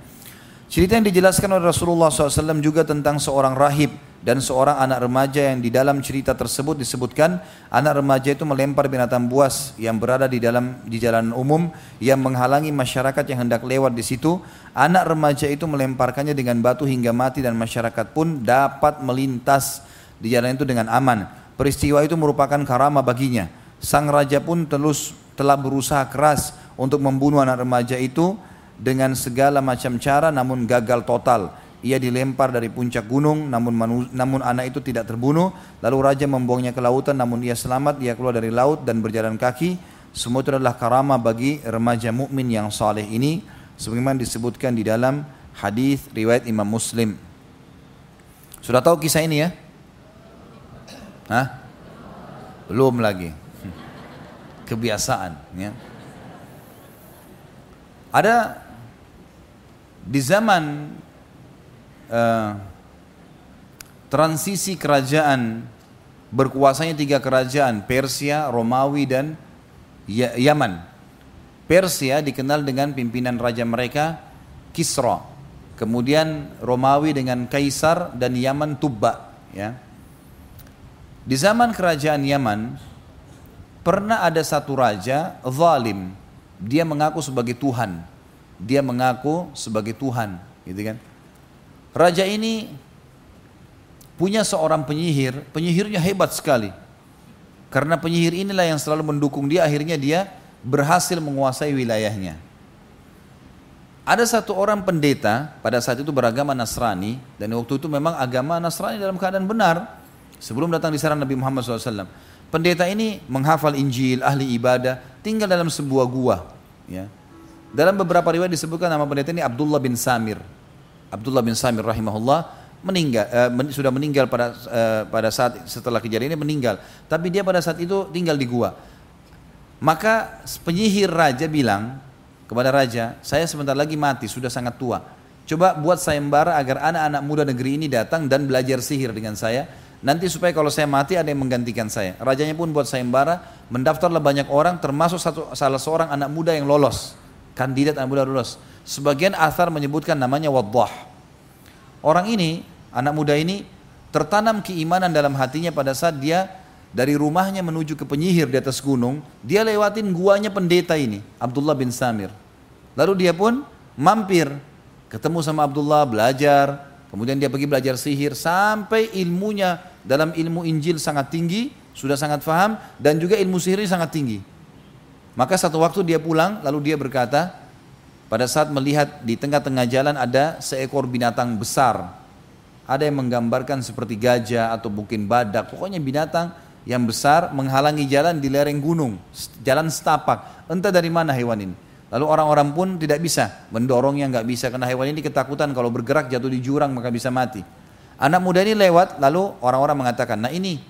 Cerita yang dijelaskan oleh Rasulullah SAW juga tentang seorang rahib dan seorang anak remaja yang di dalam cerita tersebut disebutkan anak remaja itu melempar binatang buas yang berada di dalam di jalan umum yang menghalangi masyarakat yang hendak lewat di situ. Anak remaja itu melemparkannya dengan batu hingga mati dan masyarakat pun dapat melintas di jalan itu dengan aman. Peristiwa itu merupakan karama baginya. Sang raja pun terus telah berusaha keras untuk membunuh anak remaja itu dengan segala macam cara namun gagal total. Ia dilempar dari puncak gunung namun manu, namun anak itu tidak terbunuh. Lalu raja membuangnya ke lautan namun ia selamat. Ia keluar dari laut dan berjalan kaki. Semua itu adalah karama bagi remaja mukmin yang saleh ini sebagaimana disebutkan di dalam hadis riwayat Imam Muslim. Sudah tahu kisah ini ya? Hah? Belum lagi. [laughs] Kebiasaan ya. Ada di zaman uh, transisi kerajaan berkuasanya tiga kerajaan Persia, Romawi dan ya-, Yaman. Persia dikenal dengan pimpinan raja mereka Kisra. Kemudian Romawi dengan Kaisar dan Yaman Tubba. Ya. Di zaman kerajaan Yaman pernah ada satu raja zalim. Dia mengaku sebagai Tuhan dia mengaku sebagai Tuhan, gitu kan? Raja ini punya seorang penyihir, penyihirnya hebat sekali. Karena penyihir inilah yang selalu mendukung dia, akhirnya dia berhasil menguasai wilayahnya. Ada satu orang pendeta pada saat itu beragama Nasrani dan waktu itu memang agama Nasrani dalam keadaan benar sebelum datang di saran Nabi Muhammad SAW. Pendeta ini menghafal Injil, ahli ibadah, tinggal dalam sebuah gua. Ya. Dalam beberapa riwayat disebutkan nama pendeta ini Abdullah bin Samir. Abdullah bin Samir rahimahullah meninggal uh, men, sudah meninggal pada uh, pada saat setelah kejadian ini meninggal. Tapi dia pada saat itu tinggal di gua. Maka penyihir raja bilang kepada raja, saya sebentar lagi mati, sudah sangat tua. Coba buat sayembara agar anak-anak muda negeri ini datang dan belajar sihir dengan saya. Nanti supaya kalau saya mati ada yang menggantikan saya. Rajanya pun buat sayembara, mendaftarlah banyak orang termasuk satu, salah seorang anak muda yang lolos kandidat anak muda lulus. Sebagian asar menyebutkan namanya Waddah. Orang ini, anak muda ini tertanam keimanan dalam hatinya pada saat dia dari rumahnya menuju ke penyihir di atas gunung, dia lewatin guanya pendeta ini, Abdullah bin Samir. Lalu dia pun mampir, ketemu sama Abdullah, belajar, kemudian dia pergi belajar sihir sampai ilmunya dalam ilmu Injil sangat tinggi, sudah sangat faham dan juga ilmu sihir sangat tinggi. Maka satu waktu dia pulang, lalu dia berkata, pada saat melihat di tengah-tengah jalan ada seekor binatang besar. Ada yang menggambarkan seperti gajah atau mungkin badak, pokoknya binatang yang besar menghalangi jalan di lereng gunung, jalan setapak. Entah dari mana hewan ini. Lalu orang-orang pun tidak bisa mendorongnya, nggak bisa karena hewan ini ketakutan kalau bergerak jatuh di jurang maka bisa mati. Anak muda ini lewat, lalu orang-orang mengatakan, nah ini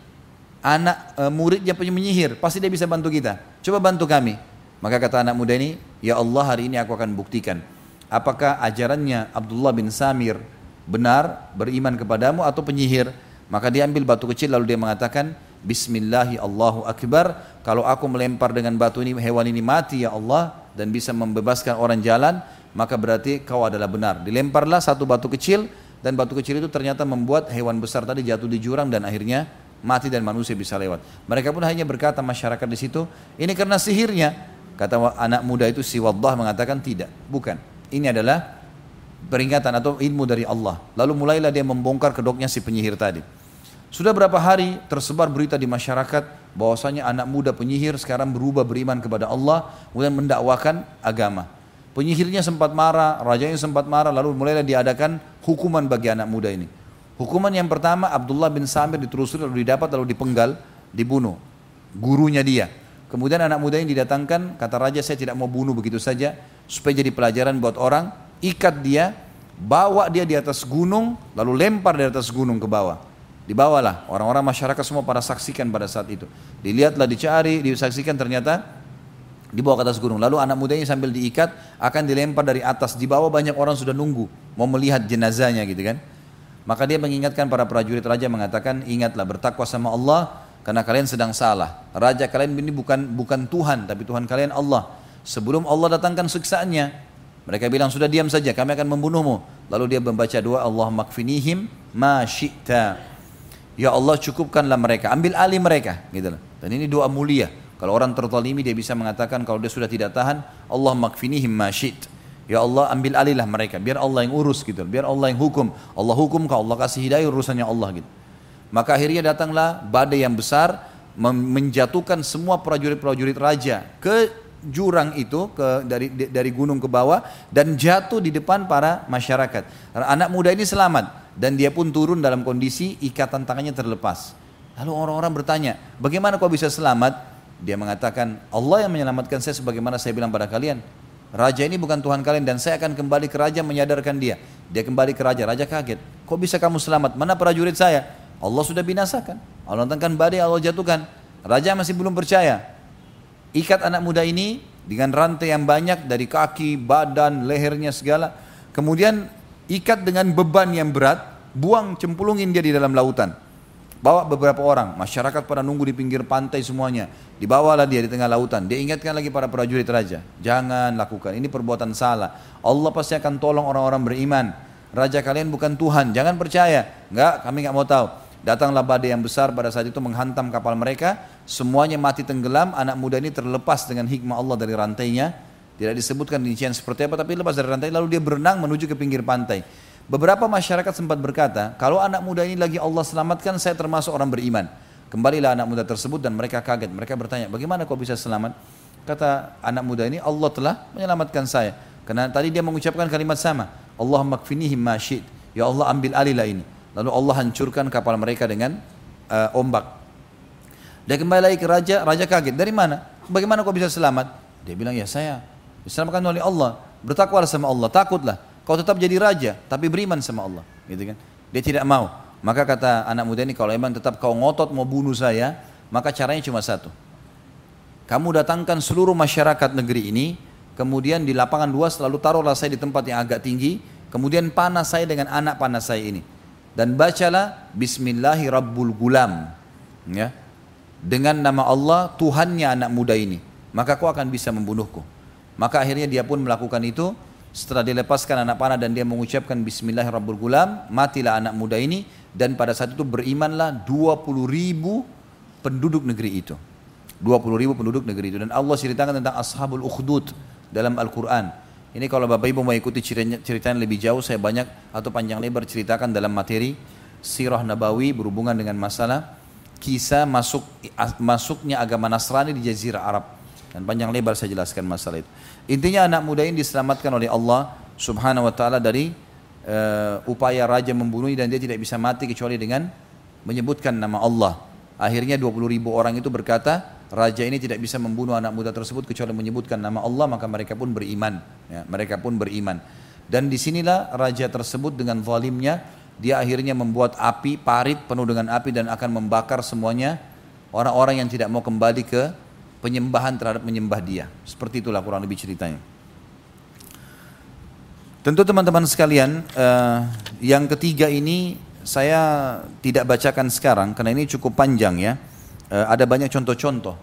anak e, muridnya punya menyihir, pasti dia bisa bantu kita. Coba bantu kami. Maka kata anak muda ini, ya Allah hari ini aku akan buktikan. Apakah ajarannya Abdullah bin Samir benar beriman kepadamu atau penyihir? Maka dia ambil batu kecil lalu dia mengatakan, Bismillahi Allahu Akbar. Kalau aku melempar dengan batu ini hewan ini mati ya Allah dan bisa membebaskan orang jalan, maka berarti kau adalah benar. Dilemparlah satu batu kecil dan batu kecil itu ternyata membuat hewan besar tadi jatuh di jurang dan akhirnya mati dan manusia bisa lewat. Mereka pun hanya berkata masyarakat di situ, ini karena sihirnya. Kata anak muda itu si Waddah mengatakan tidak, bukan. Ini adalah peringatan atau ilmu dari Allah. Lalu mulailah dia membongkar kedoknya si penyihir tadi. Sudah berapa hari tersebar berita di masyarakat bahwasanya anak muda penyihir sekarang berubah beriman kepada Allah kemudian mendakwakan agama. Penyihirnya sempat marah, rajanya sempat marah lalu mulailah diadakan hukuman bagi anak muda ini. Hukuman yang pertama Abdullah bin Samir ditelusuri lalu didapat lalu dipenggal, dibunuh. Gurunya dia. Kemudian anak muda ini didatangkan, kata raja saya tidak mau bunuh begitu saja, supaya jadi pelajaran buat orang, ikat dia, bawa dia di atas gunung, lalu lempar dari atas gunung ke bawah. Dibawalah, orang-orang masyarakat semua pada saksikan pada saat itu. Dilihatlah, dicari, disaksikan ternyata dibawa ke atas gunung. Lalu anak muda ini sambil diikat akan dilempar dari atas. Di bawah banyak orang sudah nunggu, mau melihat jenazahnya gitu kan. Maka dia mengingatkan para prajurit raja mengatakan, ingatlah bertakwa sama Allah, karena kalian sedang salah. Raja kalian ini bukan bukan Tuhan, tapi Tuhan kalian Allah. Sebelum Allah datangkan siksaannya, mereka bilang sudah diam saja, kami akan membunuhmu. Lalu dia membaca doa Allah makfinihim ma syi'ta. Ya Allah cukupkanlah mereka, ambil alih mereka, gitu Dan ini doa mulia. Kalau orang tertolimi dia bisa mengatakan kalau dia sudah tidak tahan, Allah makfinihim ma syi't. Ya Allah ambil alihlah mereka, biar Allah yang urus gitu, biar Allah yang hukum. Allah hukum kalau Allah kasih hidayah urusannya Allah gitu. Maka akhirnya datanglah badai yang besar menjatuhkan semua prajurit-prajurit raja ke jurang itu ke dari dari gunung ke bawah dan jatuh di depan para masyarakat. Anak muda ini selamat dan dia pun turun dalam kondisi ikatan tangannya terlepas. Lalu orang-orang bertanya, "Bagaimana kau bisa selamat?" Dia mengatakan, "Allah yang menyelamatkan saya sebagaimana saya bilang pada kalian. Raja ini bukan Tuhan kalian dan saya akan kembali ke raja menyadarkan dia." Dia kembali ke raja, raja kaget. "Kok bisa kamu selamat? Mana prajurit saya?" Allah sudah binasakan. Allah datangkan badai, Allah jatuhkan. Raja masih belum percaya. Ikat anak muda ini dengan rantai yang banyak dari kaki, badan, lehernya segala. Kemudian ikat dengan beban yang berat, buang cempulungin dia di dalam lautan. Bawa beberapa orang, masyarakat pada nunggu di pinggir pantai semuanya. Dibawalah dia di tengah lautan. Dia ingatkan lagi para prajurit raja. Jangan lakukan, ini perbuatan salah. Allah pasti akan tolong orang-orang beriman. Raja kalian bukan Tuhan, jangan percaya. Enggak, kami enggak mau tahu. Datanglah badai yang besar pada saat itu menghantam kapal mereka, semuanya mati tenggelam, anak muda ini terlepas dengan hikmah Allah dari rantainya. Tidak disebutkan rincian seperti apa, tapi lepas dari rantai lalu dia berenang menuju ke pinggir pantai. Beberapa masyarakat sempat berkata, kalau anak muda ini lagi Allah selamatkan, saya termasuk orang beriman. Kembalilah anak muda tersebut dan mereka kaget. Mereka bertanya, bagaimana kau bisa selamat? Kata anak muda ini, Allah telah menyelamatkan saya. Karena tadi dia mengucapkan kalimat sama. Allah makfinihim masyid. Ya Allah ambil alilah ini. Lalu Allah hancurkan kapal mereka dengan uh, ombak. Dia kembali lagi ke raja, raja kaget. Dari mana? Bagaimana kau bisa selamat? Dia bilang, ya saya diselamatkan oleh Allah. Bertakwalah sama Allah, takutlah. Kau tetap jadi raja, tapi beriman sama Allah. Gitu kan? Dia tidak mau. Maka kata anak muda ini, kalau memang tetap kau ngotot mau bunuh saya, maka caranya cuma satu. Kamu datangkan seluruh masyarakat negeri ini, kemudian di lapangan luas lalu taruhlah saya di tempat yang agak tinggi, kemudian panas saya dengan anak panas saya ini dan bacalah Bismillahi Rabbul Gulam ya dengan nama Allah Tuhannya anak muda ini maka kau akan bisa membunuhku maka akhirnya dia pun melakukan itu setelah dilepaskan anak panah dan dia mengucapkan Bismillahi Rabbul Gulam matilah anak muda ini dan pada saat itu berimanlah 20 ribu penduduk negeri itu 20 ribu penduduk negeri itu dan Allah ceritakan tentang Ashabul Ukhdud dalam Al-Quran ini kalau Bapak Ibu mau ikuti ceritanya, ceritanya lebih jauh, saya banyak atau panjang lebar ceritakan dalam materi Sirah Nabawi berhubungan dengan masalah kisah masuk masuknya agama Nasrani di Jazirah Arab. Dan panjang lebar saya jelaskan masalah itu. Intinya anak muda ini diselamatkan oleh Allah Subhanahu wa taala dari uh, upaya raja membunuh dan dia tidak bisa mati kecuali dengan menyebutkan nama Allah. Akhirnya 20 ribu orang itu berkata, raja ini tidak bisa membunuh anak muda tersebut kecuali menyebutkan nama Allah maka mereka pun beriman ya, mereka pun beriman dan di sinilah raja tersebut dengan zalimnya dia akhirnya membuat api parit penuh dengan api dan akan membakar semuanya orang-orang yang tidak mau kembali ke penyembahan terhadap menyembah dia seperti itulah kurang lebih ceritanya tentu teman-teman sekalian uh, yang ketiga ini saya tidak bacakan sekarang karena ini cukup panjang ya Eh, ada banyak contoh-contoh.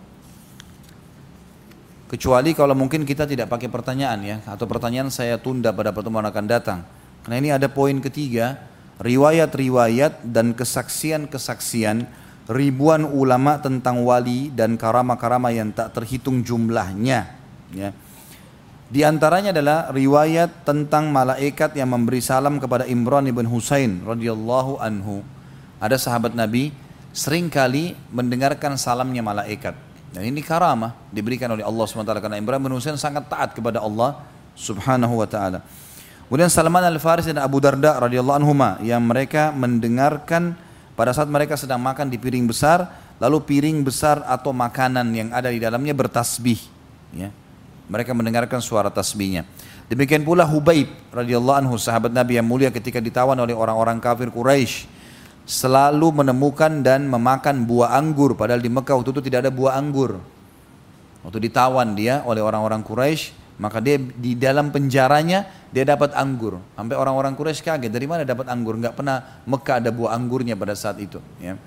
Kecuali kalau mungkin kita tidak pakai pertanyaan ya, atau pertanyaan saya tunda pada pertemuan akan datang. Karena ini ada poin ketiga, riwayat-riwayat dan kesaksian-kesaksian ribuan ulama tentang wali dan karama-karama yang tak terhitung jumlahnya. Ya. Di antaranya adalah riwayat tentang malaikat yang memberi salam kepada Imran ibn Husain radhiyallahu anhu. Ada sahabat Nabi sering kali mendengarkan salamnya malaikat. Dan ini karamah diberikan oleh Allah SWT karena Imran bin Husain sangat taat kepada Allah Subhanahu wa taala. Kemudian Salman Al-Farisi dan Abu Darda radhiyallahu anhuma yang mereka mendengarkan pada saat mereka sedang makan di piring besar, lalu piring besar atau makanan yang ada di dalamnya bertasbih, ya. Mereka mendengarkan suara tasbihnya. Demikian pula Hubaib radhiyallahu anhu sahabat Nabi yang mulia ketika ditawan oleh orang-orang kafir Quraisy selalu menemukan dan memakan buah anggur padahal di Mekah waktu itu tidak ada buah anggur. Waktu ditawan dia oleh orang-orang Quraisy, maka dia di dalam penjaranya dia dapat anggur. Sampai orang-orang Quraisy kaget, dari mana dapat anggur? Enggak pernah Mekah ada buah anggurnya pada saat itu, ya.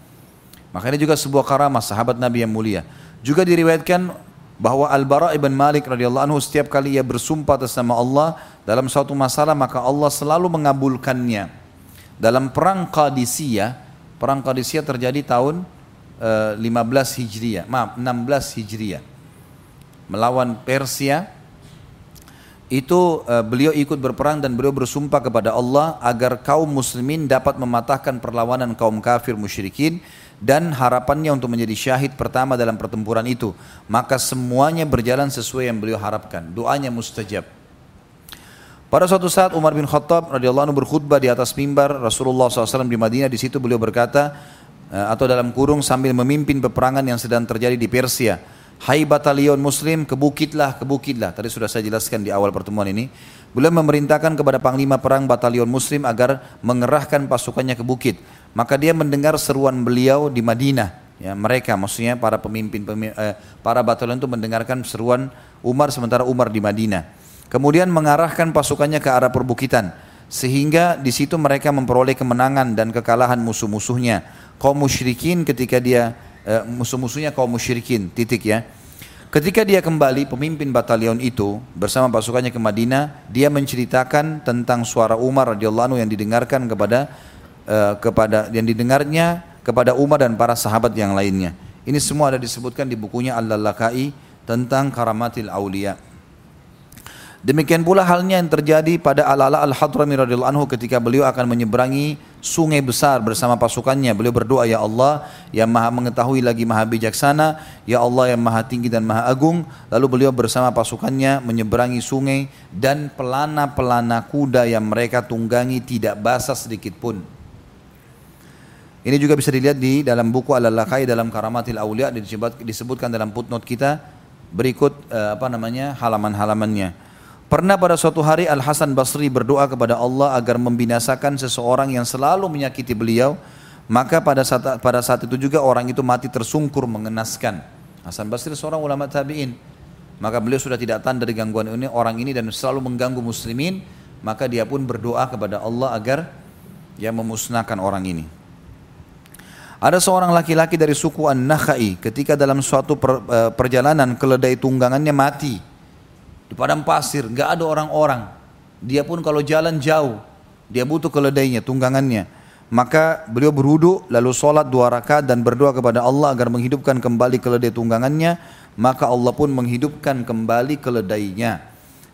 Maka ini juga sebuah karamah sahabat Nabi yang mulia. Juga diriwayatkan bahwa Al-Bara ibn Malik radhiyallahu anhu setiap kali ia bersumpah atas nama Allah dalam suatu masalah maka Allah selalu mengabulkannya. Dalam perang Qadisiyah, perang Qadisiyah terjadi tahun uh, eh, 15 Hijriah, maaf 16 Hijriah. Melawan Persia. Itu uh, beliau ikut berperang dan beliau bersumpah kepada Allah agar kaum muslimin dapat mematahkan perlawanan kaum kafir musyrikin dan harapannya untuk menjadi syahid pertama dalam pertempuran itu. Maka semuanya berjalan sesuai yang beliau harapkan. Doanya mustajab. Pada suatu saat Umar bin Khattab radhiyallahu anhu berkhutbah di atas mimbar Rasulullah SAW di Madinah. Di situ beliau berkata eh, atau dalam kurung sambil memimpin peperangan yang sedang terjadi di Persia. Hai batalion muslim, kebukitlah, kebukitlah. Tadi sudah saya jelaskan di awal pertemuan ini. Beliau memerintahkan kepada panglima perang batalion muslim agar mengerahkan pasukannya ke bukit. Maka dia mendengar seruan beliau di Madinah. Ya mereka maksudnya para pemimpin, pemimpin eh, para batalion itu mendengarkan seruan Umar sementara Umar di Madinah. Kemudian mengarahkan pasukannya ke arah perbukitan. Sehingga di situ mereka memperoleh kemenangan dan kekalahan musuh-musuhnya. Kaum musyrikin ketika dia musuh-musuhnya kaum musyrikin titik ya Ketika dia kembali, pemimpin batalion itu bersama pasukannya ke Madinah, dia menceritakan tentang suara Umar radhiyallahu anhu yang didengarkan kepada Eh, kepada yang didengarnya kepada Umar dan para sahabat yang lainnya. Ini semua ada disebutkan di bukunya Al-Lalakai tentang karamatil aulia. Demikian pula halnya yang terjadi pada Al-Ala Al-Hadrami radhiyallahu anhu ketika beliau akan menyeberangi sungai besar bersama pasukannya. Beliau berdoa, Ya Allah yang maha mengetahui lagi maha bijaksana, Ya Allah yang maha tinggi dan maha agung. Lalu beliau bersama pasukannya menyeberangi sungai dan pelana-pelana kuda yang mereka tunggangi tidak basah sedikit pun. Ini juga bisa dilihat di dalam buku Al-Lakai dalam Karamatil Aulia disebutkan dalam footnote kita berikut uh, apa namanya halaman-halamannya. Pernah pada suatu hari Al Hasan Basri berdoa kepada Allah agar membinasakan seseorang yang selalu menyakiti beliau, maka pada saat pada saat itu juga orang itu mati tersungkur mengenaskan. Hasan Basri seorang ulama tabi'in. Maka beliau sudah tidak tahan dari gangguan ini orang ini dan selalu mengganggu muslimin, maka dia pun berdoa kepada Allah agar yang memusnahkan orang ini. Ada seorang laki-laki dari suku An-Nakhai ketika dalam suatu per, uh, perjalanan keledai tunggangannya mati di padang pasir, nggak ada orang-orang. Dia pun kalau jalan jauh, dia butuh keledainya, tunggangannya. Maka beliau berwudu lalu sholat dua rakaat dan berdoa kepada Allah agar menghidupkan kembali keledai tunggangannya. Maka Allah pun menghidupkan kembali keledainya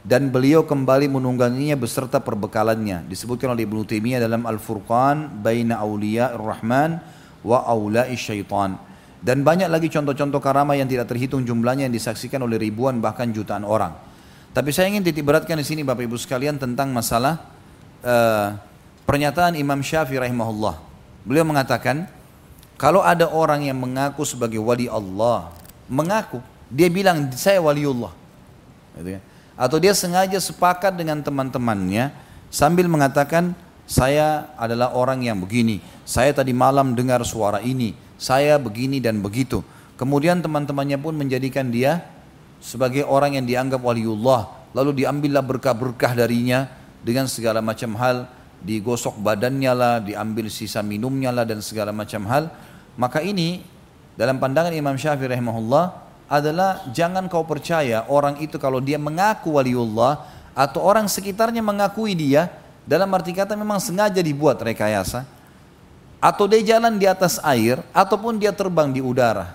dan beliau kembali menungganginya beserta perbekalannya. Disebutkan oleh Ibnu Taimiyah dalam Al-Furqan baina auliya rahman wa aulai syaitan. Dan banyak lagi contoh-contoh karamah yang tidak terhitung jumlahnya yang disaksikan oleh ribuan bahkan jutaan orang. Tapi saya ingin titik beratkan di sini Bapak Ibu sekalian tentang masalah uh, pernyataan Imam Syafi'i rahimahullah. Beliau mengatakan kalau ada orang yang mengaku sebagai wali Allah, mengaku dia bilang saya waliullah. Gitu ya. Atau dia sengaja sepakat dengan teman-temannya sambil mengatakan saya adalah orang yang begini, saya tadi malam dengar suara ini, saya begini dan begitu. Kemudian teman-temannya pun menjadikan dia sebagai orang yang dianggap waliullah, lalu diambillah berkah-berkah darinya dengan segala macam hal, digosok badannya lah, diambil sisa minumnya lah dan segala macam hal. Maka ini dalam pandangan Imam Syafi'i rahimahullah adalah jangan kau percaya orang itu kalau dia mengaku waliullah atau orang sekitarnya mengakui dia, dalam arti kata memang sengaja dibuat rekayasa. Atau dia jalan di atas air ataupun dia terbang di udara.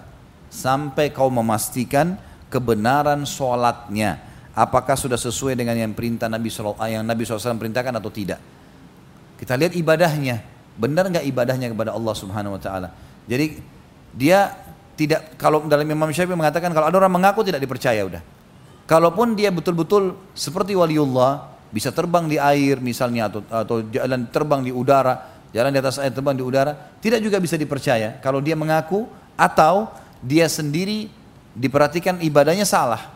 Sampai kau memastikan kebenaran sholatnya. Apakah sudah sesuai dengan yang perintah Nabi SAW, yang Nabi SAW perintahkan atau tidak. Kita lihat ibadahnya. Benar nggak ibadahnya kepada Allah Subhanahu Wa Taala. Jadi dia tidak kalau dalam Imam Syafi'i mengatakan kalau ada orang mengaku tidak dipercaya udah. Kalaupun dia betul-betul seperti waliullah bisa terbang di air misalnya atau atau jalan terbang di udara, jalan di atas air terbang di udara, tidak juga bisa dipercaya kalau dia mengaku atau dia sendiri diperhatikan ibadahnya salah.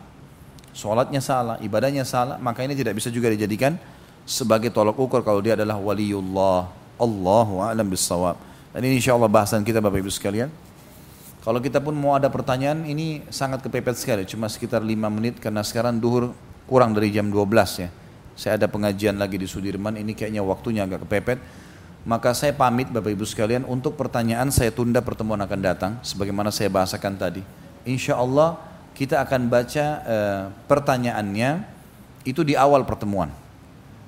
Sholatnya salah, ibadahnya salah, maka ini tidak bisa juga dijadikan sebagai tolak ukur kalau dia adalah waliullah. Allahu a'lam bissawab. Dan ini insya Allah bahasan kita Bapak Ibu sekalian. Kalau kita pun mau ada pertanyaan ini sangat kepepet sekali, cuma sekitar 5 menit karena sekarang duhur kurang dari jam 12 ya. Saya ada pengajian lagi di Sudirman, ini kayaknya waktunya agak kepepet. Maka saya pamit Bapak Ibu sekalian untuk pertanyaan saya tunda pertemuan akan datang sebagaimana saya bahasakan tadi. Insya Allah kita akan baca uh, pertanyaannya itu di awal pertemuan.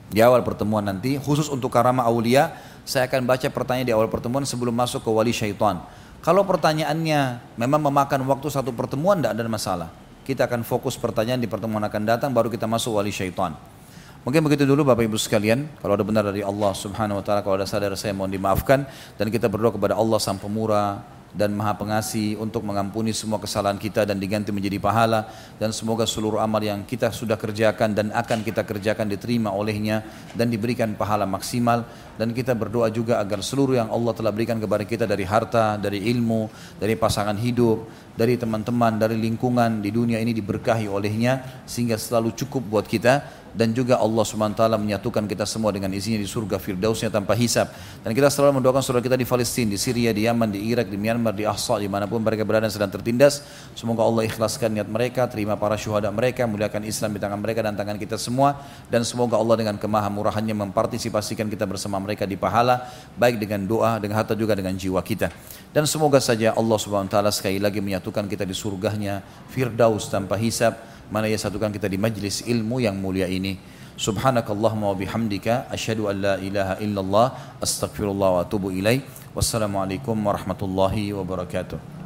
Di awal pertemuan nanti khusus untuk karama aulia saya akan baca pertanyaan di awal pertemuan sebelum masuk ke wali syaitan. Kalau pertanyaannya memang memakan waktu satu pertemuan, tidak ada masalah. Kita akan fokus pertanyaan di pertemuan akan datang, baru kita masuk wali syaitan. Mungkin begitu dulu Bapak Ibu sekalian. Kalau ada benar dari Allah Subhanahu wa taala, kalau ada sadar saya mohon dimaafkan dan kita berdoa kepada Allah Sang Pemurah, dan maha pengasih untuk mengampuni semua kesalahan kita dan diganti menjadi pahala. Dan semoga seluruh amal yang kita sudah kerjakan dan akan kita kerjakan diterima olehnya dan diberikan pahala maksimal. Dan kita berdoa juga agar seluruh yang Allah telah berikan kepada kita dari harta, dari ilmu, dari pasangan hidup, dari teman-teman, dari lingkungan di dunia ini diberkahi olehnya sehingga selalu cukup buat kita dan juga Allah SWT menyatukan kita semua dengan isinya di surga firdausnya tanpa hisap dan kita selalu mendoakan saudara kita di Palestina, di Syria, di Yaman, di Irak, di Myanmar, di Ahsa, di mana pun mereka berada sedang tertindas. Semoga Allah ikhlaskan niat mereka, terima para syuhada mereka, muliakan Islam di tangan mereka dan tangan kita semua. Dan semoga Allah dengan kemahamurahannya mempartisipasikan kita bersama mereka di pahala baik dengan doa, dengan harta juga dengan jiwa kita. Dan semoga saja Allah SWT sekali lagi menyatukan kita di surganya firdaus tanpa hisap mana ia satukan kita di majlis ilmu yang mulia ini subhanakallahumma wa bihamdika asyhadu an la ilaha illallah astaghfirullah wa atubu ilaih wassalamualaikum warahmatullahi wabarakatuh